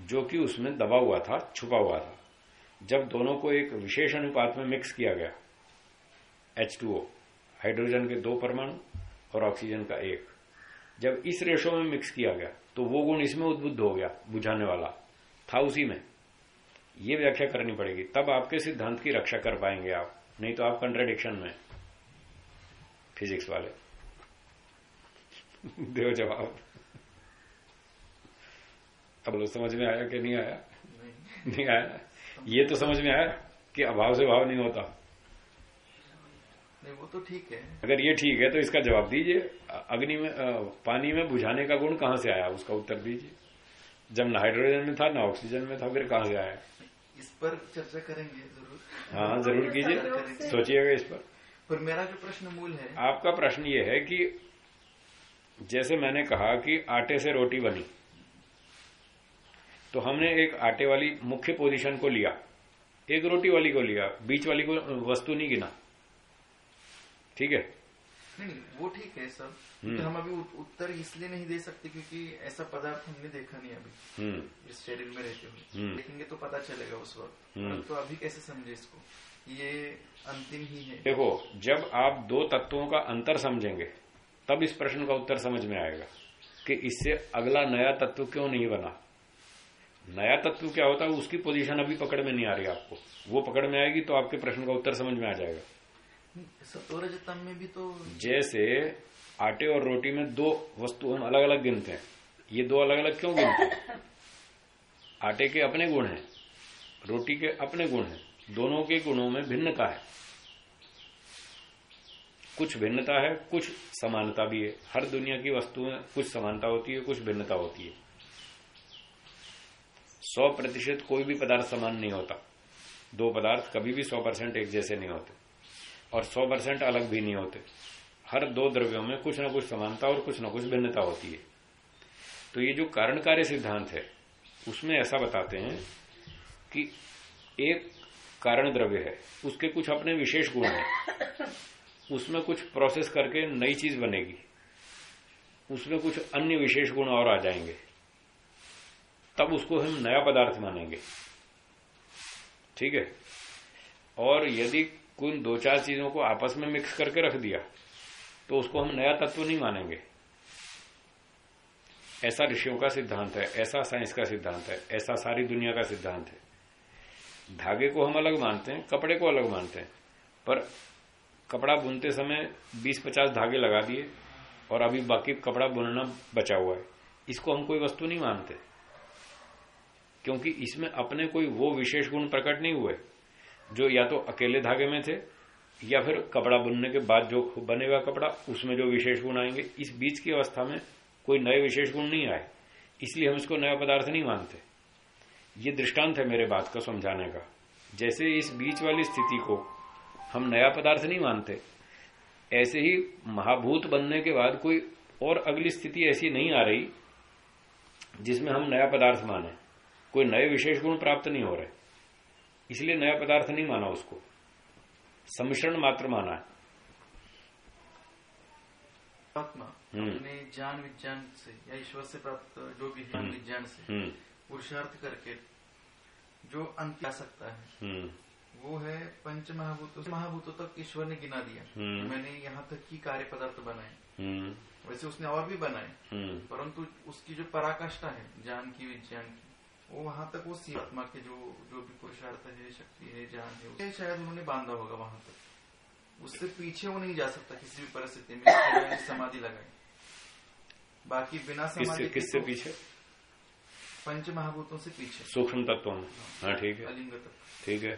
जो कि उसमें दबा हुआ था, छुपा हुआ था। जब दोनों को एक विशेष अनुपात में मिक्स किया गया H2O हाइड्रोजन के दो परमाणु और ऑक्सीजन का एक। जब इस रेशो में मिक्स किया गया तो वो गुण इसमें उद्बुद्ध हो गया, बुझाने वाला। था उसी में। ये व्याख्या करनी पड़ेगी। तब आपके सिद्धांत की रक्षा कर पाएँगे आप, नहीं तो आप कंट्रेडिक्शन में। फिजिक्स वाले। [LAUGHS] दो जवाब। अब लोग समझ में आया कि नहीं आया? नहीं, नहीं आया ये तो समझ में आया कि अभाव से भाव नहीं होता। नहीं वो तो ठीक है। अगर ये ठीक है तो इसका जवाब दीजिए। अग्नि में पानी में बुझाने का गुण कहाँ से आया? उसका उत्तर दीजिए। जब न हाइड्रोजन में था न ऑक्सीजन में था फिर कहाँ से आया? इस पर चर्चा करेंगे ज़रूर। हाँ ज़रूर कीजिए। सोचिएगा इस पर। पर मेरा जो प्रश्न मूल है आपका प्रश्न ये है कि जैसे मैंने कहा कि आटे से रोटी बनी तो हमने एक आटे वाली मुख्य पोजीशन को लिया। एक रोटी वाली को लिया बीच वाली को वस्तु नहीं गिना। ठीक है? नहीं वो ठीक है सब। तो हम अभी उत्तर इसलिए नहीं दे सकते क्योंकि ऐसा पदार्थ हमने देखा नहीं अभी। इस शेड्यूल में रहते हुए देखेंगे तो पता चलेगा उस वक्त। तो अभी कैसे समझे इसको? ये अंतिम ही है। देखो जब आप दो तत्वों का अंतर समझेंगे तब इस प्रश्न का उत्तर समझ में आएगा कि इससे अगला नया तत्व क्यों नहीं बना। नया तत्व क्या होता है उसकी पोजीशन अभी पकड़ में नहीं आ रही आपको। वो पकड़ में आएगी तो आपके प्रश्न का उत्तर समझ में आ जाएगा। में भी तो जैसे आटे और रोटी में दो वस्तु हम अलग अलग गिनते हैं। ये दो अलग अलग क्यों गिनते हैं? [LAUGHS] आटे के अपने गुण हैं रोटी के अपने गुण हैं दोनों के गुणों में भिन्नता है। कुछ भिन्नता है कुछ समानता भी है। हर दुनिया की वस्तु में कुछ समानता होती है कुछ भिन्नता होती है। सौ प्रतिशत कोई भी पदार्थ समान नहीं होता। दो पदार्थ कभी भी सौ परसेंट एक जैसे नहीं होते और सौ परसेंट अलग भी नहीं होते। हर दो द्रव्यों में कुछ ना कुछ समानता और कुछ ना कुछ भिन्नता होती है। तो ये जो कारण कार्य सिद्धांत है, उसमें ऐसा बताते हैं कि एक कारण द्रव्य है, उसके कुछ अपने विशेष गुण हैं। उसमें कुछ प्रोसेस करके नई चीज़ बनेगी। उसमें कुछ अन्य विशेष गुण और आ जाएँगे। तब उसको हम नया पदार्थ मानेंगे। ठीक है? और यदि कुछ दो चार चीज़ों को आपस में मिक्स करके रख दिया तो उसको हम नया तत्व नहीं मानेंगे। ऐसा ऋषियों का सिद्धांत है, ऐसा साइंस का सिद्धांत है, ऐसा सारी दुनिया का सिद्धांत है। धागे को हम अलग मानते हैं, कपड़े को अलग मानते हैं, पर कपड़ा बुनते समय 20-50 धागे लगा दिए, और अभी बाकी कपड़ा बुनना बचा हुआ है। इसको हम कोई वस्तु नहीं मानते। क्योंकि इसमें अपने कोई वो विशेष गुण प्रकट नहीं हुए, जो या तो अकेले धागे में थे, या फिर कपड़ा बुनने के बाद जो बनेगा कपड़ा, उसमें जो विशेष गुण आएँगे, इस बीच की अवस्था में कोई नए विशेष गुण नहीं आए। इसलिए हम इसको नया पदार्थ नहीं मानते। ये दृष्टांत है मेरे बात को समझाने का। जैसे इस बीच वाली स्थिति को हम नया पदार्थ नहीं मानते, ऐसे ही महाभूत बनने के बाद कोई और अगली स्थिति ऐसी नहीं आ रही, जिसमें हम नया पदार्थ माने। कोई नए विशेष गुण प्राप्त नहीं हो रहे। इसलिए नया पदार्थ नहीं माना उसको। सम्मिश्रण मात्र माना है। आत्मा हम्म। अपने ज्ञान विज्ञान से या ईश्वर से प्राप्त जो भी ज्ञान हम्म। विज्ञान से हम्म। पुरुषार्थ करके जो अंत आ सकता है वो है पंच महाभूतों महाभूतों तक ईश्वर ने गिना दिया। मैंने यहाँ तक ही कार्य पदार्थ बनाए। वैसे उसने और भी बनाए। परंतु उसकी जो पराकाष्ठा है ज्ञान की विज्ञान की वो वहाँ तक वो आत्मा के जो जो भी पुरुषार्थ है शक्ति है ज्ञान है उसे शायद उन्होंने बांधा होगा वहाँ तक। उससे पीछे वो नहीं जा सकता किसी भी परिस्थिति में समाधि लगाए बाकी बिना समाधि किससे तो पीछे? पंच महाभूतों से पीछे। सूक्ष्म तत्व हाँ ठीक है। अलिंग तत्व। ठीक है।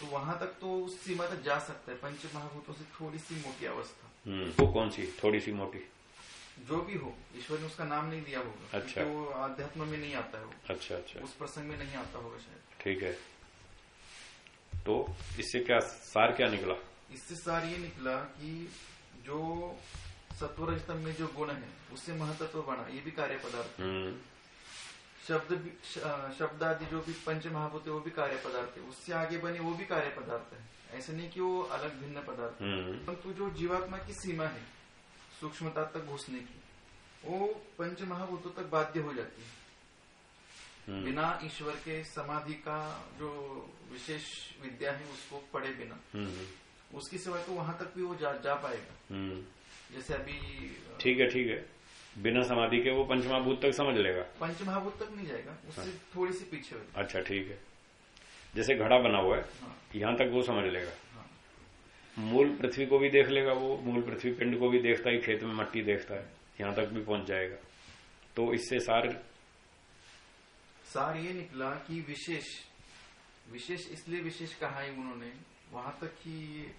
तो वहाँ तक तो उस सीमा तक जा सकता है। पंच महाभूतों से थोड़ी सी मोटी अवस्था। हम्म, वो कौन सी? थोड़ी सी मोटी। जो भी हो ईश्वर ने उसका नाम नहीं दिया होगा अच्छा। वो अध्यात्म में नहीं आता है अच्छा अच्छा। उस प्रसंग में नहीं आता होगा शायद। ठीक है। तो इससे क्या सार क्या निकला? इससे सार ये निकला कि जो सत्वरजतम में जो गुण है उससे महत्व बना ये भी कार्य पदार्थ हम्म। शब्द शब्द आदि जो भी पंच महाभूत है वो भी कार्य पदार्थ है। उससे आगे बने वो भी कार्य पदार्थ है। ऐसे नहीं कि वो अलग भिन्न पदार्थ हम्म। परंतु जो जीवात्मा की सीमा है सूक्ष्मता तक घुसने की वो पंच महाभूतों तक बाध्य हो जाती है हम्म। बिना ईश्वर के समाधि का जो विशेष विद्या है उसको पढ़े बिना हम्म। उसकी सिवाय तो वहाँ तक भी वो जा, जा पाएगा हम्म। जैसे अभी ठीक है ठीक है बिना समाधि के वो पंचमहाभूत तक समझ लेगा पंचमहाभूत तक नहीं जाएगा उससे हाँ। थोड़ी सी पीछे अच्छा ठीक है जैसे घड़ा बना हुआ है हाँ। यहाँ तक वो समझ लेगा मूल पृथ्वी को भी देख लेगा वो, मूल पृथ्वी पिंड को भी देखता है, खेत में मट्टी देखता है, यहाँ तक भी पहुँच जाएगा। तो इससे सार सार ये निकला कि विशेष विशेष इसलिए विशेष कहा है उन्होंने, वहाँ तक कि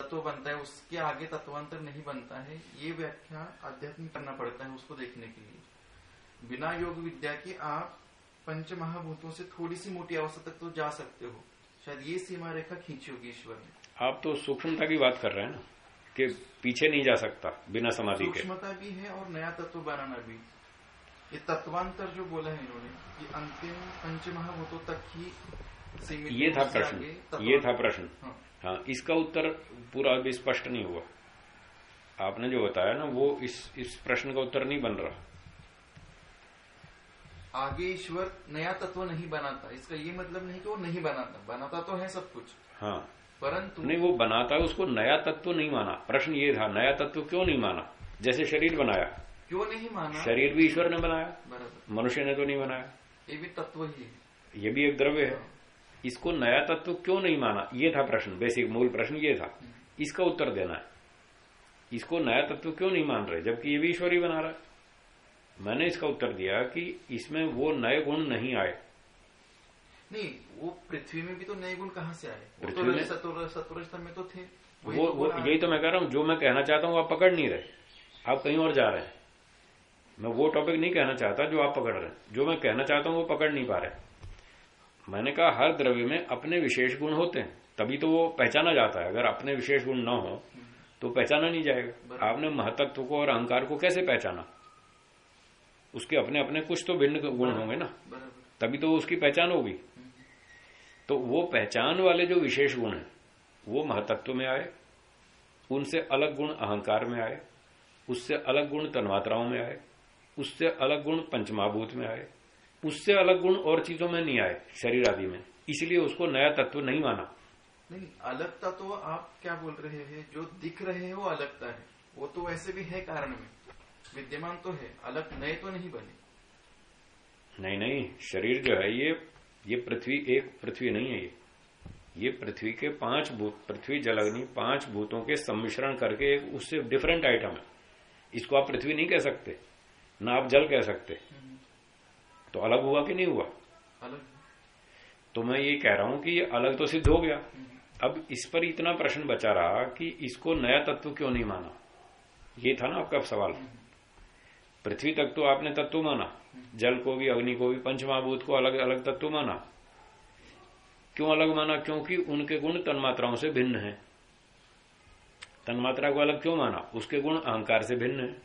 तत्व बनता है, उसके आगे तत्वांतर नहीं बनता है, ये व्याख्या अध्यात्म करना पड़ता है उसको देखने के लिए। बिना योग विद्या के आप पंच महाभूतों से थोड़ी सी मोटी अवस्था तक तो जा सकते हो। शायद ये सीमा रेखा खींची होगी ईश्वर ने। आप तो सूक्ष्मता की बात कर रहे हैं ना कि पीछे नहीं जा सकता बिना समाधि के। सूक्ष्मता भी है और नया तत्व बनाना भी। ये तत्वांतर जो बोला है इन्होंने कि अंतिम पंच महाभूतों तक ही ये था प्रश्न ये था प्रश्न। हाँ।, हाँ इसका उत्तर पूरा अभी स्पष्ट नहीं हुआ। आपने जो बताया ना वो इस इस प्रश्न का उत्तर नहीं बन रहा। आगे ईश्वर नया तत्व नहीं बनाता। इसका ये मतलब नहीं कि वो नहीं बनाता। बनाता तो है सब कुछ। हाँ। परंतु नहीं वो बनाता है उसको नया तत्व नहीं माना। प्रश्न ये था नया तत्व क्यों नहीं माना? जैसे शरीर बनाया। क्यों नहीं माना? शरीर भी ईश्वर ने बनाया। मनुष्य ने तो नहीं बनाया। ये भी तत्व ही है। ये भी एक द्रव्य है। इसको नया तत्व क्यों नहीं माना? ये था प्रश्न बेसिक मूल प्रश्न ये था। हम्म। इसका उत्तर देना है। इसको नया तत्व क्यों नहीं मान रहे? जबकि ये भी ईश्वर ही बना रहा है। मैंने इसका उत्तर दिया कि इसमें वो नए गुण नहीं आए। नहीं वो पृथ्वी में भी तो नए गुण कहाँ से आए? पृथ्वी तो में? सतुरज में तो थे। वो वो यही तो मैं कह रहा हूँ जो मैं कहना चाहता हूँ आप पकड़ नहीं रहे। आप कहीं और जा रहे हैं। मैं वो टॉपिक नहीं कहना चाहता जो आप पकड़ रहे हैं। जो मैं कहना चाहता हूँ वो पकड़ नहीं पा रहे। मैंने कहा हर द्रव्य में अपने विशेष गुण होते हैं। तभी तो वो पहचाना जाता है। अगर अपने विशेष गुण ना हो तो पहचाना नहीं जाएगा। आपने महत्व को और अहंकार को कैसे पहचाना? उसके अपने अपने कुछ तो भिन्न गुण होंगे ना। तभी तो उसकी पहचान होगी। तो वो पहचान वाले जो विशेष गुण है वो महतत्व में आए उनसे अलग गुण अहंकार में आए उससे अलग गुण तन्मात्राओं में आए उससे अलग गुण पंचमाभूत में आए उससे अलग गुण और चीज़ों में नहीं आए शरीर आदि में। इसलिए उसको नया तत्व नहीं माना। नहीं अलग तत्व आप क्या बोल रहे हैं? जो दिख रहे हैं वो अलगता है। वो तो वैसे भी है कारण में। विद्यमान तो है अलग नए तो नहीं बने। नहीं नहीं शरीर जो है ये ये पृथ्वी एक पृथ्वी नहीं है ये। ये पृथ्वी के पाँच भूत पृथ्वी जलग्नि पाँच भूतों के सम्मिश्रण करके उससे डिफरेंट आइटम है। इसको आप पृथ्वी नहीं कह सकते ना आप जल कह सकते। तो अलग हुआ कि नहीं हुआ? अलग। तो मैं ये कह रहा हूँ कि ये अलग तो सिद्ध हो गया। अब इस पर इतना प्रश्न बचा रहा कि इसको नया तत्व क्यों नहीं माना? ये था ना आपका सवाल। पृथ्वी तक तो आपने तत्व माना। जल को भी, अग्नि को भी, पंचमहाभूत को अलग अलग तत्व माना। क्यों अलग माना? क्योंकि उनके गुण तन्मात्राओं से भिन्न है। तन्मात्रा को अलग क्यों माना? उसके गुण अहंकार से भिन्न है।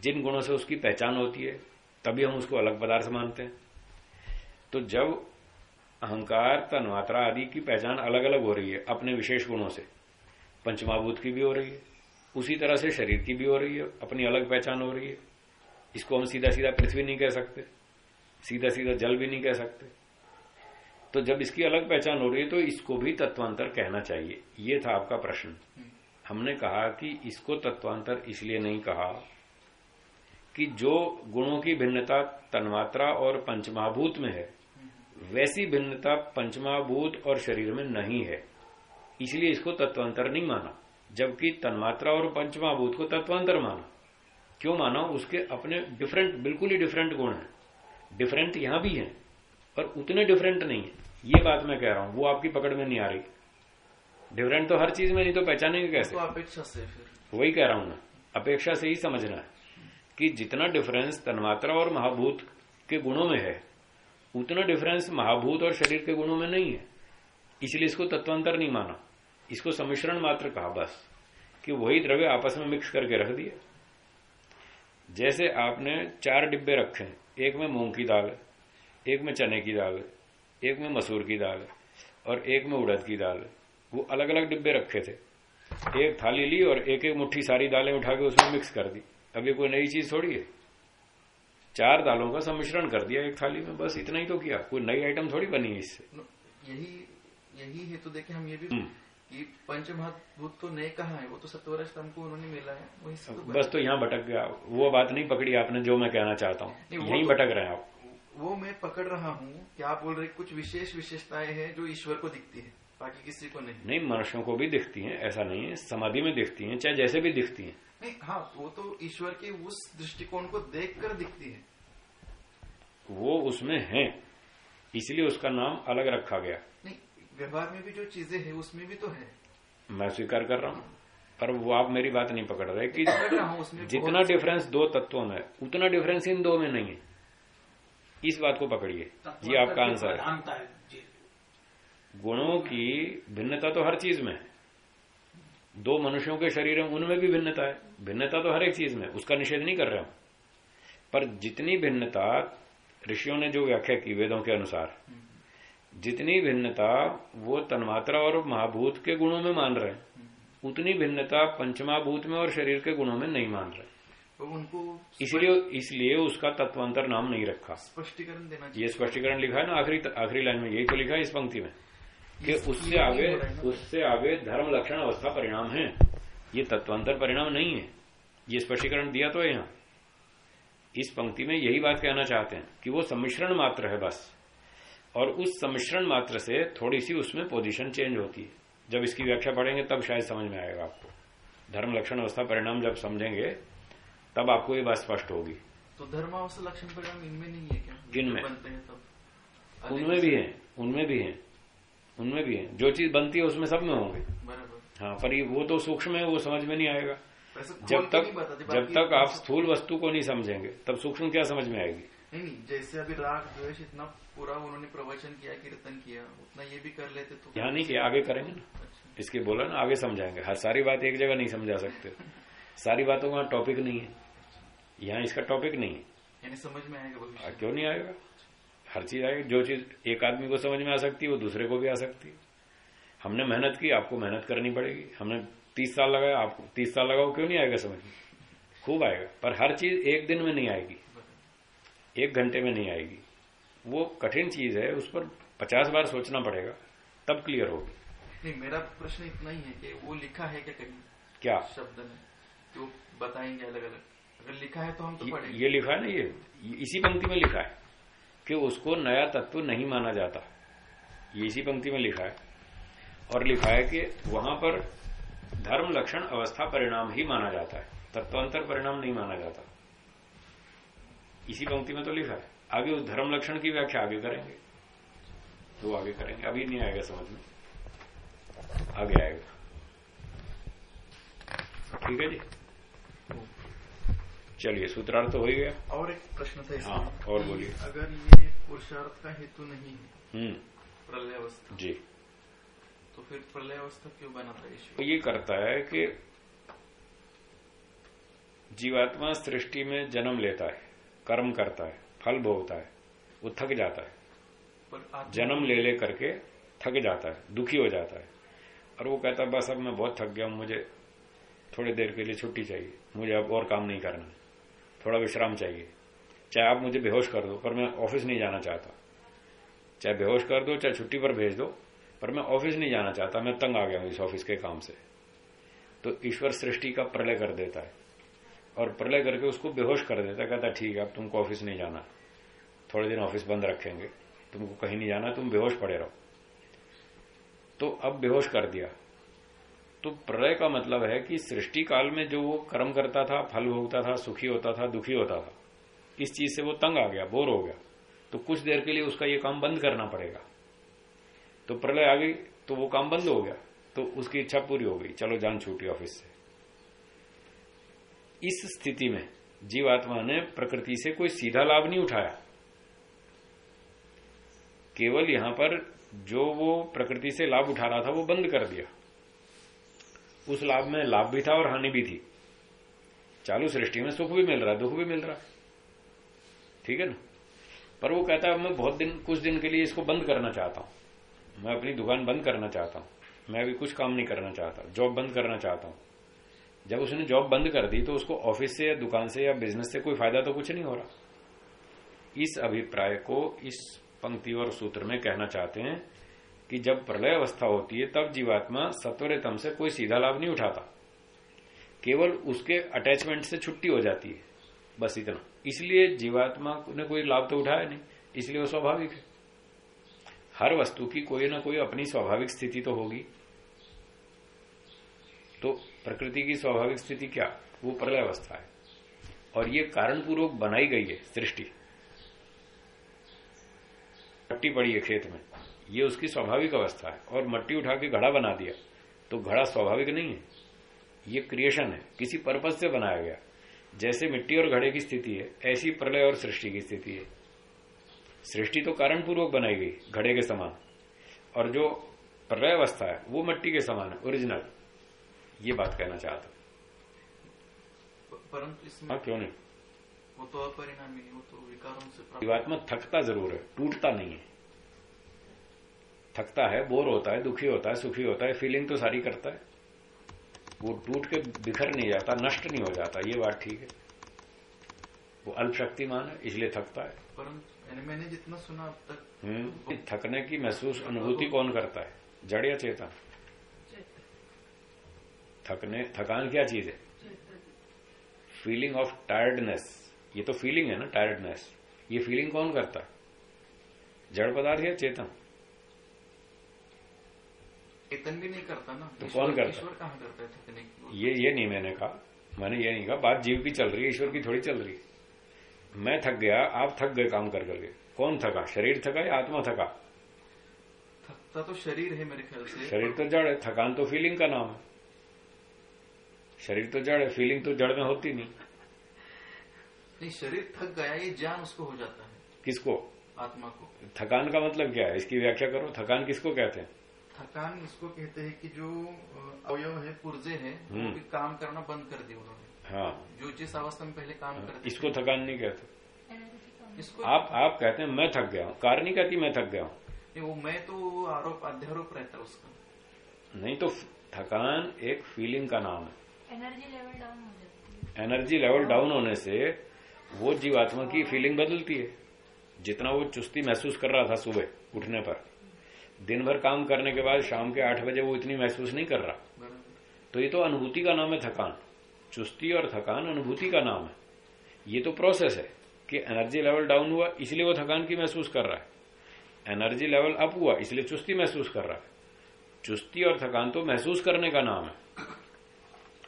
जिन गुणों से उसकी पहचान होती है, तभी हम उसको अलग पदार्थ मानते हैं। तो जब अहंकार, तन्मात्रा आदि की पहचान अलग अलग हो रही है, अपने विशेष गुणों से पंचमाभूत की भी हो रही है, उसी तरह से शरीर की भी हो रही है, अपनी अलग पहचान हो रही है। इसको हम सीधा सीधा पृथ्वी नहीं कह सकते सीधा सीधा जल भी नहीं कह सकते। तो जब इसकी अलग पहचान हो रही है तो इसको भी तत्वांतर कहना चाहिए। ये था आपका प्रश्न। हमने कहा कि इसको तत्वांतर इसलिए नहीं कहा कि जो गुणों की भिन्नता तन्मात्रा और पंचमहाभूत में है, वैसी भिन्नता पंचमहाभूत और शरीर में नहीं है। इसलिए इसको तत्वांतर नहीं माना, जबकि तन्मात्रा और पंचमहाभूत को तत्वांतर माना। क्यों माना उसके अपने डिफरेंट बिल्कुल ही डिफरेंट गुण है। डिफरेंट यहाँ भी है पर उतने डिफरेंट नहीं है। ये बात मैं कह रहा हूँ वो आपकी पकड़ में नहीं आ रही। डिफरेंट तो हर चीज़ में नहीं तो पहचानेंगे कैसे? तो अपेक्षा से फिर। वही कह रहा हूँ ना अपेक्षा से ही समझना है कि जितना डिफरेंस तन्मात्रा और महाभूत के गुणों में है उतना डिफरेंस महाभूत और शरीर के गुणों में नहीं है। इसलिए इसको तत्वांतर नहीं माना। इसको सम्मिश्रण मात्र कहा बस कि वही द्रव्य आपस में मिक्स करके रख दिया। जैसे आपने चार डिब्बे रखे हैं एक में मूंग की दाल है एक में चने की दाल है एक में मसूर की दाल है और एक में उड़द की दाल है वो अलग अलग डिब्बे रखे थे। एक थाली ली और एक एक मुट्ठी सारी दालें उठा के उसमें मिक्स कर दी। अब ये कोई नई चीज़ थोड़ी है। चार दालों का सम्मिश्रण कर दिया एक थाली में बस इतना ही तो किया। कोई नई आइटम थोड़ी बनी है इससे। यही यही है तो देखे हम ये भी हम्म। कि पंचमहाभूत तो नहीं कहा है? वो तो सत्वर हमको उन्होंने मिला है। वही तो बस तो यहाँ भटक गया। वो बात नहीं पकड़ी आपने जो मैं कहना चाहता हूँ। यही तो, भटक रहे हैं आप। वो मैं पकड़ रहा हूँ कि आप बोल रहे कुछ विशेष विशेषताएँ हैं जो ईश्वर को दिखती है बाकी किसी को नहीं। नहीं मनुष्यों को भी दिखती हैं ऐसा नहीं है। समाधि में दिखती हैं चाहे जैसे भी दिखती हैं। नहीं हाँ वो तो ईश्वर के उस दृष्टिकोण को देख कर दिखती है। वो उसमें है इसलिए उसका नाम अलग रखा गया। नहीं व्यवहार में भी जो चीज़ें है उसमें भी तो है। मैं स्वीकार कर रहा हूँ पर वो आप मेरी बात नहीं पकड़ रहे कि जितना डिफरेंस दो तत्वों में उतना डिफरेंस इन दो में नहीं है। इस बात को पकड़िए। ये आपका आंसर है। गुणों की भिन्नता तो हर चीज़ में है। दो मनुष्यों के शरीर है उनमें भी भिन्नता है। भिन्नता तो हर एक चीज़ में उसका निषेध नहीं कर रहा हूँ पर जितनी भिन्नता ऋषियों ने जो व्याख्या की वेदों के अनुसार जितनी भिन्नता वो तन्मात्रा और महाभूत के गुणों में मान रहे उतनी भिन्नता पंचमाभूत में और शरीर के गुणों में नहीं मान रहे। तो उनको इसलिए इसलिए उसका तत्वांतर नाम नहीं रखा। स्पष्टीकरण देना ये स्पष्टीकरण लिखा है ना आखिरी आखिरी लाइन में यही तो लिखा है इस पंक्ति में कि उससे आगे उससे आगे धर्म लक्षण अवस्था परिणाम है। ये तत्वांतर परिणाम नहीं है। ये स्पष्टीकरण दिया तो है यहाँ। इस पंक्ति में यही बात कहना चाहते हैं कि वो सम्मिश्रण मात्र है बस। और उस सम्मिश्रण मात्र से थोड़ी सी उसमें पोजीशन चेंज होती है। जब इसकी व्याख्या पढ़ेंगे तब शायद समझ में आएगा आपको। धर्म लक्षण अवस्था परिणाम जब समझेंगे तब आपको ये बात स्पष्ट होगी। तो धर्मावस्था लक्षण परिणाम इनमें नहीं है क्या? किन में उनमें भी है उनमें भी है उनमें भी है। जो चीज़ बनती है उसमें सब में होंगे। हाँ पर वो तो सूक्ष्म है वो समझ में नहीं आएगा। जब तक जब तक आप स्थूल वस्तु को नहीं समझेंगे तब सूक्ष्म क्या समझ में आएगी? नहीं नहीं जैसे अभी राग द्वेष इतना पूरा उन्होंने प्रवचन किया कीर्तन किया उतना ये भी कर लेते तो यहाँ नहीं किया आगे करेंगे ना। अच्छा। इसके बोला ना आगे समझाएँगे। हर सारी बात एक जगह नहीं समझा सकते। सारी बातों का टॉपिक नहीं है। यहाँ इसका टॉपिक नहीं है। यानी समझ में आएगा क्यों नहीं आएगा? हर चीज़ आएगी। जो चीज़ एक आदमी को समझ में आ सकती है वो दूसरे को भी आ सकती है। हमने मेहनत की आपको मेहनत करनी पड़ेगी। हमने तीस साल लगाया आपको तीस साल लगाओ क्यों नहीं आएगा समझ में? खूब आएगा। पर हर चीज़ एक दिन में नहीं आएगी। एक घंटे में नहीं आएगी। वो कठिन चीज़ है उस पर पचास बार सोचना पड़ेगा तब क्लियर होगी। नहीं मेरा प्रश्न इतना ही है कि वो लिखा है क्या कहीं? क्या? शब्द में। तो बताएँगे अलग अलग अगर लिखा है तो हम तो पढ़ेंगे। ये लिखा है ना ये इसी पंक्ति में लिखा है कि उसको नया तत्व नहीं माना जाता। ये इसी पंक्ति में लिखा है। और लिखा है कि वहाँ पर धर्म लक्षण अवस्था परिणाम ही माना जाता है। तत्वांतर परिणाम नहीं माना जाता। इसी पंक्ति में तो लिखा है। आगे उस धर्म लक्षण की व्याख्या आगे करेंगे। तो आगे करेंगे। अभी नहीं आएगा समझ में। आगे आएगा। ठीक है जी? चलिए सूत्रार्थ तो हो ही गया। और एक प्रश्न था हाँ और बोलिए। अगर ये पुरुषार्थ का हेतु नहीं है हम्म। प्रलय अवस्था जी। तो फिर प्रलय अवस्था क्यों बनाता है तो ये करता है कि जीवात्मा सृष्टि में जन्म लेता है। कर्म करता है फल भोगता है वो थक जाता है। जन्म ले ले करके थक जाता है दुखी हो जाता है। और वो कहता है बस अब मैं बहुत थक गया हूँ मुझे थोड़ी देर के लिए छुट्टी चाहिए मुझे अब और काम नहीं करना थोड़ा विश्राम चाहिए। चाहे आप मुझे बेहोश कर दो पर मैं ऑफ़िस नहीं जाना चाहता। चाहे बेहोश कर दो चाहे छुट्टी पर भेज दो पर मैं ऑफ़िस नहीं जाना चाहता मैं तंग आ गया हूँ इस ऑफ़िस के काम से। तो ईश्वर सृष्टि का प्रलय कर देता है। और प्रलय करके उसको बेहोश कर देता कहता ठीक है, अब तुमको ऑफ़िस नहीं जाना। थोड़े दिन ऑफ़िस बंद रखेंगे। तुमको कहीं नहीं जाना, तुम बेहोश पड़े रहो। तो अब बेहोश कर दिया। तो प्रलय का मतलब है कि सृष्टि काल में जो वो कर्म करता था, फल भोगता था, सुखी होता था, दुखी होता था, इस चीज़ से वो तंग आ गया, बोर हो गया। तो कुछ देर के लिए उसका ये काम बंद करना पड़ेगा। तो प्रलय आ गई तो वो काम बंद हो गया। तो उसकी इच्छा पूरी हो गई, चलो जान छूटी ऑफ़िस से। इस स्थिति में जीवात्मा ने प्रकृति से कोई सीधा लाभ नहीं उठाया। केवल यहाँ पर जो वो प्रकृति से लाभ उठा रहा था, वो बंद कर दिया। उस लाभ में लाभ भी था और हानि भी थी। चालू सृष्टि में सुख भी मिल रहा, दुख भी मिल रहा। ठीक है ना? पर वो कहता है मैं बहुत दिन, कुछ दिन के लिए इसको बंद करना चाहता हूँ। मैं अपनी दुकान बंद करना चाहता हूँ। मैं अभी कुछ काम नहीं करना चाहता। जॉब बंद करना चाहता हूँ। जब उसने जॉब बंद कर दी तो उसको ऑफ़िस से या दुकान से या बिज़नेस से कोई फ़ायदा तो कुछ नहीं हो रहा। इस अभिप्राय को इस पंक्ति और सूत्र में कहना चाहते हैं कि जब प्रलय अवस्था होती है, तब जीवात्मा सत्वर तम से कोई सीधा लाभ नहीं उठाता। केवल उसके अटैचमेंट से छुट्टी हो जाती है, बस इतना। इसलिए जीवात्मा ने कोई लाभ तो उठाया नहीं, इसलिए वो स्वाभाविक है। हर वस्तु की कोई ना कोई अपनी स्वाभाविक स्थिति तो होगी। तो प्रकृति की स्वाभाविक स्थिति क्या? वो प्रलय अवस्था है। और ये कारण पूर्वक बनाई गई है सृष्टि। मट्टी पड़ी है खेत में। ये उसकी स्वाभाविक अवस्था है। और मट्टी उठा के घड़ा बना दिया। तो घड़ा स्वाभाविक नहीं है। ये क्रिएशन है। किसी पर्पज से बनाया गया। जैसे मिट्टी और घड़े की स्थिति है, ऐसी प्रलय और सृष्टि की स्थिति है। सृष्टि तो कारण पूर्वक बनाई गई, घड़े के समान। और जो प्रलय अवस्था है, वो मिट्टी के समान है, ओरिजिनल। ये बात कहना चाहता परंतु इसमें हाँ क्यों नहीं? वो तो अपरिणामी वो तो विकारों से जीवात्मा थकता ज़रूर है टूटता नहीं है। थकता है बोर होता है दुखी होता है सुखी होता है फीलिंग तो सारी करता है। वो टूट के बिखर नहीं जाता नष्ट नहीं हो जाता ये बात ठीक है। वो अल्प शक्तिमान है इसलिए थकता है। परंतु मैंने जितना सुना अब तक हम्म थकने की महसूस अनुभूति कौन करता है? जड़ या चेतन? थकने थकान क्या चीज़ है? फीलिंग ऑफ़ टायर्डनेस ये तो फीलिंग है ना टायर्डनेस ये फीलिंग कौन करता? है जड़ पदार्थ या चेतन? चेतन भी नहीं करता ना। तो कौन करता? ईश्वर कहाँ करता है थकने ये ये नहीं मैंने कहा। मैंने ये नहीं कहा। बात जीव की चल रही है ईश्वर की थोड़ी चल रही है। मैं थक गया आप थक गए काम कर करके। कौन थका? शरीर थका या आत्मा थका? थकता तो शरीर है मेरे ख्याल से। शरीर तो जड़ है थकान तो फीलिंग का नाम है। शरीर तो जड़ है फीलिंग तो जड़ में होती नहीं। नहीं शरीर थक गया ये ज्ञान उसको हो जाता है। किसको? आत्मा को। थकान का मतलब क्या है? इसकी व्याख्या करो। थकान किसको कहते हैं? थकान इसको कहते हैं कि जो अवयव है पुर्जे है वो हम्म। भी काम करना बंद कर दिया उन्होंने। हाँ। जो जिस अवस्था में पहले काम हाँ। करते इसको थकान नहीं कहते। इसको आप आप कहते हैं मैं थक गया हूँ। कार नहीं कहती मैं थक गया हूँ। वो मैं तो आरोप अध्यारोप रहता है उसका। नहीं तो थकान एक फीलिंग का नाम है। एनर्जी लेवल डाउन हो जाती है। एनर्जी लेवल डाउन होने से वो जीवात्मा की फीलिंग बदलती है। जितना वो चुस्ती महसूस कर रहा था सुबह उठने पर दिन भर काम करने के बाद शाम के आठ बजे वो इतनी महसूस नहीं कर रहा। तो ये तो अनुभूति का नाम है थकान। चुस्ती और थकान अनुभूति का नाम है। ये तो प्रोसेस है कि एनर्जी लेवल डाउन हुआ इसलिए वो थकान की महसूस कर रहा है। एनर्जी लेवल अप हुआ इसलिए चुस्ती महसूस कर रहा है। चुस्ती और थकान तो महसूस करने का नाम है।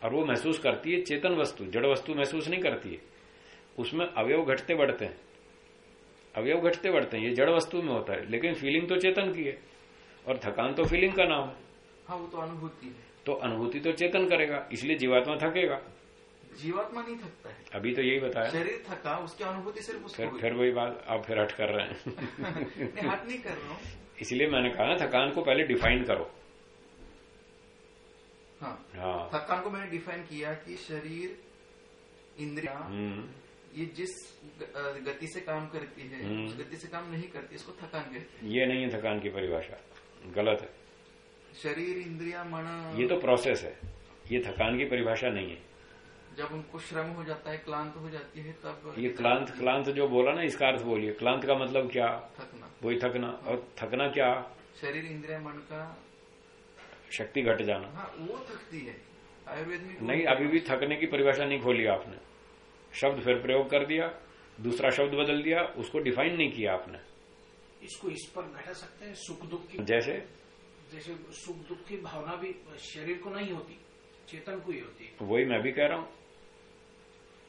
और वो महसूस करती है चेतन वस्तु जड़ वस्तु महसूस नहीं करती है। उसमें अवयव घटते बढ़ते हैं। अवयव घटते बढ़ते हैं ये जड़ वस्तु में होता है लेकिन फीलिंग तो चेतन की है। और थकान तो फीलिंग का नाम है। हाँ वो तो अनुभूति है। तो अनुभूति तो चेतन करेगा इसलिए जीवात्मा थकेगा। जीवात्मा नहीं थकता है। अभी तो यही बताया। शरीर थका उसकी अनुभूति सिर्फ़ उसको फिर फिर वही बात आप फिर हट कर रहे हैं। [LAUGHS] हट नहीं कर रहा हूँ। इसलिए मैंने कहा थकान को पहले डिफाइन करो। हाँ। हाँ। थकान को मैंने डिफाइन किया कि शरीर इंद्रिया हम्म, ये जिस गति से काम करती है हम्म। उस गति से काम नहीं करती इसको थकान कहते ये नहीं है थकान की परिभाषा। गलत है। शरीर इंद्रिया मन। ये तो प्रोसेस है। ये थकान की परिभाषा नहीं है। जब उनको श्रम हो जाता है क्लांत हो जाती है तब ये क्लांत क्लांत जो बोला ना इसका अर्थ बोलिए। क्लांत का मतलब क्या? थकना। वही थकना। और थकना क्या? शरीर इंद्रिया मन का शक्ति घट जाना। हाँ वो थकती है। आयुर्वेद में नहीं अभी भी थकने की परिभाषा नहीं खोली आपने। शब्द फिर प्रयोग कर दिया दूसरा शब्द बदल दिया उसको डिफाइन नहीं किया आपने। इसको इस पर घटा सकते हैं सुख दुख की जैसे? जैसे सुख दुख की भावना भी शरीर को नहीं होती चेतन को ही होती है। वही मैं भी कह रहा हूँ।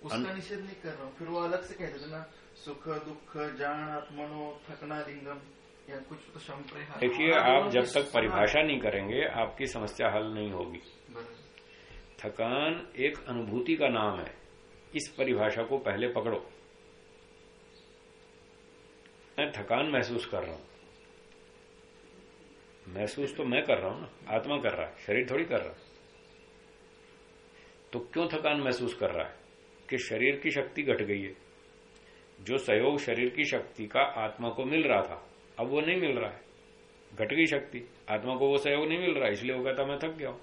उसका निषेध नहीं कर रहा हूँ फिर वो अलग से कह थे ना सुख दुख जान आत्मनो थकना लिंगम। या कुछ तो देखिए आप जब तक परिभाषा नहीं करेंगे आपकी समस्या हल नहीं होगी। थकान एक अनुभूति का नाम है। इस परिभाषा को पहले पकड़ो। मैं थकान महसूस कर रहा हूँ। महसूस तो मैं कर रहा हूँ ना। आत्मा कर रहा है। शरीर थोड़ी कर रहा है। तो क्यों थकान महसूस कर रहा है? कि शरीर की शक्ति घट गई है। जो सहयोग शरीर की शक्ति का आत्मा को मिल रहा था। अब वो नहीं मिल रहा है। घट गई शक्ति। आत्मा को वो सहयोग नहीं मिल रहा है, इसलिए वो कहता मैं थक गया हूँ।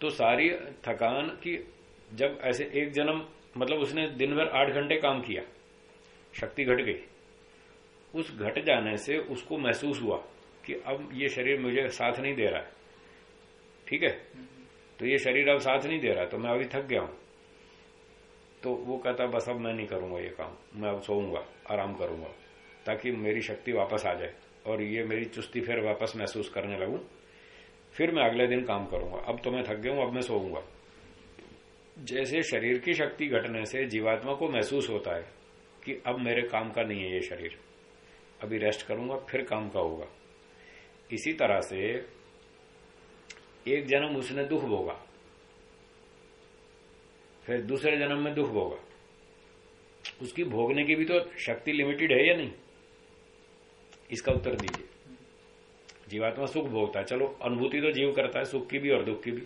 तो सारी थकान की, जब ऐसे एक जन्म मतलब उसने दिन भर आठ घंटे काम किया, शक्ति घट गई। उस घट जाने से उसको महसूस हुआ कि अब ये शरीर मुझे साथ नहीं दे रहा है। ठीक है? तो ये शरीर अब साथ नहीं दे रहा तो मैं अभी थक गया हूँ। तो वो कहता बस अब मैं नहीं करूँगा ये काम, मैं अब सोऊँगा, आराम करूँगा। ताकि मेरी शक्ति वापस आ जाए और ये मेरी चुस्ती फिर वापस महसूस करने लगू। फिर मैं अगले दिन काम करूँगा। अब तो मैं थक गया हूँ, अब मैं सोऊँगा। जैसे शरीर की शक्ति घटने से जीवात्मा को महसूस होता है कि अब मेरे काम का नहीं है ये शरीर। अभी रेस्ट करूँगा, फिर काम का होगा। इसी तरह से एक जन्म उसने दुख भोगा, फिर दूसरे जन्म में दुख भोगा। उसकी भोगने की भी तो शक्ति लिमिटेड है या नहीं? इसका उत्तर दीजिए। जीवात्मा सुख भोगता है। चलो अनुभूति तो जीव करता है सुख की भी और दुख की भी।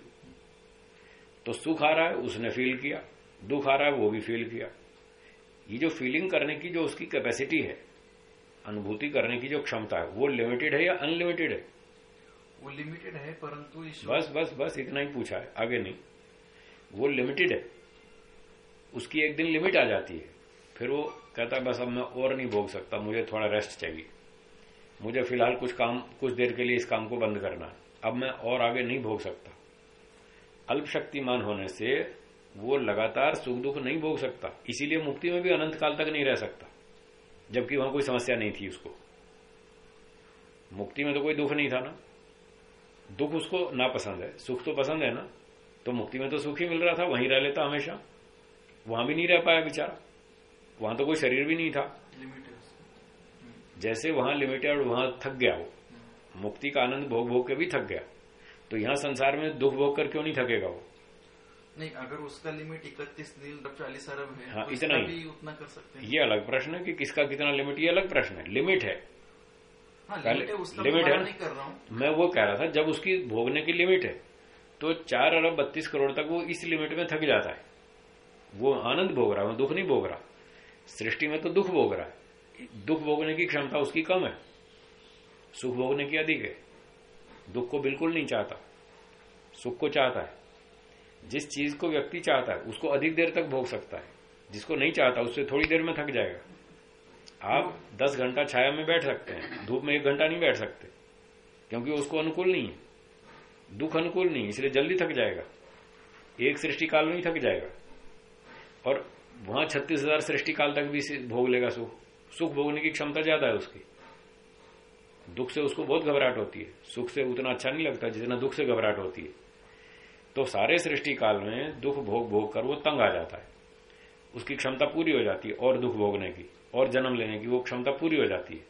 तो सुख आ रहा है उसने फील किया। दुख आ रहा है वो भी फील किया। ये जो फीलिंग करने की जो उसकी कैपेसिटी है अनुभूति करने की जो क्षमता है वो लिमिटेड है या अनलिमिटेड है? वो लिमिटेड है परंतु बस बस बस इतना ही पूछा है आगे नहीं। वो लिमिटेड है। उसकी एक दिन लिमिट आ जाती है। फिर वो कहता है बस अब मैं और नहीं भोग सकता मुझे थोड़ा रेस्ट चाहिए। मुझे फ़िलहाल कुछ काम, कुछ देर के लिए इस काम को बंद करना है। अब मैं और आगे नहीं भोग सकता। अल्प शक्तिमान होने से वो लगातार सुख दुख नहीं भोग सकता। इसीलिए मुक्ति में भी अनंत काल तक नहीं रह सकता, जबकि वहाँ कोई समस्या नहीं थी उसको। मुक्ति में तो कोई दुख नहीं था ना। दुख उसको ना पसंद है। सुख तो पसंद है ना। तो मुक्ति में तो सुख ही मिल रहा था, वहीं रह लेता हमेशा। वहाँ भी नहीं रह पाया बेचारा। वहाँ तो कोई शरीर भी नहीं था। जैसे वहाँ लिमिटेड वहाँ थक गया वो। मुक्ति का आनंद भोग भोग के भी थक गया। तो यहाँ संसार में दुख भोग कर क्यों नहीं थकेगा वो? नहीं अगर उसका लिमिट इकतीस दिन चालीस अरब है हाँ, तो इतना ही। उतना कर सकते हैं। ये अलग प्रश्न है कि किसका कितना लिमिट ये अलग प्रश्न है। लिमिट है। हाँ, लिमिट है लिमिट है। नहीं कर रहा हूँ। मैं वो कह रहा था जब उसकी भोगने की लिमिट है तो चार अरब बत्तीस करोड़ तक वो इस लिमिट में थक जाता है। वो आनंद भोग रहा है वो दुख नहीं भोग रहा। सृष्टि में तो दुख भोग रहा है। दुख भोगने की क्षमता उसकी कम है। सुख भोगने की अधिक है। दुख को बिल्कुल नहीं चाहता। सुख को चाहता है। जिस चीज़ को व्यक्ति चाहता है, उसको अधिक देर तक भोग सकता है। जिसको नहीं चाहता, उससे थोड़ी देर में थक जाएगा। आप दस घंटा छाया में बैठ सकते हैं। धूप में एक घंटा नहीं बैठ सकते, क्योंकि उसको अनुकूल नहीं है। दुख अनुकूल नहीं इसलिए जल्दी थक जाएगा। एक सृष्टि काल में ही थक जाएगा। और वहाँ छत्तीस हज़ार सृष्टि काल तक भी भोग लेगा सुख। सुख भोगने की क्षमता ज़्यादा है उसकी। दुख से उसको बहुत घबराहट होती है। सुख से उतना अच्छा नहीं लगता जितना दुख से घबराहट होती है। तो सारे सृष्टि काल में दुख भोग भोग कर वो तंग आ जाता है। उसकी क्षमता पूरी हो जाती है और दुख भोगने की, और जन्म लेने की वो क्षमता पूरी हो जाती है।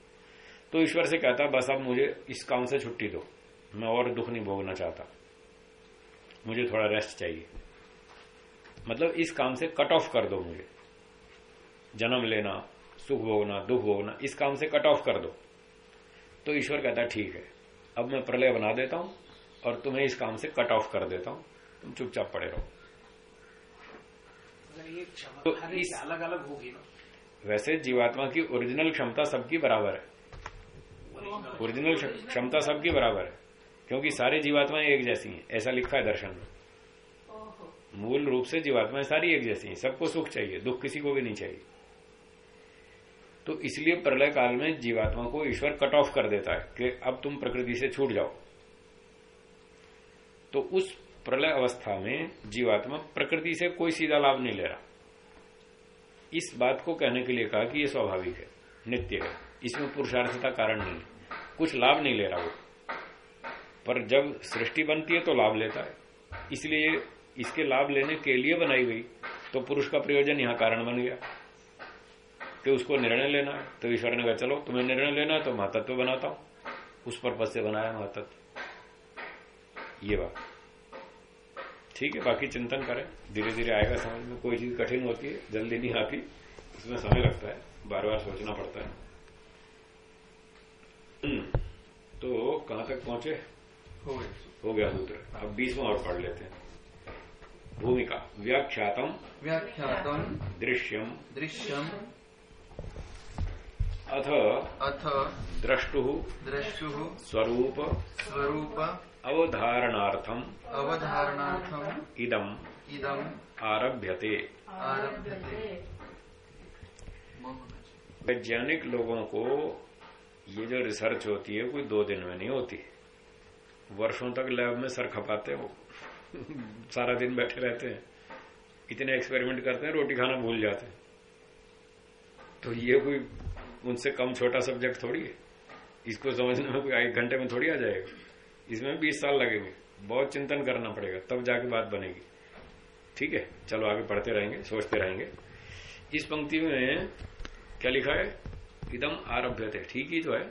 तो ईश्वर से कहता, बस अब मुझे इस काम से छुट्टी दो। मैं और दुख नहीं भोगना चाहता। मुझे थोड़ा रेस्ट चाहिए। मतलब इस काम से कट ऑफ़ कर दो मुझे। जन्म लेना सुख भोगना दुख भोगना इस काम से कट ऑफ़ कर दो। तो ईश्वर कहता है ठीक है अब मैं प्रलय बना देता हूँ और तुम्हें इस काम से कट ऑफ़ कर देता हूँ। तुम चुपचाप पड़े रहो। क्षमता तो इस- अलग अलग होगी ना। वैसे जीवात्मा की ओरिजिनल क्षमता सबकी बराबर है। ओरिजिनल क्षमता सबकी बराबर है क्योंकि सारे जीवात्माएँ एक जैसी हैं ऐसा लिखा है दर्शन में। मूल रूप से जीवात्माएँ सारी एक जैसी हैं सबको सुख चाहिए दुख किसी को भी नहीं चाहिए। तो इसलिए प्रलय काल में जीवात्मा को ईश्वर कट ऑफ़ कर देता है कि अब तुम प्रकृति से छूट जाओ। तो उस प्रलय अवस्था में जीवात्मा प्रकृति से कोई सीधा लाभ नहीं ले रहा। इस बात को कहने के लिए कहा कि यह स्वाभाविक है, नित्य है, इसमें पुरुषार्थता कारण नहीं है। कुछ लाभ नहीं ले रहा वो। पर जब सृष्टि बनती है तो लाभ लेता है। इसलिए इसके लाभ लेने के लिए बनाई गई तो पुरुष का प्रयोजन यहाँ कारण बन गया। कि उसको निर्णय लेना है। तो ईश्वर ने कहा चलो तुम्हें निर्णय लेना है तो महातत्व बनाता हूँ। उस पर्पज से बनाया महातत्व। ये बात। ठीक है बाकी चिंतन करें। धीरे धीरे आएगा समझ में कोई चीज़ कठिन होती है जल्दी नहीं आती इसमें समय लगता है बार बार सोचना पड़ता है। हम्म, तो कहाँ तक पहुँचे? हो गया। हो गया सूत्र। अब बीसवा और पढ़ लेते हैं। भूमिका। व्याख्यातम व्याख्यातम दृश्यम। दृश्यम अथ अथ द्रष्टु द्रष्टु स्वरूप स्वरूप अवधारणार्थम अवधारणार्थम इदम इदम आरभ्यते। आरभ्यते। वैज्ञानिक लोगों को ये जो रिसर्च होती है कोई दो दिन में नहीं होती। वर्षों तक लैब में सर खपाते हो सारा दिन बैठे रहते हैं। इतने एक्सपेरिमेंट करते हैं रोटी खाना भूल जाते हैं। तो ये कोई उनसे कम छोटा सब्जेक्ट थोड़ी है। इसको समझने में कोई एक घंटे में थोड़ी आ जाएगा। इसमें बीस साल लगेंगे। बहुत चिंतन करना पड़ेगा तब जाके बात बनेगी। ठीक है? चलो आगे पढ़ते रहेंगे सोचते रहेंगे। इस पंक्ति में क्या लिखा है? इदम आरभ्य थे ठीक ही तो है।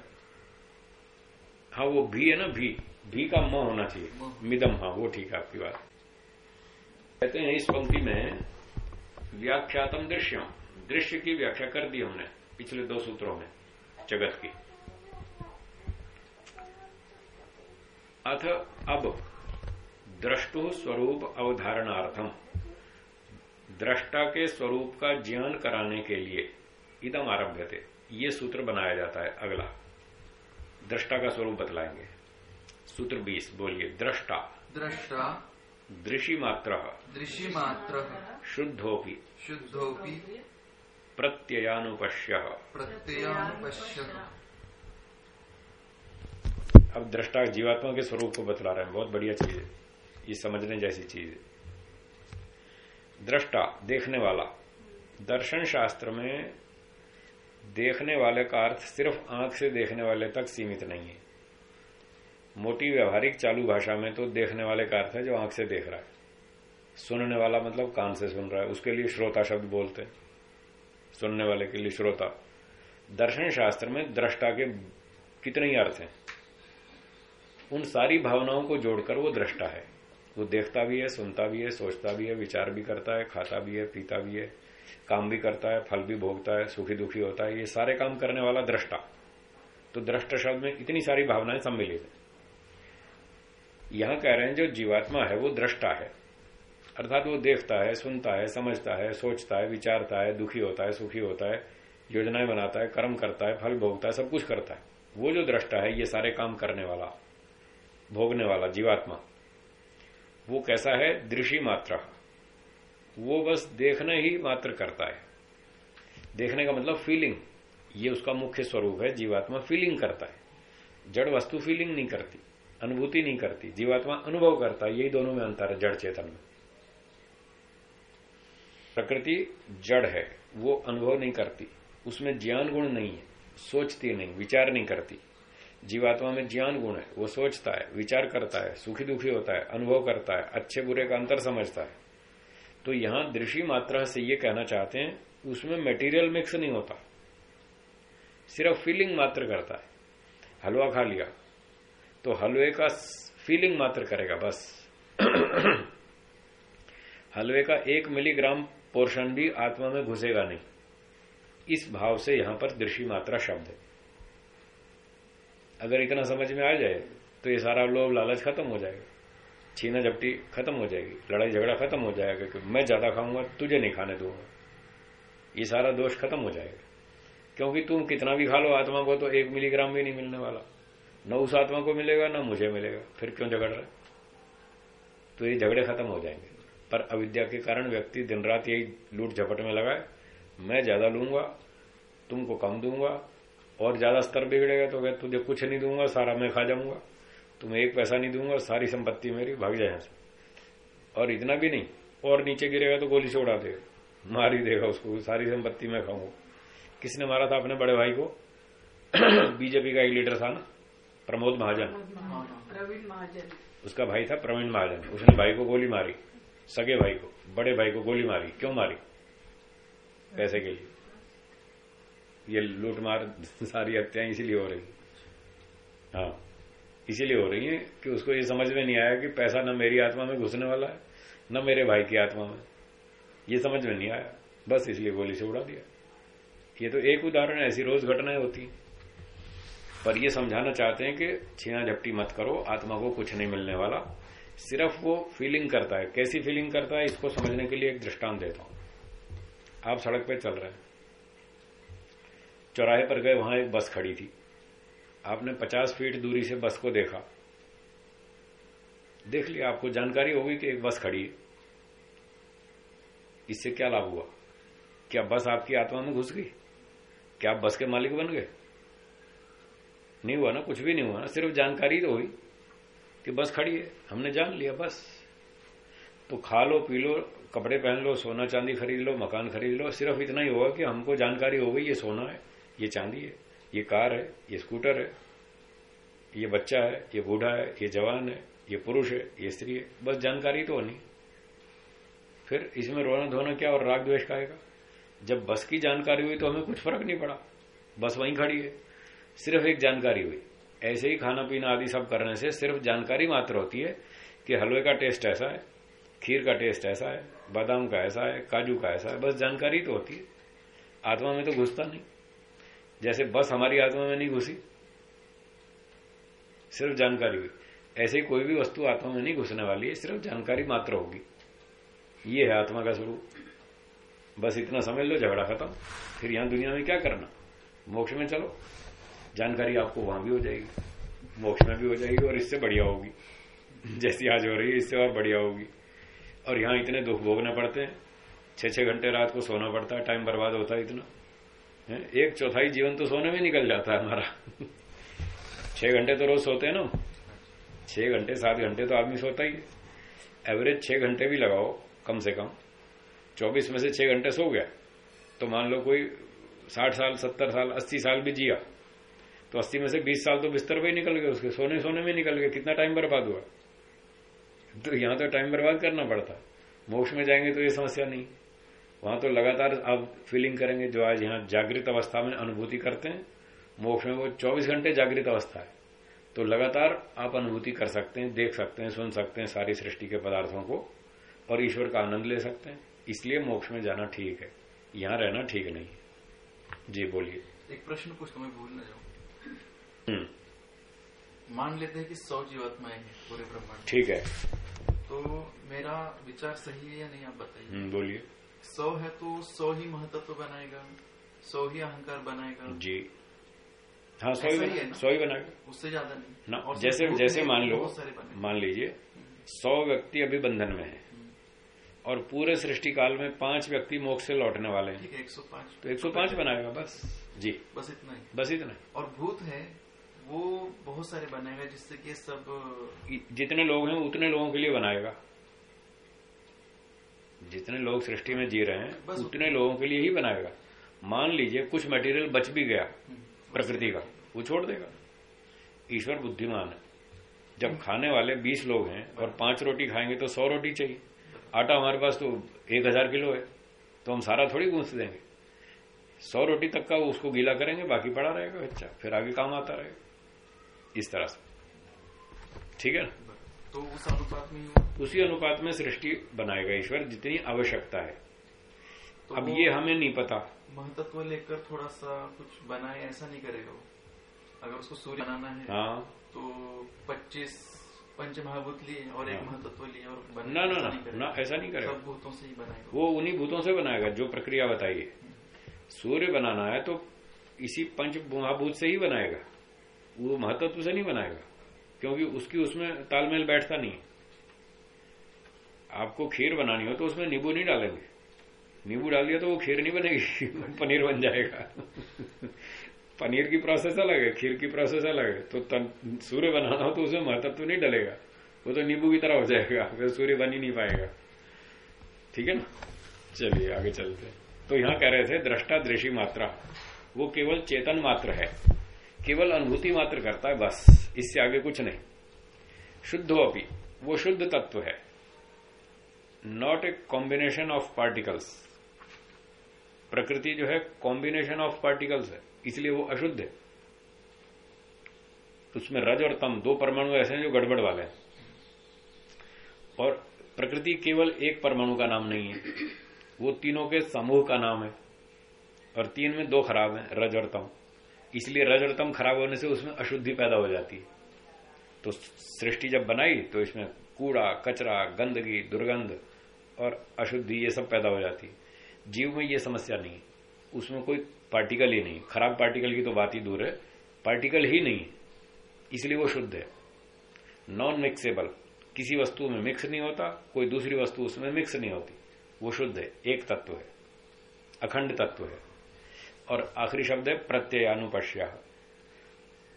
हाँ वो भी है ना भी। भी का म होना चाहिए। मिदम हाँ वो ठीक है आपकी बात। कहते हैं इस पंक्ति में व्याख्यातम दृश्यम। दृश्य की व्याख्या कर दी हमने। पिछले दो सूत्रों में जगत की। अथ अब द्रष्टु स्वरूप अवधारणार्थम दृष्टा के स्वरूप का ज्ञान कराने के लिए इदम आरभ्य थे ये सूत्र बनाया जाता है अगला। दृष्टा का स्वरूप बतलाएँगे। सूत्र बीस बोलिए दृष्टा दृष्टा दृषि मात्र दृषि मात्र शुद्धोपि। शुद्धोपि। प्रत्ययानुपश्य। प्रत्ययानुपश्य। अब दृष्टा जीवात्मा के स्वरूप को बतला रहे हैं। बहुत बढ़िया चीज़ है। ये समझने जैसी चीज़ है। दृष्टा देखने वाला। दर्शन शास्त्र में देखने वाले का अर्थ सिर्फ़ आँख से देखने वाले तक सीमित नहीं है। मोटी व्यवहारिक चालू भाषा में तो देखने वाले का अर्थ है जो आँख से देख रहा है। सुनने वाला मतलब कान से सुन रहा है। उसके लिए श्रोता शब्द बोलते हैं। सुनने वाले के लिए श्रोता, दर्शन शास्त्र में दृष्टा के कितने ही अर्थ हैं। उन सारी भावनाओं को जोड़कर वो दृष्टा है। वो देखता भी है, सुनता भी है, सोचता भी है, विचार भी करता है, खाता भी है, पीता भी है, काम भी करता है, फल भी भोगता है, सुखी दुखी होता है, ये सारे काम करने वाला दृष्टा। तो दृष्ट शब्द में इतनी सारी भावनाएँ सम्मिलित है। यहाँ कह रहे हैं, जो जीवात्मा है, वो दृष्टा है। अर्थात वो देखता है, सुनता है, समझता है, सोचता है, विचारता है, दुखी होता है, सुखी होता है, योजनाएँ बनाता है, कर्म करता है, फल भोगता है, सब कुछ करता है। वो जो दृष्टा है, ये सारे काम करने वाला, भोगने वाला जीवात्मा, वो कैसा है? दृषि मात्रा। वो बस देखने ही मात्र करता है। देखने का मतलब फीलिंग ये उसका मुख्य स्वरूप है, जीवात्मा फीलिंग करता है। जड़ वस्तु फीलिंग नहीं करती, अनुभूति नहीं करती, जीवात्मा अनुभव करता है, यही दोनों में अंतर है, जड़ चेतन में। प्रकृति जड़ है, वो अनुभव नहीं करती। उसमें ज्ञान गुण नहीं है, सोचती नहीं, विचार नहीं करती। जीवात्मा में ज्ञान गुण है, वो सोचता है, विचार करता है सुखी दुखी होता है, अनुभव करता है अच्छे बुरे का अंतर समझता है। तो यहाँ दृषि मात्रा से ये कहना चाहते हैं, उसमें मटेरियल मिक्स नहीं होता। सिर्फ़ फीलिंग मात्र करता है। हलवा खा लिया तो हलवे का फीलिंग मात्र करेगा, बस। [CLEARS THROAT] हलवे का एक मिलीग्राम पोर्शन भी आत्मा में घुसेगा नहीं। इस भाव से यहाँ पर दृषि मात्रा शब्द है। अगर इतना समझ में आ जाए तो ये सारा लोभ लालच खत्म हो जाएगा। छीना झपटी खत्म हो जाएगी, लड़ाई झगड़ा खत्म हो जाएगा कि मैं ज़्यादा खाऊँगा, तुझे नहीं खाने दूँगा। ये सारा दोष खत्म हो जाएगा। क्योंकि तुम कितना भी खा लो, आत्मा को तो एक मिलीग्राम भी नहीं मिलने वाला। न उस आत्मा को मिलेगा, न मुझे मिलेगा। फिर क्यों झगड़ रहे तो ये झगड़े खत्म हो जाएँगे। पर अविद्या के कारण व्यक्ति दिन रात यही लूट झपट में लगाए मैं ज़्यादा लूँगा तुमको कम दूँगा और ज़्यादा स्तर बिगड़ेगा तो क्या तुझे कुछ नहीं दूँगा सारा मैं खा जाऊँगा। तुम्हें एक पैसा नहीं दूँगा सारी संपत्ति मेरी भाग जाए से। और इतना भी नहीं और नीचे गिरेगा तो गोली से उड़ा देगा मार ही देगा उसको सारी संपत्ति मैं खाऊँगा। किसने मारा था अपने बड़े भाई को? [CLEARS THROAT] बीजेपी का एक लीडर था ना प्रमोद महाजन। प्रवीण महाजन। उसका भाई था प्रवीण महाजन उसने भाई को गोली मारी। सगे भाई को, बड़े भाई को गोली मारी। क्यों मारी? पैसे के लिए। ये लूट मार, सारी हत्याएँ इसीलिए हो रही हाँ। इसीलिए हो रही है कि उसको ये समझ में नहीं आया कि पैसा न मेरी आत्मा में घुसने वाला है, न मेरे भाई की आत्मा में। ये समझ में नहीं आया। बस इसलिए गोली से उड़ा दिया। ये तो एक उदाहरण ऐसी रोज घटनाएँ होती पर ये समझाना चाहते हैं कि छीना झपटी मत करो, आत्मा को कुछ नहीं मिलने वाला। सिर्फ़ वो फीलिंग करता है। कैसी फीलिंग करता है, इसको समझने के लिए एक दृष्टांत देता हूँ। आप सड़क पे चल रहे हैं। चौराहे पर गए, वहाँ एक बस खड़ी थी। आपने 50 फीट दूरी से बस को देखा। देख लिया, आपको जानकारी होगी कि एक बस खड़ी है। इससे क्या लाभ हुआ? क्या बस आपकी आत्मा में घुस गई? क्या आप बस के मालिक बन गए? नहीं हुआ ना, कुछ भी नहीं हुआ ना, सिर्फ़ जानकारी तो हुई। कि बस खड़ी है, हमने जान लिया, बस। तो खा लो, पी लो, कपड़े पहन लो, सोना चांदी खरीद लो, मकान खरीद लो, सिर्फ़ इतना ही होगा कि हमको जानकारी हो गई, ये सोना है, ये चांदी है, ये कार है, ये स्कूटर है, ये बच्चा है, ये बूढ़ा है, ये जवान है, ये पुरुष है, ये स्त्री है, बस जानकारी तो नहीं फिर इसमें रोना धोना क्या और राग द्वेष का आएगा जब बस की जानकारी हुई तो हमें कुछ फ़र्क नहीं पड़ा, बस वहीं खड़ी है, सिर्फ़ एक जानकारी हुई। ऐसे ही खाना पीना आदि सब करने से सिर्फ़ जानकारी मात्र होती है कि हलवे का टेस्ट ऐसा है, खीर का टेस्ट ऐसा है, बादाम का ऐसा है, काजू का ऐसा है, बस जानकारी तो होती है। आत्मा में तो घुसता नहीं। जैसे बस हमारी आत्मा में नहीं घुसी, सिर्फ़ जानकारी हुई। ऐसे कोई भी वस्तु आत्मा में नहीं घुसने वाली है, सिर्फ़ जानकारी मात्र होगी। ये है आत्मा का स्वरूप। बस इतना समझ लो, झगड़ा खत्म। फिर यहाँ दुनिया में क्या करना? मोक्ष में चलो। जानकारी आपको वहाँ भी हो जाएगी, मोक्ष में भी हो जाएगी और इससे बढ़िया होगी। जैसी आज हो रही है, इससे और बढ़िया होगी। और यहाँ इतने दुख भोगने पड़ते हैं। छह छह घंटे रात को सोना पड़ता है, टाइम बर्बाद होता है इतना। है? एक चौथाई जीवन तो सोने में निकल जाता है हमारा। [LAUGHS] छह घंटे तो रोज सोते हैं ना। छह घंटे, सात घंटे तो आदमी सोता ही एवरेज छह घंटे भी लगाओ, कम से कम। चौबीस में से छह घंटे सो गया। तो मान लो कोई साठ साल, सत्तर साल, अस्सी साल भी जिया। तो अस्सी में से बीस साल तो बिस्तर पे ही निकल गए, उसके सोने सोने में निकल गए। कितना टाइम बर्बाद हुआ? तो यहाँ तो टाइम बर्बाद करना पड़ता। मोक्ष में जाएँगे तो ये समस्या नहीं। वहाँ तो लगातार आप फीलिंग करेंगे जो आज यहाँ जागृत अवस्था में अनुभूति करते हैं। मोक्ष में वो 24 घंटे जागृत अवस्था है। तो लगातार आप अनुभूति कर सकते हैं, देख सकते हैं, सुन सकते हैं सारी सृष्टि के पदार्थों को और ईश्वर का आनंद ले सकते हैं। इसलिए मोक्ष में जाना ठीक है। यहाँ रहना ठीक नहीं जी, बोलिए। एक प्रश्न पूछ मैं भूल न। मान लेते हैं कि सौ जीवात्माएँ हैं पूरे ब्रह्मांड ठीक है। तो मेरा विचार सही है या नहीं आप बताइए। हम्म, बोलिए। सौ है तो सौ ही महत्व बनाएगा सौ ही अहंकार बनाएगा। जी। हाँ सौ ही सौ ही बनाएगा। उससे ज़्यादा नहीं। ना जैसे जैसे मान लो मान लीजिए सौ व्यक्ति अभी बंधन में है। और पूरे सृष्टि काल में पाँच व्यक्ति मोक्ष से लौटने वाले हैं एक सौ पाँच। तो एक सौ पाँच बनाएगा बस। जी। बस इतना ही। बस इतना। और भूत है वो बहुत सारे बनाएगा जिससे कि सब जितने लोग हैं उतने लोगों के लिए बनाएगा। जितने लोग सृष्टि में जी रहे हैं उतने लोगों के लिए ही बनाएगा। मान लीजिए कुछ मटेरियल बच भी गया हम्म। प्रकृति का वो छोड़ देगा। ईश्वर बुद्धिमान है। जब खाने वाले बीस लोग हैं और पाँच रोटी खाएँगे तो सौ रोटी चाहिए। आटा हमारे पास तो एक हज़ार किलो है तो हम सारा थोड़ी गूंथ देंगे। सौ रोटी तक का उसको गीला करेंगे बाकी पड़ा रहेगा अच्छा फिर आगे काम आता रहेगा। इस तरह से। ठीक है ना? तो उस अनुपात में उसी अनुपात में सृष्टि बनाएगा ईश्वर जितनी आवश्यकता है। तो अब ये हमें नहीं पता। महत्व लेकर थोड़ा सा कुछ बनाए ऐसा नहीं करेगा वो। अगर उसको सूर्य बनाना है हाँ। तो पच्चीस पंच महाभूत लिए और एक हाँ। महत्व लिए और ना ना ना ना ऐसा नहीं करेगा। सब भूतों से ही बनाएगा। वो उन्हीं भूतों से बनाएगा जो प्रक्रिया बताइए सूर्य बनाना है तो इसी पंच महाभूत से ही बनाएगा। वो महत्व से नहीं बनाएगा, क्योंकि उसकी उसमें तालमेल बैठता नहीं आपको खीर बनानी हो तो उसमें नींबू नहीं डालेंगे। नींबू डाल दिया तो वो खीर नहीं बनेगी, [LAUGHS] पनीर बन जाएगा। [LAUGHS] पनीर की प्रोसेस अलग है, खीर की प्रोसेस अलग है। तो सूर्य बनाना हो तो उसमें महत्व तो नहीं डलेगा। वो तो नींबू की तरह हो जाएगा, फिर सूर्य बन ही नहीं पाएगा। ठीक है ना? चलिए, आगे चलते तो यहाँ कह रहे थे, दृष्टा दृषि मात्रा। वो केवल चेतन मात्र है। केवल अनुभूति मात्र करता है, बस। इससे आगे कुछ नहीं। शुद्ध अपी वो शुद्ध तत्व है। Not a combination of particles प्रकृति जो है कॉम्बिनेशन ऑफ़ पार्टिकल्स है। इसलिए वो अशुद्ध है। उसमें रज और तम, दो परमाणु ऐसे हैं जो गड़बड़ वाले हैं। और प्रकृति केवल एक परमाणु का नाम नहीं है। वो तीनों के समूह का नाम है। और तीन में दो खराब है, रज और तम। इसलिए रज खराब होने से उसमें अशुद्धि पैदा हो जाती है। तो सृष्टि जब बनाई तो इसमें कूड़ा, कचरा, गंदगी, दुर्गंध और अशुद्धि, ये सब पैदा हो जाती है। जीव में ये समस्या नहीं उसमें कोई पार्टिकल ही नहीं खराब पार्टिकल की तो बात ही दूर है। पार्टिकल ही नहीं इसलिए वो शुद्ध है। नॉन मिक्सेबल किसी वस्तु में मिक्स नहीं होता, कोई दूसरी वस्तु उसमें मिक्स नहीं होती। वो शुद्ध है। एक तत्व है। अखंड तत्व है। और आखिरी शब्द है प्रत्ययानुपश्या।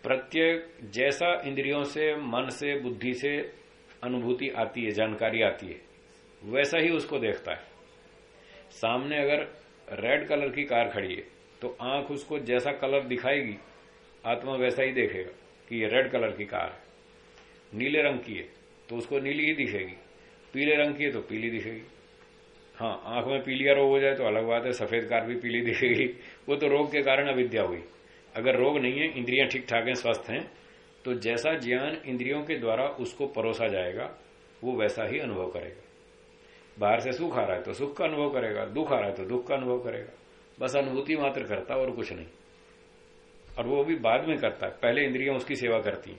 प्रत्यय जैसा इंद्रियों से, मन से, बुद्धि से अनुभूति आती है, जानकारी आती है, वैसा ही उसको देखता है। सामने अगर रेड कलर की कार खड़ी है तो आँख उसको जैसा कलर दिखाएगी, आत्मा वैसा ही देखेगा कि ये रेड कलर की कार है। नीले रंग की है तो उसको नीली ही दिखेगी, पीले रंग की है तो पीली दिखेगी। हाँ आँख में पीलिया रोग हो जाए तो अलग बात है, सफ़ेद कार भी पीली दिखेगी। वो तो रोग के कारण अविद्या हुई अगर रोग नहीं है, इंद्रियाँ ठीक ठाक है, स्वस्थ हैं तो जैसा ज्ञान इंद्रियों के द्वारा उसको परोसा जाएगा, वो वैसा ही अनुभव करेगा। बाहर से सुख आ रहा है तो सुख का अनुभव करेगा, दुख आ रहा है तो दुख का अनुभव करेगा। बस अनुभूति मात्र करता और कुछ नहीं। और वो भी बाद में करता है पहले इंद्रियाँ उसकी सेवा करती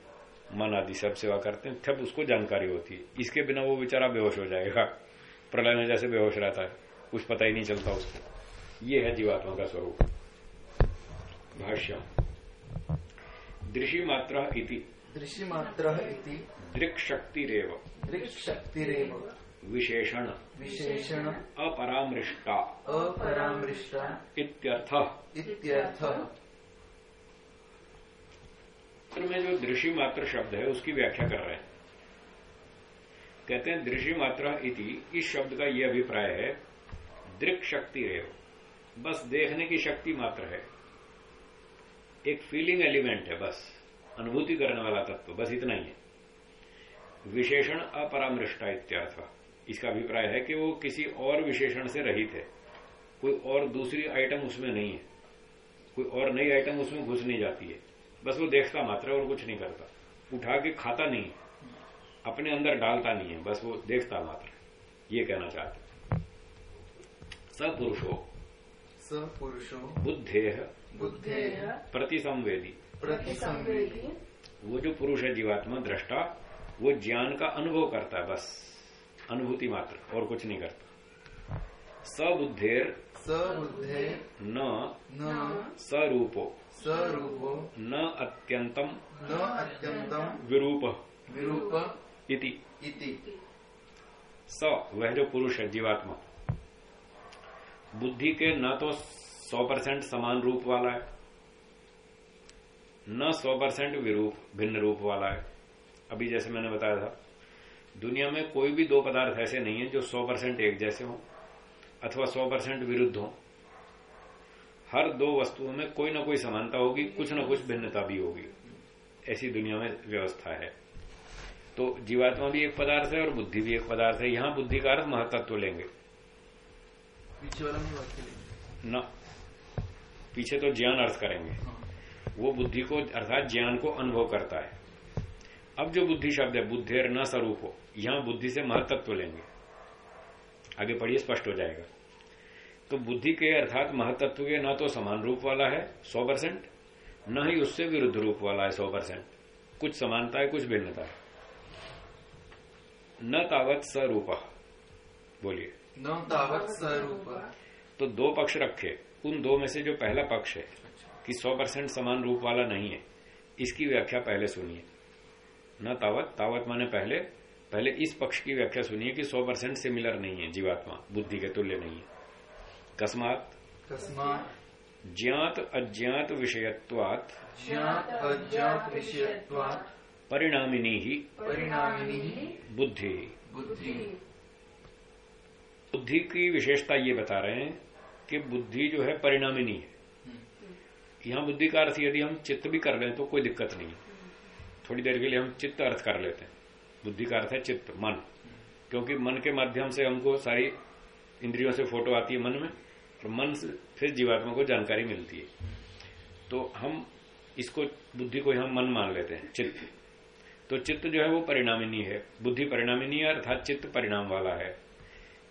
मन आदि सब सेवा करते हैं, तब उसको जानकारी होती है। इसके बिना वो बेचारा बेहोश हो जाएगा। प्रलय में जैसे बेहोश रहता है कुछ पता ही नहीं चलता उसको। ये है जीवात्मा का स्वरूप। भाष्य दृषि मात्रा इति। दृश्य मात्र दृक् शक्ति रेव दृक् शक्ति रेव विशेषण। विशेषण। अपरामृष्टा। अपरामृष्टा। इत्यर्थ। इत्यर्थ। में जो दृषि मात्र शब्द है उसकी व्याख्या कर रहे हैं। कहते हैं दृषि मात्रा इति, इस शब्द का यह अभिप्राय है, दृक शक्ति रेव बस देखने की शक्ति मात्र है। एक फीलिंग एलिमेंट है बस, अनुभूति करने वाला तत्व, बस इतना ही है। विशेषण अपरामृष्टा इत्यर्थ। इसका अभिप्राय है कि वो किसी और विशेषण से रहित है। कोई और दूसरी आइटम उसमें नहीं है। कोई और नई आइटम उसमें घुस नहीं जाती है। बस वो देखता मात्र और कुछ नहीं करता। उठा के खाता नहीं है। अपने अंदर डालता नहीं है बस वो देखता मात्र ये कहना चाहते सपुरुषो। सपुरुषो। बुद्धे बुद्धे प्रतिसंवेदी। प्रतिसंवेदी। वो जो पुरुष है जीवात्मा दृष्टा वो ज्ञान का अनुभव करता है बस। अनुभूति मात्र और कुछ नहीं करता। सबुद्धेर सबुद्धेर न न स्वरूपो स्वरूपो न अत्यंतम न अत्यंतम विरूप। विरूप। इति। इति। स वह जो पुरुष है जीवात्मा। बुद्धि के न तो सौ परसेंट समान रूप वाला है न सौ परसेंट विरूप भिन्न रूप वाला है। अभी जैसे मैंने बताया था दुनिया में कोई भी दो पदार्थ ऐसे नहीं है जो सौ परसेंट एक जैसे हो अथवा सौ परसेंट विरुद्ध हो। हर दो वस्तुओं में कोई ना कोई समानता होगी कुछ ना कुछ भिन्नता भी होगी। ऐसी दुनिया में व्यवस्था है। तो जीवात्मा भी एक पदार्थ है और बुद्धि भी एक पदार्थ है। यहाँ बुद्धि का अर्थ महत्व लेंगे। न। पीछे तो ज्ञान अर्थ करेंगे। हाँ। वो बुद्धि को अर्थात ज्ञान को अनुभव करता है। अब जो बुद्धि शब्द है बुद्धेर न स्वरूप हो यहाँ बुद्धि से महत्व लेंगे। आगे पढ़िए स्पष्ट हो जाएगा। तो बुद्धि के अर्थात महतत्व के न तो समान रूप वाला है सौ परसेंट न ही उससे विरुद्ध रूप वाला है सौ परसेंट। कुछ समानता है कुछ भिन्नता है। न तावत स्वरूप। बोलिए। न तावत स्वरूप। तो दो पक्ष रखे। उन दो में से जो पहला पक्ष है कि सौ परसेंट समान रूप वाला नहीं है इसकी व्याख्या पहले सुनिए। न तावत तावत माने पहले। पहले इस पक्ष की व्याख्या सुनिए कि 100 परसेंट सिमिलर नहीं है जीवात्मा बुद्धि के तुल्य नहीं है। कस्मात। कस्मात। ज्ञात अज्ञात विषयत्वात। ज्ञात अज्ञात विषयत्वात। परिणामिनी ही परिणामिनी बुद्धि। बुद्धि। बुद्धि की विशेषता ये बता रहे हैं कि बुद्धि जो है परिणामिनी है। यहाँ बुद्धि का अर्थ यदि हम चित्त भी कर लें तो कोई दिक्कत नहीं है। थोड़ी देर के लिए हम चित्त अर्थ कर लेते हैं। बुद्धि का अर्थ है चित्त मन। क्योंकि मन के माध्यम से हमको सारी इंद्रियों से फ़ोटो आती है मन में और मन से फिर जीवात्मा को जानकारी मिलती है। तो हम इसको बुद्धि को यहाँ मन मान लेते हैं चित्त। तो चित्त जो है वो परिणामिनी है। बुद्धि परिणामिनी है अर्थात चित्त परिणाम वाला है।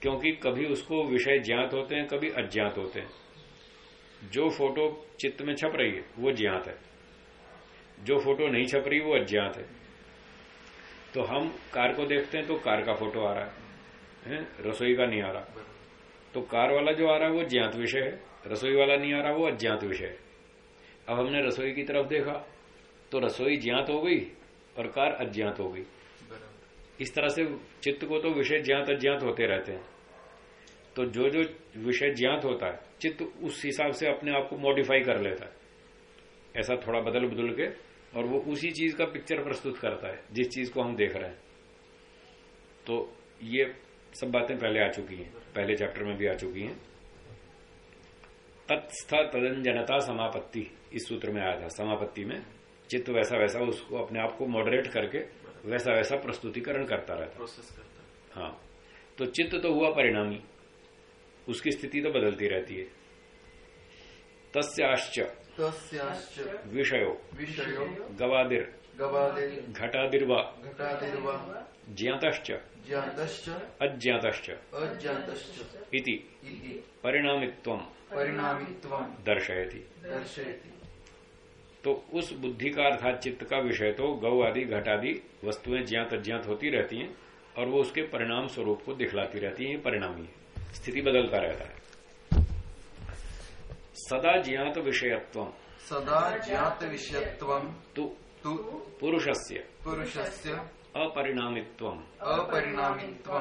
क्योंकि कभी उसको विषय ज्ञात होते हैं कभी अज्ञात होते हैं। जो फ़ोटो चित्त में छप रही है वो ज्ञात है। जो फ़ोटो नहीं छप रही वो अज्ञात है। तो हम कार को देखते हैं तो कार का फ़ोटो आ रहा है, है? रसोई का नहीं आ रहा। तो कार वाला जो आ रहा है वो ज्ञात विषय है। रसोई वाला नहीं आ रहा वो अज्ञात विषय है। अब हमने रसोई की तरफ़ देखा तो रसोई ज्ञात हो गई और कार अज्ञात हो गई। इस तरह से चित्त को तो विषय ज्ञात अज्ञात होते रहते हैं। तो जो जो विषय ज्ञात होता है चित्त उस हिसाब से अपने आप को मॉडिफाई कर लेता है। ऐसा थोड़ा बदल बदल के और वो उसी चीज़ का पिक्चर प्रस्तुत करता है जिस चीज़ को हम देख रहे हैं। तो ये सब बातें पहले आ चुकी हैं पहले चैप्टर में भी आ चुकी हैं। तत्स्थ तदंजनता समापत्ति इस सूत्र में आया था समापत्ति में। चित्त वैसा वैसा उसको अपने आप को मॉडरेट करके वैसा वैसा प्रस्तुतिकरण करता रहता है। हाँ। तो चित्त तो हुआ परिणामी। उसकी स्थिति तो बदलती रहती है। तस्याश्च। तस्याश्च। विषयो। विषयो। गवादिर। गवादिर। घटादिर्वा। घटादिर्वा। ज्ञातश्च। ज्ञातश्च। अज्ञातश्च। अज्ञातश्च। इति। इति। परिणामित्वम। परिणामित्वम। दर्शयति। दर्शयति। तो उस बुद्धि का अर्थात चित्त का विषय तो गौ आदि घट आदि वस्तुएँ ज्ञात अज्ञात होती रहती हैं और वो उसके परिणाम स्वरूप को दिखलाती रहती है परिणामी है स्थिति बदलता रहता है। सदा ज्ञात विषयत्व। सदा ज्ञात विषयत्व। तु तु पुरुषस्य। पुरुषस्य। अपरिणामित्व। अपरिणामित्व।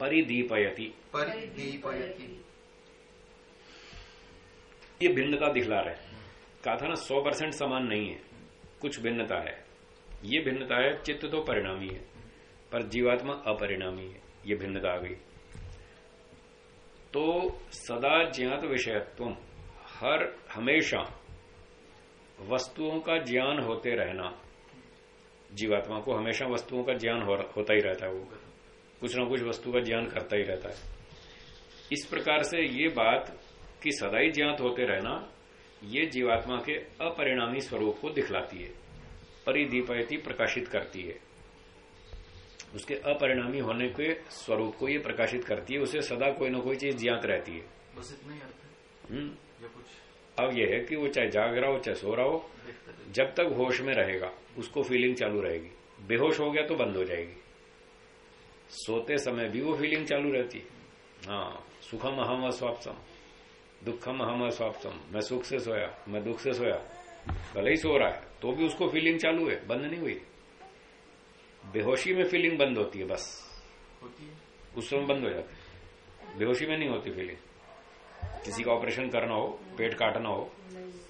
परिदीपयति। परिदीपयति। ये भिन्नता दिखला रहे कहा था ना सौ परसेंट समान नहीं है कुछ भिन्नता है। ये भिन्नता है चित्त तो परिणामी है पर जीवात्मा अपरिणामी है ये भिन्नता आ गई। तो सदा ज्ञात विषयत्व हर हमेशा वस्तुओं का ज्ञान होते रहना जीवात्मा को हमेशा वस्तुओं का ज्ञान हो, होता ही रहता है वो। कुछ ना कुछ वस्तु का ज्ञान करता ही रहता है। इस प्रकार से ये बात कि सदाई ज्ञात होते रहना ये जीवात्मा के अपरिणामी स्वरूप को दिखलाती है परिदीपयती प्रकाशित करती है। उसके अपरिणामी होने के स्वरूप को ये प्रकाशित करती है उसे सदा कोई ना कोई चीज़ ज्ञात रहती है। बस इतना ही अर्थ हम्म। है कुछ? अब यह है कि वो चाहे जाग रहा हो चाहे सो रहा हो जब तक होश में रहेगा उसको फीलिंग चालू रहेगी। बेहोश हो गया तो बंद हो जाएगी। सोते समय भी वो फीलिंग चालू रहती है। हाँ सुखम अहम अस्वाप्तम दुखम हम अस्वाप्तम मैं सुख से सोया मैं दुख से सोया। भले ही सो रहा है तो भी उसको फीलिंग चालू है बंद नहीं हुई। बेहोशी में फीलिंग बंद होती है बस। होती है। उस समय बंद हो जाती है। बेहोशी में नहीं होती फीलिंग किसी का ऑपरेशन करना हो पेट काटना हो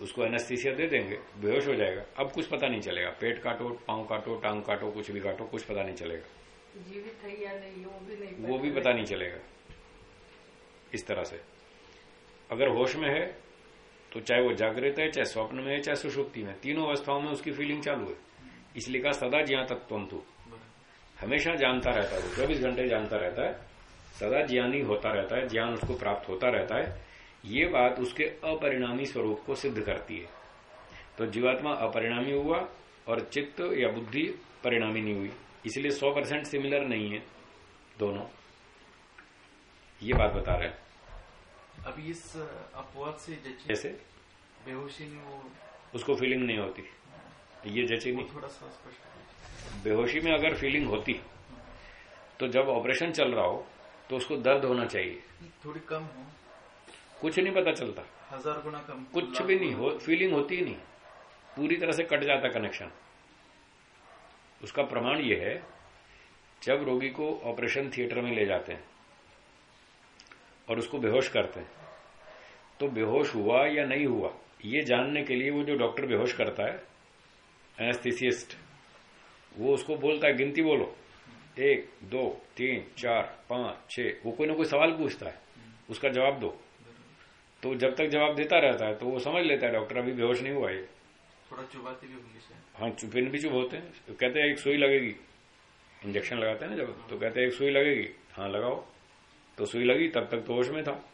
उसको एनेस्थीसिया दे देंगे बेहोश हो जाएगा। अब कुछ पता नहीं चलेगा। पेट काटो पाँव काटो टांग काटो कुछ भी काटो कुछ पता नहीं चलेगा। जीवित है या नहीं वो भी नहीं वो भी पता नहीं चलेगा। इस तरह से। अगर होश में है तो चाहे वो जागृत है, चाहे स्वप्न में है, चाहे सुषुप्ति में, तीनों अवस्थाओं में उसकी फीलिंग चालू है। इसलिए कहा, सदा ज्ञातत्व तू। हमेशा जानता रहता है, वो चौबीस घंटे जानता रहता है, सदा ज्ञानी होता रहता है, ज्ञान उसको प्राप्त होता रहता है। ये बात उसके अपरिणामी स्वरूप को सिद्ध करती है। तो जीवात्मा अपरिणामी हुआ और चित्त या बुद्धि परिणामी नहीं हुई। इसलिए सौ परसेंट सिमिलर नहीं है, दोनों। ये बात बता रहे हैं। अब इस अपवाद से जैसे जैसे बेहोशी में वो उसको फीलिंग नहीं होती। ये जैसे नहीं थोड़ा सा स्पष्ट बेहोशी में अगर फीलिंग होती तो जब ऑपरेशन चल रहा हो तो उसको दर्द होना चाहिए। थोड़ी कम हो। कुछ नहीं पता चलता। हज़ार गुना कम कुछ भी नहीं हो फीलिंग होती ही नहीं। पूरी तरह से कट जाता कनेक्शन उसका प्रमाण यह है जब रोगी को ऑपरेशन थिएटर में ले जाते हैं और उसको बेहोश करते हैं। तो बेहोश हुआ या नहीं हुआ ये जानने के लिए वो जो डॉक्टर बेहोश करता है एनेस्थीसिस्ट वो उसको बोलता है गिनती बोलो। एक दो तीन चार पाँच छ वो कोई ना कोई सवाल पूछता है उसका जवाब दो। तो जब तक जवाब देता रहता है तो वो समझ लेता है डॉक्टर अभी बेहोश नहीं हुआ ये। थोड़ा चुबाती भी होंगी हाँ पिन भी चुप होते हैं। कहते हैं एक सुई लगेगी। इंजेक्शन लगाते हैं ना जब तो कहते हैं एक सुई लगेगी। हाँ लगाओ। तो सुई लगी, तब तक तो होश में था।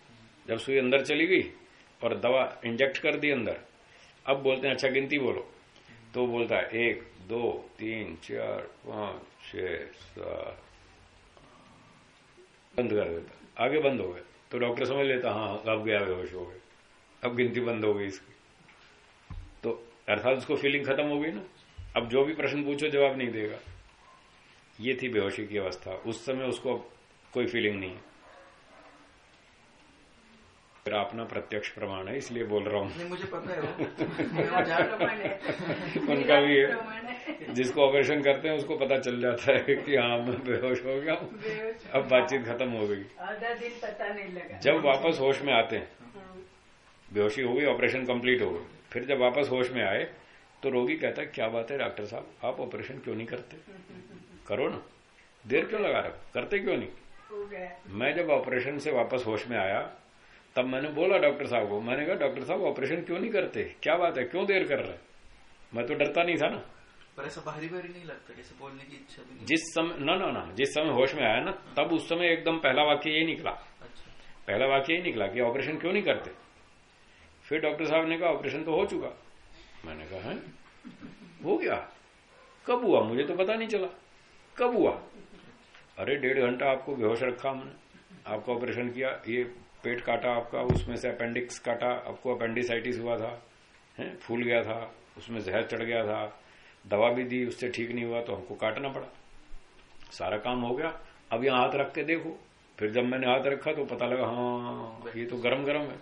जब सुई अंदर चली गई और दवा इंजेक्ट कर दी अंदर, अब बोलते हैं अच्छा गिनती बोलो। तो बोलता है, एक, दो, तीन, चार, पाँच छ सात, बंद कर देता। आगे बंद हो गए। तो डॉक्टर समझ लेता हाँ अब गया, बेहोश हो गए। अब गिनती बंद हो गई इसकी। तो अर्थात उसको फीलिंग खत्म हो गई ना। अब जो भी प्रश्न पूछो, जवाब नहीं देगा। ये थी बेहोशी की अवस्था। उस समय उसको कोई फीलिंग नहीं है। मेरा अपना प्रत्यक्ष प्रमाण है इसलिए बोल रहा हूँ। मुझे पता [LAUGHS] है उनका भी है। जिसको ऑपरेशन करते हैं उसको पता चल जाता है कि हाँ मैं बेहोश हो गया अब बातचीत खत्म हो गई। आधा दिन पता नहीं लगा। जब वापस होश में आते हैं बेहोशी हो गई ऑपरेशन कंप्लीट हो गई फिर जब वापस होश में आए तो रोगी कहता है क्या बात है डॉक्टर साहब? आप ऑपरेशन क्यों नहीं करते? करो ना। देर क्यों लगा रहे करते क्यों नहीं? मैं जब ऑपरेशन से वापस होश में आया तब मैंने बोला डॉक्टर साहब को मैंने कहा डॉक्टर साहब ऑपरेशन क्यों नहीं करते? क्या बात है? क्यों देर कर रहे मैं तो डरता नहीं था ना। पर ऐसा भारी भारी नहीं लगता जैसे बोलने की इच्छा भी नहीं। जिस समय ना ना ना जिस समय होश में आया ना तब उस समय एकदम पहला वाक्य यही निकला। अच्छा। पहला वाक्य यही निकला कि ऑपरेशन क्यों नहीं करते? फिर डॉक्टर साहब ने कहा ऑपरेशन तो हो चुका। मैंने कहा है? हो गया? कब हुआ? मुझे तो पता नहीं चला। कब हुआ? अरे डेढ़ घंटा आपको बेहोश रखा हमने। आपका ऑपरेशन किया ये पेट काटा आपका उसमें से अपेंडिक्स काटा आपको अपेंडिसाइटिस हुआ था है फूल गया था उसमें जहर चढ़ गया था दवा भी दी उससे ठीक नहीं हुआ तो हमको काटना पड़ा। सारा काम हो गया अब यहाँ हाथ रख के देखो। फिर जब मैंने हाथ रखा तो पता लगा हाँ ये तो गरम गरम है।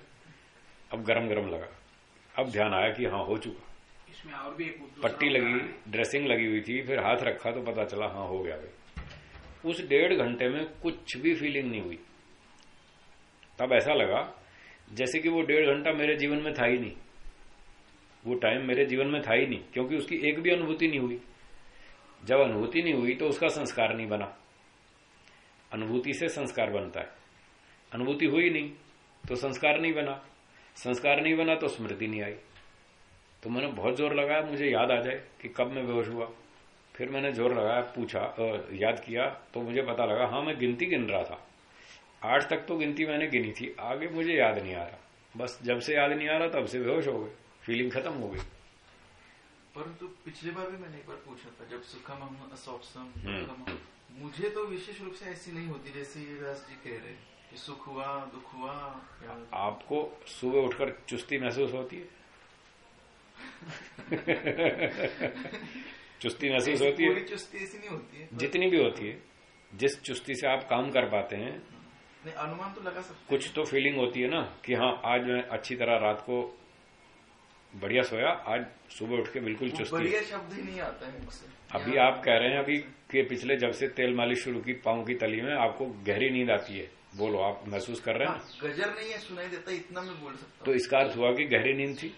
अब गरम गरम लगा। अब ध्यान आया कि हाँ हो चुका। इसमें और भी एक पट्टी लगी ड्रेसिंग लगी हुई थी फिर हाथ रखा तो पता चला हाँ हो गया भाई। उस डेढ़ घंटे में कुछ भी फीलिंग नहीं हुई। तब ऐसा लगा जैसे कि वो डेढ़ घंटा मेरे जीवन में था ही नहीं। वो टाइम मेरे जीवन में था ही नहीं, क्योंकि उसकी एक भी अनुभूति नहीं हुई। जब अनुभूति नहीं हुई तो उसका संस्कार नहीं बना। अनुभूति से संस्कार बनता है। अनुभूति हुई नहीं तो संस्कार नहीं बना। संस्कार नहीं बना तो स्मृति नहीं आई। तो मैंने बहुत ज़ोर लगाया, मुझे याद आ जाए कि कब मैं बेहोश हुआ। फिर मैंने ज़ोर लगाया, पूछा याद किया तो मुझे पता लगा हाँ मैं गिनती गिन रहा था। आठ तक तो गिनती मैंने गिनी थी आगे मुझे याद नहीं आ रहा। बस जब से याद नहीं आ रहा तब से बेहोश हो गए। फीलिंग खत्म हो गई। परंतु पिछले बार भी मैंने एक बार पूछा था जब सुखम हम असौसम मुझे तो विशेष रूप से ऐसी नहीं होती जैसे व्यास जी कह रहे कि सुख हुआ दुख हुआ आपको सुबह उठकर चुस्ती महसूस होती है? [LAUGHS] चुस्ती महसूस होती है? चुस्ती ऐसी नहीं होती है जितनी भी होती है जिस चुस्ती से आप काम कर पाते हैं। नहीं अनुमान तो लगा सकते कुछ तो फीलिंग होती है ना कि हाँ आज मैं अच्छी तरह रात को बढ़िया सोया आज सुबह उठ के बिल्कुल चुस्ती बढ़िया शब्द ही नहीं आता है मुझसे। अभी आप कह रहे हैं अभी कि पिछले जब से तेल मालिश शुरू की पाँव की तली में आपको गहरी नींद आती है। बोलो आप महसूस कर रहे हैं? हाँ, गजर नहीं है सुनाई देता इतना मैं बोल सकता तो इसका अर्थ हुआ कि गहरी नींद थी?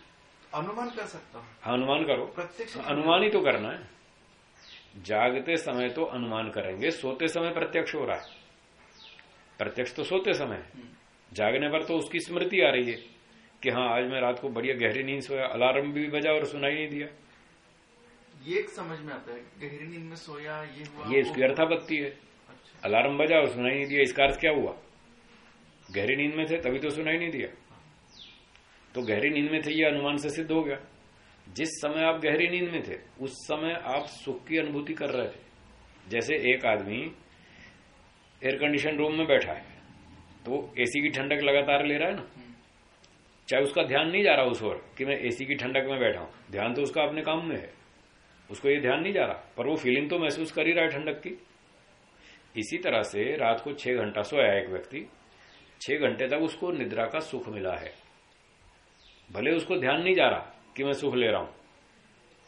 अनुमान कर सकता हूँ। हाँ अनुमान करो। प्रत्यक्ष अनुमान ही तो करना है। जागते समय तो अनुमान करेंगे सोते समय प्रत्यक्ष हो रहा है। प्रत्यक्ष तो सोते समय। जागने पर तो उसकी स्मृति आ रही है कि हाँ आज मैं रात को बढ़िया गहरी नींद सोया अलार्म भी बजा और सुनाई नहीं दिया। ये एक समझ में आता है गहरी नींद में सोया ये हुआ ये इसकी अर्थापत्ति है। अच्छा। अलार्म बजा और सुनाई नहीं दिया इसका अर्थ क्या हुआ? गहरी नींद में थे तभी तो सुनाई नहीं दिया। तो गहरी नींद में थे ये अनुमान से सिद्ध हो गया। जिस समय आप गहरी नींद में थे उस समय आप सुख की अनुभूति कर रहे थे। जैसे एक आदमी एयर कंडीशन रूम में बैठा है। तो एसी की ठंडक लगातार ले रहा है ना? चाहे उसका ध्यान नहीं जा रहा उस ओर कि मैं एसी की ठंडक में बैठा हूँ। ध्यान तो उसका अपने काम में है। उसको ये ध्यान नहीं जा रहा, पर वो फीलिंग तो महसूस कर ही रहा है ठंडक की। इसी तरह से रात को छह घंटा सोया एक व्यक्ति, छह घंटे तक उसको निद्रा का सुख मिला है। भले उसको ध्यान नहीं जा रहा कि मैं सुख ले रहा हूँ,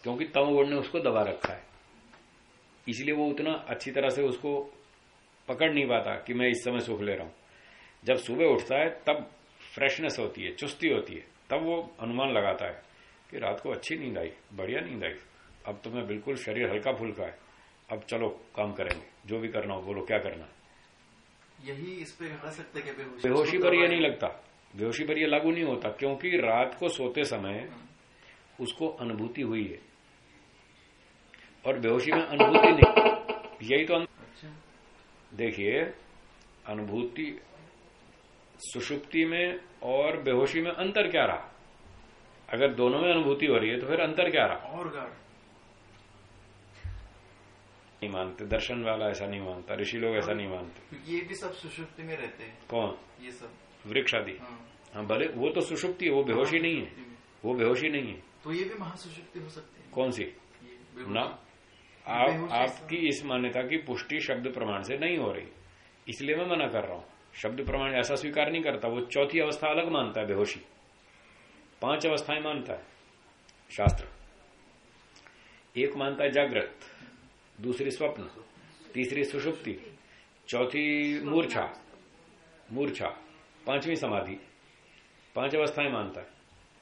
क्योंकि तम गुण ने उसको दबा रखा है। इसलिए वो उतना अच्छी तरह से उसको पकड़ नहीं पाता कि मैं इस समय सुख ले रहा हूँ। जब सुबह उठता है तब फ्रेशनेस होती है चुस्ती होती है। तब वो अनुमान लगाता है कि रात को अच्छी नींद आई बढ़िया नींद आई। अब तो मैं बिल्कुल शरीर हल्का फुल्का है। अब चलो काम करेंगे। जो भी करना हो बोलो क्या करना यही इस पे हटा सकते बेहोशी बेहोशी पर यह नहीं लगता। बेहोशी पर यह लागू नहीं होता क्योंकि रात को सोते समय। उसको अनुभूति हुई है। और बेहोशी में अनुभूति नहीं। यही तो अच्छा। देखिए अनुभूति सुषुप्ति में और बेहोशी में अंतर क्या रहा? अगर दोनों में अनुभूति हो रही है तो फिर अंतर क्या रहा? और नहीं मानते दर्शन वाला ऐसा नहीं मानता ऋषि लोग ऐसा नहीं मानते। ये भी सब सुषुप्ति में रहते हैं। कौन? ये सब। वृक्ष आदि। हाँ, हाँ भले वो तो सुषुप्ति है वो बेहोशी नहीं है। वो बेहोशी नहीं है। तो ये भी महासुषुप्ति हो सकती है। कौन सी? ना? आप आपकी इस मान्यता की पुष्टि शब्द प्रमाण से नहीं हो रही। इसलिए मैं मना कर रहा हूँ। शब्द प्रमाण ऐसा स्वीकार नहीं करता वो चौथी अवस्था अलग मानता है बेहोशी। पाँच अवस्थाएँ मानता है शास्त्र। एक मानता है जागृत दूसरी स्वप्न तीसरी सुषुप्ति चौथी मूर्छा। मूर्छा पांचवी समाधि। पाँच अवस्थाएँ मानता है।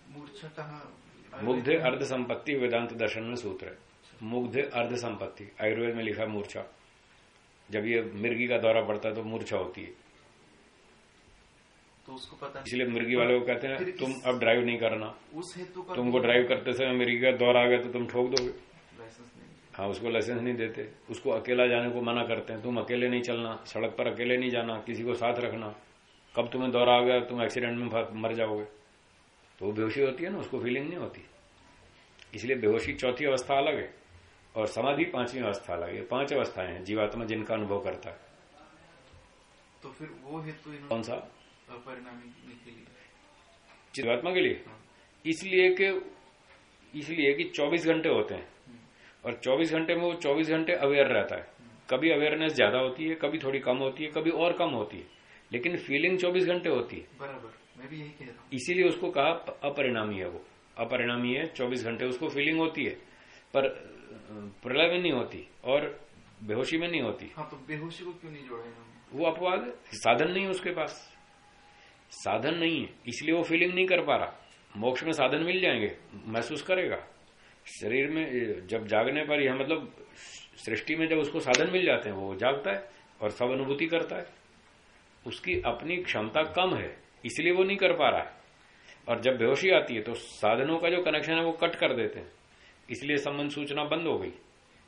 मूर्छा कहा मुग्ध अर्ध संपत्ति वेदांत दर्शन में सूत्र है। मुग्ध अर्ध संपत्ति आयुर्वेद में लिखा मूर्छा। जब ये मिर्गी का दौरा पड़ता है तो मूर्छा होती है। तो उसको पता इसलिए मिर्गी वाले को कहते हैं तुम अब ड्राइव नहीं करना। उस हेतु का तुमको ड्राइव करते समय मिर्गी का दौरा आ गया तो तुम ठोक दोगे। हाँ उसको लाइसेंस नहीं देते। उसको अकेला जाने को मना करते हैं। तुम अकेले नहीं चलना सड़क पर अकेले नहीं जाना किसी को साथ रखना। कब तुम्हें दौरा आ गया तुम एक्सीडेंट में मर जाओगे। तो बेहोशी होती है ना उसको फीलिंग नहीं होती। इसलिए बेहोशी चौथी अवस्था अलग है। और समाधि पांचवी अवस्था अलग है पाँच अवस्थाएँ हैं जीवात्मा जिनका अनुभव करता है। तो फिर वो हेतु कौन सा? परिणामी जीवात्मा के लिए? हाँ। इसलिए कि इसलिए कि 24 घंटे होते हैं। और 24 घंटे में वो 24 घंटे अवेयर रहता है। कभी अवेयरनेस ज़्यादा होती है कभी थोड़ी कम होती है कभी और कम होती है। लेकिन फीलिंग 24 घंटे होती है। बराबर मैं भी यही कह रहा हूँ। इसीलिए उसको कहा अपरिणामी है वो। अपरिणामी है 24 घंटे उसको फीलिंग होती है। पर प्रलय में नहीं होती और बेहोशी में नहीं होती। हाँ तो बेहोशी को क्यों नहीं जोड़ा वो अपवाद साधन नहीं है उसके पास। साधन नहीं है इसलिए वो फीलिंग नहीं कर पा रहा। मोक्ष में साधन मिल जाएँगे महसूस करेगा। शरीर में जब जागने पर यह मतलब सृष्टि में जब उसको साधन मिल जाते हैं वो जागता है और सब अनुभूति करता है। उसकी अपनी क्षमता कम है इसलिए वो नहीं कर पा रहा है। और जब बेहोशी आती है तो साधनों का जो कनेक्शन है वो कट कर देते हैं। इसलिए संबंध सूचना बंद हो गई।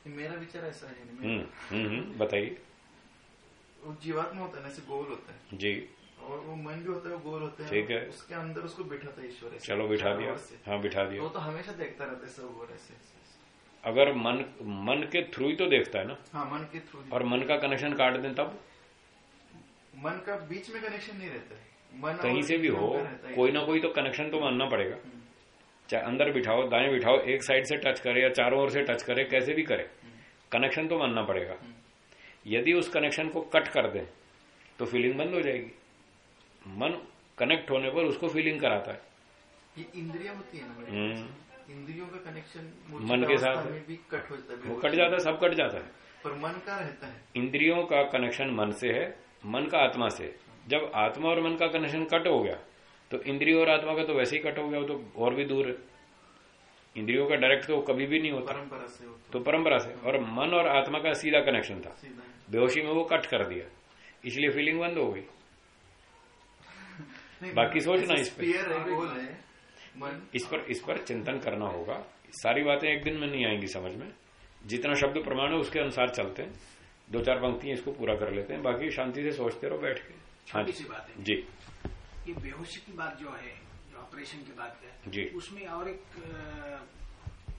मेरा विचार ऐसा है हम्म, हम्म, हम्म बताइए। जीवात्मा होता है ना गोल होता है। जी। और वो मन जो होता है वो गोल होता है। ठीक है। उसके अंदर उसको बिठाता है ईश्वर चलो बिठा दिया। हाँ बिठा दिया। वो तो हमेशा देखता रहता है सब और ऐसे अगर मन मन के थ्रू ही तो देखता है ना? हाँ मन के थ्रू और मन का कनेक्शन काट दें तब? मन का बीच में कनेक्शन नहीं रहता। है मन कहीं से भी हो कोई ना कोई तो कनेक्शन तो मानना पड़ेगा। चाहे अंदर बिठाओ दाएँ बिठाओ एक साइड से टच करे या चारों ओर से टच करे कैसे भी करे कनेक्शन। तो मानना पड़ेगा। यदि उस कनेक्शन को कट कर दे तो फीलिंग बंद हो जाएगी। मन कनेक्ट होने पर उसको फीलिंग कराता है। ये इंद्रिया होती है ना हम्म। इंद्रियों का कनेक्शन मन के साथ भी कट हो जाता है वो कट जाता है सब कट जाता है। पर मन का रहता है। इंद्रियों का कनेक्शन मन से है मन का आत्मा से। जब आत्मा और मन का कनेक्शन कट हो गया तो इंद्रियों और आत्मा का तो वैसे ही कट हो गया वो तो और भी दूर है। इंद्रियों का डायरेक्ट तो कभी भी नहीं होता। परंपरा से तो परंपरा से। और मन और आत्मा का सीधा कनेक्शन था। बेहोशी में वो कट कर दिया। इसलिए फीलिंग बंद हो गई। बाकी सोचना इस पर इस पर इस पर चिंतन करना होगा। सारी बातें एक दिन में नहीं आएँगी समझ में। जितना शब्द प्रमाण है उसके अनुसार चलते हैं। दो चार पंक्तियाँ इसको पूरा कर लेते हैं। बाकी शांति से सोचते रहो बैठ के। हाँ जी। बात है। जी। ये बेहोशी की बात जो है जो ऑपरेशन की बात है जी। उसमें और एक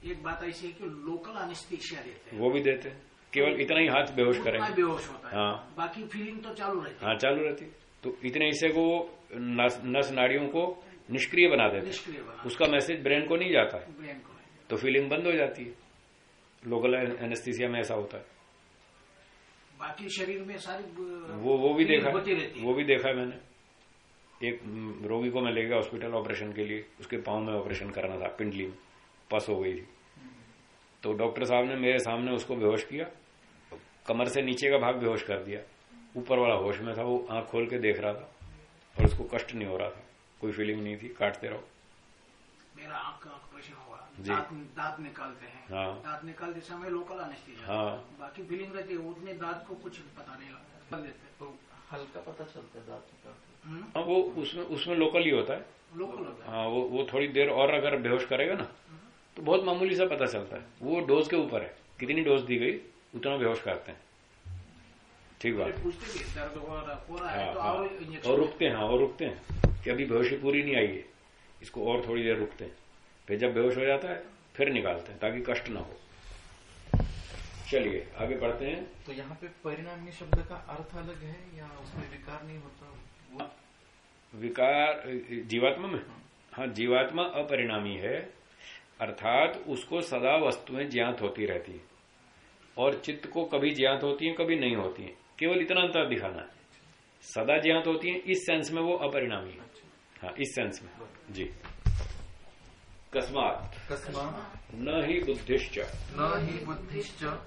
एक बात ऐसी है कि लोकल अनिस्तीशिया देते हैं। वो भी देते हैं। केवल इतना ही हाथ बेहोश करेंगे। बेहोश होता है। हाँ। बाकी फीलिंग तो चालू रहती है। चालू रहती तो इतने हिस्से को नस, नस नाड़ियों को निष्क्रिय बना देते निष्क्रिय उसका मैसेज ब्रेन को नहीं जाता है। तो फीलिंग बंद हो जाती है। लोकल एनेस्थीसिया में ऐसा होता है। बाकी शरीर में सारी वो वो भी देखा वो भी देखा है मैंने। एक रोगी को मैं ले गया हॉस्पिटल ऑपरेशन के लिए उसके पाँव में ऑपरेशन करना था पिंडली में पस हो गई थी। तो डॉक्टर साहब ने मेरे सामने उसको बेहोश किया कमर से नीचे का भाग बेहोश कर दिया। ऊपर वाला होश में था वो आँख खोल के देख रहा था और उसको कष्ट नहीं हो रहा था कोई फीलिंग नहीं थी काटते रहो। मेरा आँख का ऑपरेशन हुआ। दांत दांत निकालते हैं। हाँ। दांत निकालते समय लोकल अनेस्थीसिया हाँ। बाकी फीलिंग रहती है उतने दांत को कुछ पता नहीं लगता। देते तो हल्का पता चलता है दांत हम्म, हाँ वो उसमें उसमें लोकल ही होता है। लोकल होता है। हाँ वो वो थोड़ी देर और अगर बेहोश करेगा ना तो बहुत मामूली सा पता चलता है। वो डोज के ऊपर है। कितनी डोज दी गई उतना बेहोश करते हैं। ठीक बात। हो तो हाँ। और और रुकते हैं हाँ और रुकते हैं। कि अभी बेहोशी पूरी नहीं आई है इसको और थोड़ी देर रुकते हैं। फिर जब बेहोश हो जाता है फिर निकालते हैं ताकि कष्ट ना हो। चलिए आगे बढ़ते हैं। तो यहाँ पे परिणामी शब्द का अर्थ अलग है या उसमें विकार नहीं होता? वो विकार जीवात्मा में? हाँ। जीवात्मा अपरिणामी है। अर्थात उसको सदा वस्तुएँ ज्ञात होती रहती है। और चित्त को कभी ज्ञात होती है कभी नहीं होती है। केवल इतना अंतर दिखाना है। सदा ज्ञात होती है इस सेंस में वो अपरिणामी है। हाँ इस सेंस में। जी। कस्मात। कस्मा न ही बुद्धिश्च। न ही बुद्धिश्च।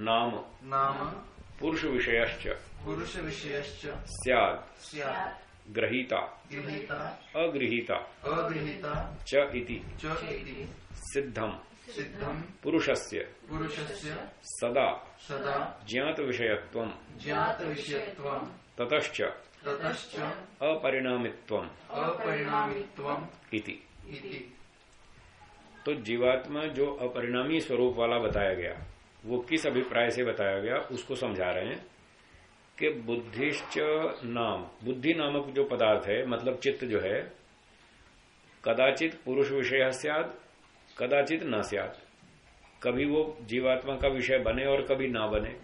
नाम। नाम। पुरुष विषयश्च पुरुष विषयश्च स्याद स्यात्। ग्रहीता। गृहीता अगृहीता। अगृहीता। च इति। च इति। सिद्धम। सिद्धम। पुरुषस्य। पुरुषस्य। सदा। सदा। ज्ञात विषयत्वम ज्ञात विषयत्वं ततश्च। ततश्च। अपरिणामित्वम। अपरिणामित्वम्। इति। इति। तो जीवात्मा जो अपरिणामी स्वरूप वाला बताया गया। वो किस अभिप्राय से बताया गया उसको समझा रहे हैं कि बुद्धिश्च नाम बुद्धि नामक जो पदार्थ है मतलब चित्त जो है कदाचित पुरुष विषय सियाद कदाचित न सियाद कभी वो जीवात्मा का विषय बने और कभी ना बने।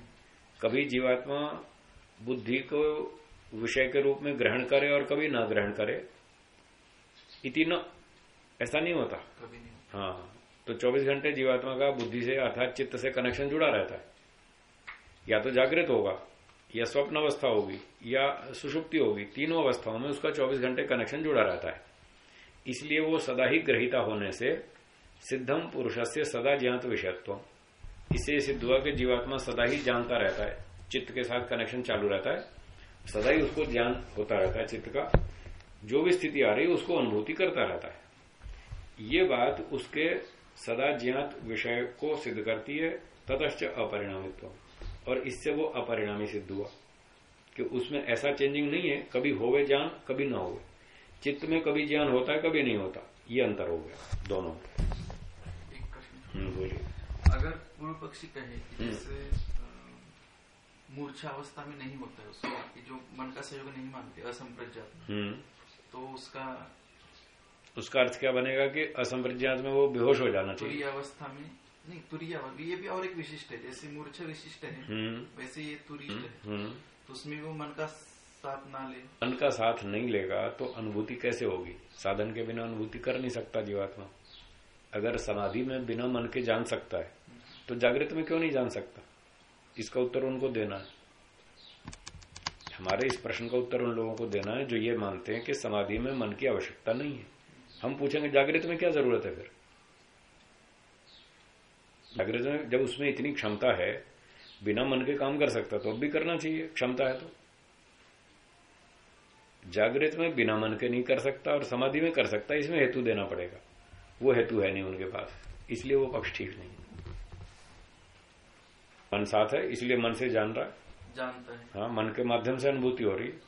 कभी जीवात्मा बुद्धि को विषय के रूप में ग्रहण करे और कभी ना ग्रहण करे। इति न ऐसा नहीं होता? कभी नहीं हाँ। तो 24 घंटे जीवात्मा का बुद्धि से अर्थात चित्त से कनेक्शन जुड़ा रहता है। या तो जागृत होगा, या स्वप्न अवस्था होगी, या सुषुप्ति होगी, तीनों अवस्थाओं में उसका 24 घंटे कनेक्शन जुड़ा रहता है। इसलिए वो सदा ही ग्रहिता होने से सिद्धम पुरुष से सदा ज्ञात विषयत्व। इससे सिद्ध हुआ कि जीवात्मा सदा ही जानता रहता है, चित्त के साथ कनेक्शन चालू रहता है। सदा ही उसको ज्ञान होता रहता है चित्त का। जो भी स्थिति आ रही है, उसको अनुभूति करता रहता है। ये बात उसके सदा ज्ञात विषय को सिद्ध करती है ततश्च अपरिणामित्व और इससे वो अपरिणामी सिद्ध हुआ। कि उसमें ऐसा चेंजिंग नहीं है कभी होवे ज्ञान कभी ना होवे। चित्त में कभी ज्ञान होता है कभी नहीं होता। ये अंतर हो गया दोनों हम्म, बोलिए। अगर पूर्व पक्षी कहे कि हम्म। जैसे मूर्छा अवस्था में नहीं होता है उसको जो मन का सहयोग नहीं मानते असंप्रज्ञात। हम्म। तो उसका उसका अर्थ क्या बनेगा कि असंप्रज्ञात में वो बेहोश हो जाना चाहिए। अवस्था में नहीं तुरीय अवस्था ये भी और एक विशिष्ट है जैसे मूर्छा विशिष्ट है हम्म। वैसे ये तुरीय है। हम्म। तो उसमें वो मन का साथ ना ले। मन का साथ नहीं लेगा तो अनुभूति कैसे होगी? साधन के बिना अनुभूति कर नहीं सकता जीवात्मा। अगर समाधि में बिना मन के जान सकता है तो जागृत में क्यों नहीं जान सकता? इसका उत्तर उनको देना है। हमारे इस प्रश्न का उत्तर उन लोगों को देना है जो ये मानते हैं कि समाधि में मन की आवश्यकता नहीं है। हम पूछेंगे जागृत में क्या ज़रूरत है फिर? जागृत में जब उसमें इतनी क्षमता है बिना मन के काम कर सकता तो अब भी करना चाहिए क्षमता है तो। जागृत में बिना मन के नहीं कर सकता और समाधि में कर सकता इसमें हेतु देना पड़ेगा। वो हेतु है नहीं उनके पास इसलिए वो पक्ष ठीक नहीं। मन साथ है इसलिए मन से जान रहा है। जानता है। हाँ मन के माध्यम से अनुभूति हो रही है।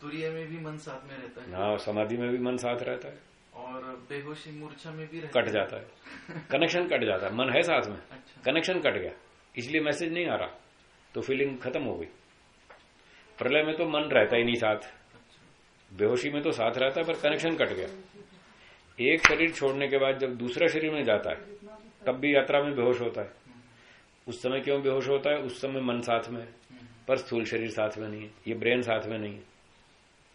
तुरीय में भी मन साथ में रहता है। हाँ समाधि में भी मन साथ रहता है। और बेहोशी मूर्छा में भी कट जाता है। कनेक्शन कट जाता है। मन है साथ में। अच्छा। कनेक्शन कट गया। इसलिए मैसेज नहीं आ रहा। तो फीलिंग खत्म हो गई। प्रलय में तो मन रहता ही नहीं साथ। बेहोशी में तो साथ रहता है पर कनेक्शन कट गया। एक शरीर छोड़ने के बाद जब दूसरा शरीर में जाता है तब भी यात्रा में बेहोश होता है। उस समय क्यों बेहोश होता है? उस समय मन साथ में है। पर स्थूल शरीर साथ में नहीं है। ये ब्रेन साथ में नहीं है।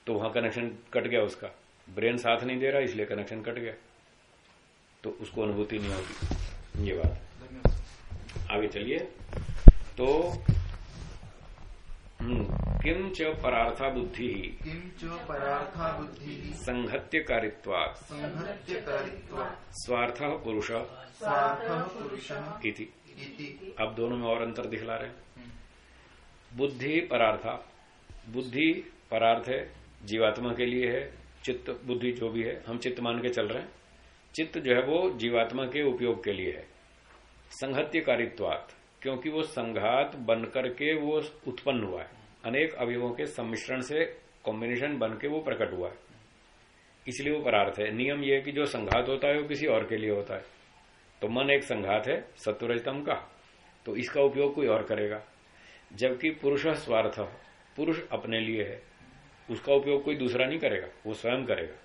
तो वहाँ कनेक्शन कट गया उसका। ब्रेन साथ नहीं दे रहा इसलिए कनेक्शन कट गया। तो उसको अनुभूति नहीं होगी ये बात। धन्यवाद आगे चलिए। तो किम च परार्था बुद्धि? किम च परार्था बुद्धि? संहत्य कारित्वात्। संहत्य कारित्वात्। स्वार्थ पुरुष। स्वार्थ पुरुष। इति। अब दोनों में और अंतर दिखला रहे बुद्धि परार्था। बुद्धि परार्थ है जीवात्मा के लिए है चित्त, बुद्धि जो भी है, हम चित्त मान के चल रहे हैं। चित्त जो है वो जीवात्मा के उपयोग के लिए है। संहत्य कारित्वात क्योंकि वो संघात बन करके वो उत्पन्न हुआ है। अनेक अवयवों के सम्मिश्रण से कॉम्बिनेशन बन के वो प्रकट हुआ है। इसलिए वो परार्थ है। नियम यह कि जो संघात होता है, वो किसी और के लिए होता है। तो मन एक संघात है सत्वरजतम का। तो इसका उपयोग कोई और करेगा। जबकि पुरुष स्वार्थ, पुरुष अपने लिए है। उसका उपयोग कोई दूसरा नहीं करेगा वो स्वयं करेगा।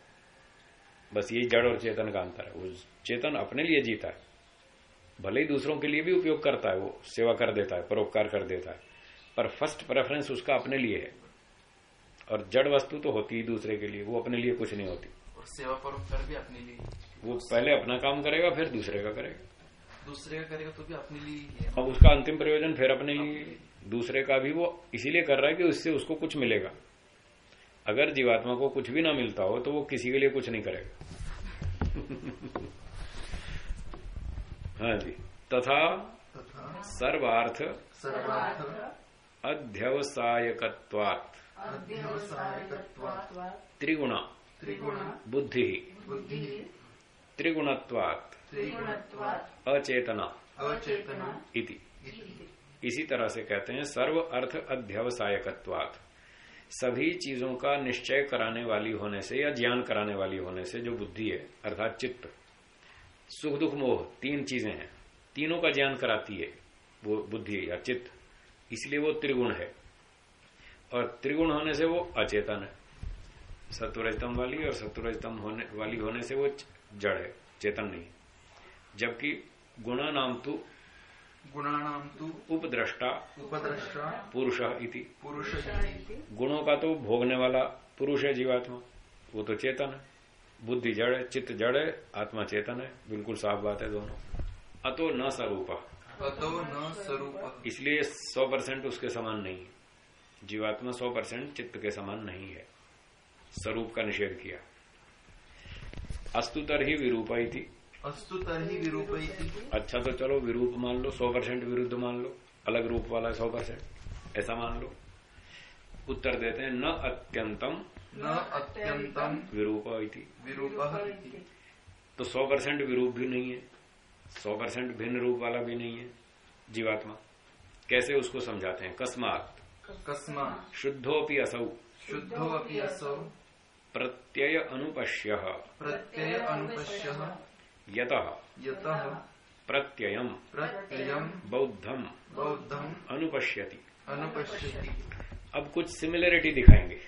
बस यही जड़ और चेतन का अंतर है। वो चेतन अपने लिए जीता है। भले ही दूसरों के लिए भी उपयोग करता है वो सेवा कर देता है परोपकार कर देता है पर फ़र्स्ट प्रेफरेंस उसका अपने लिए है। और जड़ वस्तु तो होती ही दूसरे के लिए वो अपने लिए कुछ नहीं होती। और सेवा परोपकार भी अपने लिए वो पहले अपना काम करेगा फिर दूसरे का करेगा। दूसरे का करेगा तो भी अपने लिए अब उसका अंतिम प्रयोजन फिर अपने लिए। दूसरे का भी वो इसीलिए कर रहा है कि उससे उसको कुछ मिलेगा। अगर जीवात्मा को कुछ भी ना मिलता हो तो वो किसी के लिए कुछ नहीं करेगा। हाँ जी। तथा सर्वार्थ सर्वार्थ अध्यवसायकत्वात्। त्रिगुण। बुद्धि। त्रिगुणत्वात्। अचेतना अचेतना। इति। इसी तरह से कहते हैं, सर्व अर्थ अध्यवसायकत्वात्। सभी चीज़ों का निश्चय कराने वाली होने से या ज्ञान कराने वाली होने से जो बुद्धि है, अर्थात चित्त, सुख दुख मोह, तीन चीज़ें हैं। तीनों का ज्ञान कराती है वो बुद्धि या चित्त। इसलिए वो त्रिगुण है। और त्रिगुण होने से वो अचेतन है। सत्वरजतम वाली और सत्वरजतम होने, वाली होने से वो जड़ है, चेतन नहीं जबकि गुणा नाम तो गुणानाम तु उपद्रष्टा। उपद्रष्टा। पुरुष इति। पुरुष गुणों का तो भोगने वाला पुरुष है जीवात्मा। वो तो चेतन है। बुद्धि जड़ है चित्त जड़ है आत्मा चेतन है। बिल्कुल साफ़ बात है दोनों। अतो न स्वरूप। अतो न स्वरूप। इसलिए सौ परसेंट उसके समान नहीं है। जीवात्मा सौ परसेंट चित्त के समान नहीं है। स्वरूप का निषेध किया। अस्तुतर ही विरूपाई थी अस्तु तरही विरूपी अच्छा तो चलो विरूप मान लो सौ परसेंट विरुद्ध मान लो अलग रूप वाला सौ परसेंट ऐसा मान लो। उत्तर देते हैं न अत्यंतम न अत्यंतम विरूप विरूप। तो सौ परसेंट विरूप भी नहीं है सौ परसेंट भिन्न रूप वाला भी नहीं है जीवात्मा। कैसे उसको समझाते हैं? कस्मात। कस्मा शुद्धोपि असौ। शुद्धो अपि असौ। प्रत्यय अनुपश्य। प्रत्यय अनुपश्य। यत। यतः। प्रत्ययम। प्रत्ययम। बौद्धम। बौद्धम। अनुपश्यति। अनुपश्यति। अब कुछ सिमिलरिटी दिखाएँगे।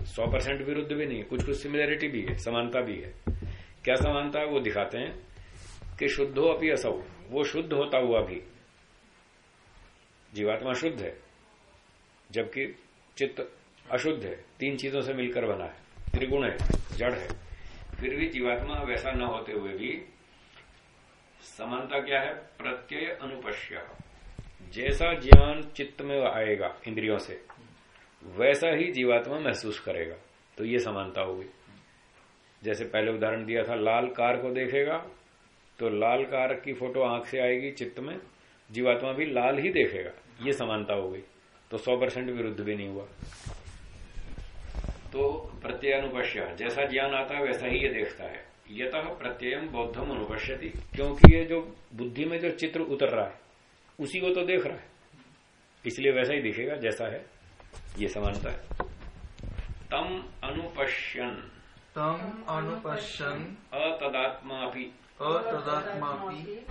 सौ परसेंट विरुद्ध भी नहीं है कुछ कुछ सिमिलरिटी भी है समानता भी है। क्या समानता है वो दिखाते हैं कि शुद्धो अपनी असौ। वो शुद्ध होता हुआ भी। जीवात्मा शुद्ध है जबकि चित्त अशुद्ध है। तीन चीज़ों से मिलकर बना है। त्रिगुण है जड़ है। फिर भी जीवात्मा वैसा न होते हुए भी समानता क्या है? प्रत्यय अनुपश्य। जैसा ज्ञान चित्त में आएगा इंद्रियों से, वैसा ही जीवात्मा महसूस करेगा। तो ये समानता होगी। जैसे पहले उदाहरण दिया था, लाल कार को देखेगा तो लाल कार की फ़ोटो आँख से आएगी चित्त में, जीवात्मा भी लाल ही देखेगा। ये समानता हो गई तो सौ परसेंट विरुद्ध भी नहीं हुआ। तो प्रत्यय अनुपश्य जैसा ज्ञान आता है वैसा ही ये देखता है। यत प्रत्ययम बौद्धम अनुपश्यति क्योंकि ये जो बुद्धि में जो चित्र उतर रहा है उसी को तो देख रहा है। इसलिए वैसा ही दिखेगा जैसा है ये समानता है। तम अनुपश्यन। तम अनुपश्यन। अतदात्मा अतदात्मा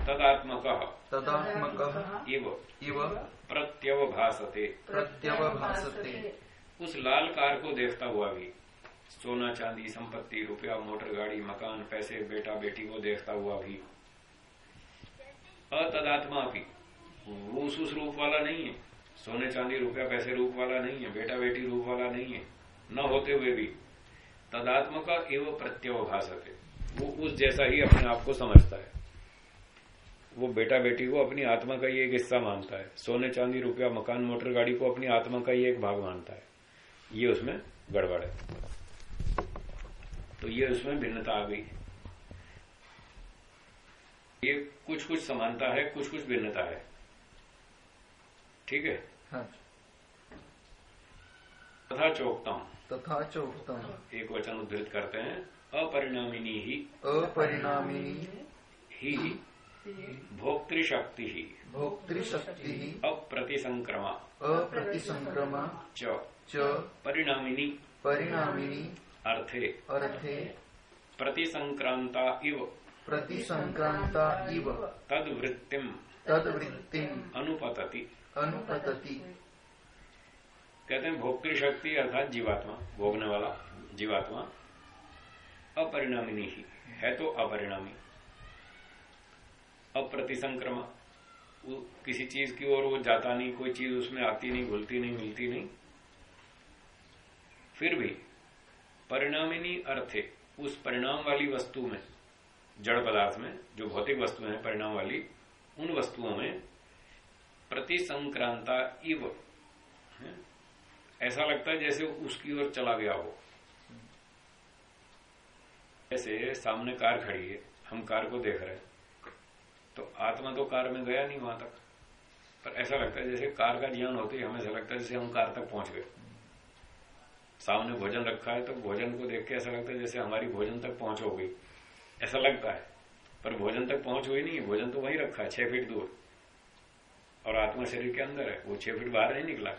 तदात्मक। तदात्मक। इव। इव। प्रत्यवभासते। प्रत्यवभासते। उस लाल कार को देखता हुआ भी। सोना, चांदी, संपत्ति, रुपया, मोटर गाड़ी, मकान, पैसे, बेटा, बेटी को देखता हुआ भी। अतदात्मा भी। वो उस रूप वाला नहीं है। सोने, चांदी, रुपया, पैसे रूप वाला नहीं है। बेटा, बेटी रूप वाला नहीं है। न होते हुए भी। तदात्म का एवं प्रत्यवभाषक है। वो उस जैसा ही अपने आप को समझता है। वो बेटा, बेटी को अपनी आत्मा का ही एक हिस्सा मानता है। सोने, चांदी, रुपया, मकान, मोटर गाड़ी को अपनी आत्मा का ही एक भाग मानता है। ये उसमें गड़बड़ है। तो ये उसमें भिन्नता आ गई। ये कुछ कुछ समानता है कुछ कुछ भिन्नता है। ठीक है? हाँ। तथा चौकता तथा चौकता एक वचन उद्धृत करते हैं। अपरिणामिनी ही। अपरिणामिनी ही। भोक्तृशक्ति ही। भोक्तृशक्ति ही। अप्रतिसंक्रमा। अप्रतिसंक्रमा। च। च परिणामिनी परिणामिनी अर्थे अर्थे प्रतिसंक्रांता इव प्रतिसंक्रांता इव तदवृत्तिम तदवृत्तिम अनुपतति। अनुपतति। कहते हैं भोक्तृशक्ति अर्थात जीवात्मा भोगने वाला जीवात्मा अपरिणामिनी ही है तो अपरिणामी। अप्रतिसंक्रमा किसी चीज़ की ओर वो जाता नहीं कोई चीज़ उसमें आती नहीं घुलती नहीं मिलती नहीं। फिर भी परिणामिनी अर्थे उस परिणाम वाली वस्तु में, जड़ पदार्थ में, जो भौतिक वस्तु है, परिणाम वाली, उन वस्तुओं में प्रतिसंक्रांता इव ऐसा लगता है जैसे उसकी ओर चला गया हो। ऐसे सामने कार खड़ी है, हम कार को देख रहे हैं तो आत्मा तो कार में गया नहीं वहाँ तक। पर ऐसा लगता है जैसे कार का ज्ञान होते ही हमें ऐसा लगता है जैसे हम कार तक पहुँच गए। सामने भोजन रखा है तो भोजन को देख के ऐसा लगता है जैसे हमारी भोजन तक पहुँच हो गई। ऐसा लगता है। पर भोजन तक पहुँच हुई नहीं, भोजन तो वहीं रखा है, छह फीट दूर। और आत्मा शरीर के अंदर है, वो छह फीट बाहर नहीं निकला।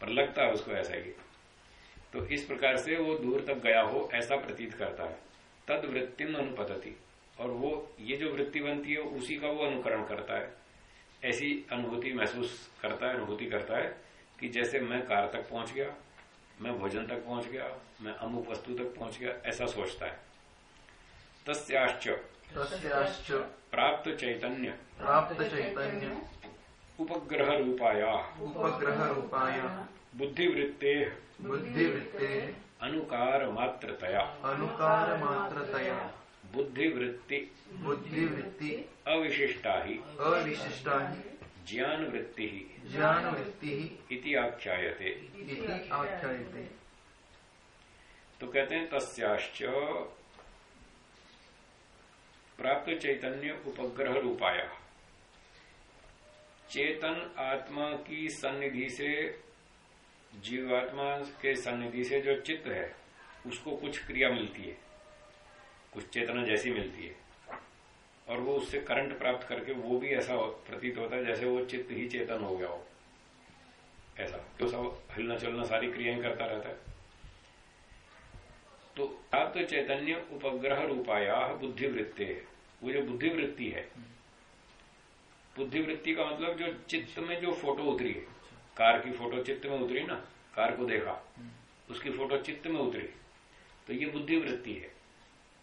पर लगता है उसको ऐसा ही। तो इस प्रकार से वो दूर तक गया हो, ऐसा प्रतीत करता है। तद वृत्तिम अनुपति और वो, ये जो वृत्ति बनती है, उसी का वो अनुकरण करता है। ऐसी अनुभूति महसूस करता है, अनुभूति करता है कि जैसे मैं कार तक पहुँच गया मैं भोजन तक पहुँच गया मैं अमुक वस्तु तक पहुँच गया ऐसा सोचता है। तस्याश्च। प्राप्त चैतन्य। प्राप्त चैतन्य। उपग्रह रूपाया उपग्रह रूपाया बुद्धिवृत्ते। बुद्धिवृत्ते। अनुकार मात्रतया अनुकार मात्रतया बुद्धिवृत्ति। बुद्धिवृत्ति। अविशिष्टा ही अविशिष्टा ही ज्ञान वृत्ति ही ज्ञान वृत्ति इति आख्यायते। आख्यायते तो कहते हैं तस्याश्च प्राप्त चैतन्य उपग्रह रूपाया चेतन आत्मा की सन्निधि से जीवात्मा के सन्निधि से जो चित्त है उसको कुछ क्रिया मिलती है। कुछ चेतना जैसी मिलती है। और वो उससे करंट प्राप्त करके वो भी ऐसा प्रतीत होता है जैसे वो चित्त ही चेतन हो गया हो। ऐसा तो सब हिलना चलना सारी क्रियाएँ करता रहता है। तो प्राप्त चैतन्य उपग्रह रूपाया बुद्धिवृत्ति है। वो जो बुद्धिवृत्ति है, बुद्धिवृत्ति का मतलब जो चित्त में जो फ़ोटो उतरी है, कार की फ़ोटो चित्त में उतरी ना, कार को देखा, उसकी फ़ोटो चित्त में उतरी तो ये बुद्धिवृत्ति है।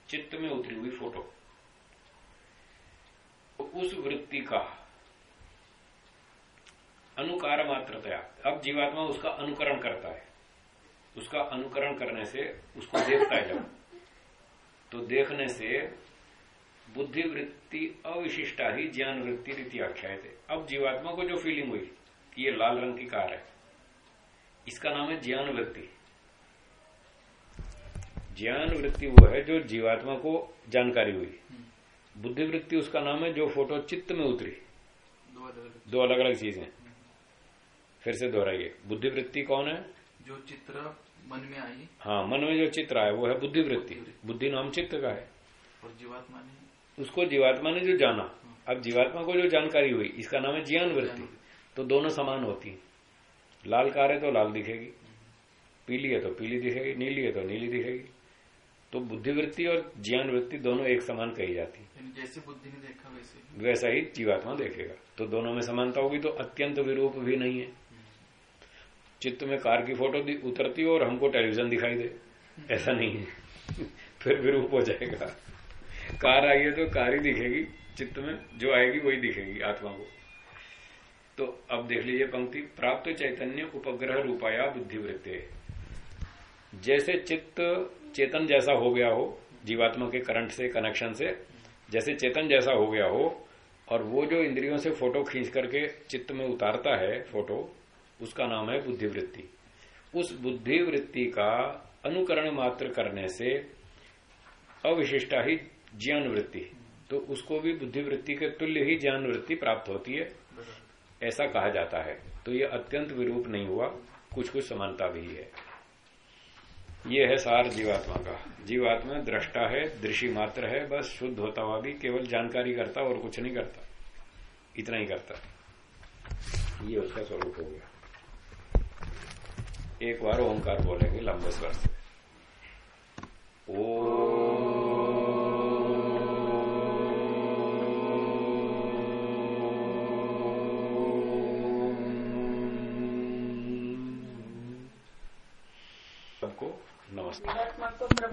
चित्त में उतरी हुई फ़ोटो तो उस वृत्ति का अनुकार मात्रतया अब जीवात्मा उसका अनुकरण करता है। उसका अनुकरण करने से उसको देखता है जब। तो देखने से बुद्धि वृत्ति अविशिष्टा ही ज्ञान वृत्ति रीति आख्याय थे अब जीवात्मा को जो फीलिंग हुई कि ये लाल रंग की कार है, इसका नाम है ज्ञान वृत्ति ज्ञान वृत्ति वो है जो जीवात्मा को जानकारी हुई। बुद्धि वृत्ति उसका नाम है जो फ़ोटो चित्त में उतरी। दो अलग अलग चीज़ें। फिर से दोहराइए। बुद्धिवृत्ति कौन है? जो चित्र मन में आई। हाँ मन में जो चित्र आया वो है बुद्धिवृत्ति। बुद्धि नाम चित्त का है। और जीवात्मा ने? उसको जीवात्मा ने जो जाना। अब जीवात्मा को जो जानकारी हुई इसका नाम है ज्ञान वृत्ति तो दोनों समान होती है। लाल कार है तो लाल दिखेगी। पीली है तो पीली दिखेगी। नीली है तो नीली दिखेगी। तो बुद्धिवृत्ति और ज्ञान वृत्ति दोनों एक समान कही जाती जैसे बुद्धि ने देखा, वैसे वैसा ही जीवात्मा देखेगा। तो दोनों में समानता होगी तो अत्यंत विरूप भी नहीं है। चित्त में कार की फ़ोटो उतरती हो और हमको टेलीविज़न दिखाई दे। ऐसा नहीं है। [LAUGHS] फिर विरूप हो जाएगा। कार आई है तो कार ही दिखेगी। चित्त में जो आएगी, वही दिखेगी आत्मा को। तो अब देख लीजिए पंक्ति। प्राप्त चैतन्य उपग्रह रूपाया बुद्धिवृत्ति। जैसे चित्त चेतन जैसा हो गया हो, जीवात्मा के करंट से कनेक्शन से जैसे चेतन जैसा हो गया हो, और वो जो इंद्रियों से फ़ोटो खींच करके चित्त में उतारता है, फ़ोटो, उसका नाम है बुद्धिवृत्ति। उस बुद्धिवृत्ति का अनुकरण मात्र करने से अविशिष्टा ही ज्ञान वृत्ति तो उसको भी बुद्धिवृत्ति के तुल्य ही ज्ञान वृत्ति प्राप्त होती है। ऐसा कहा जाता है। तो ये अत्यंत विरूप नहीं हुआ कुछ कुछ समानता भी है। ये है सार जीवात्मा का। जीवात्मा दृष्टा है, दृषि मात्र है, बस शुद्ध होता हुआ भी केवल जानकारी करता और कुछ नहीं करता। इतना ही करता। ये उसका स्वरूप हो गया। एक बार ओंकार बोलेंगे, लंबे स्वर से। ओ entrevista.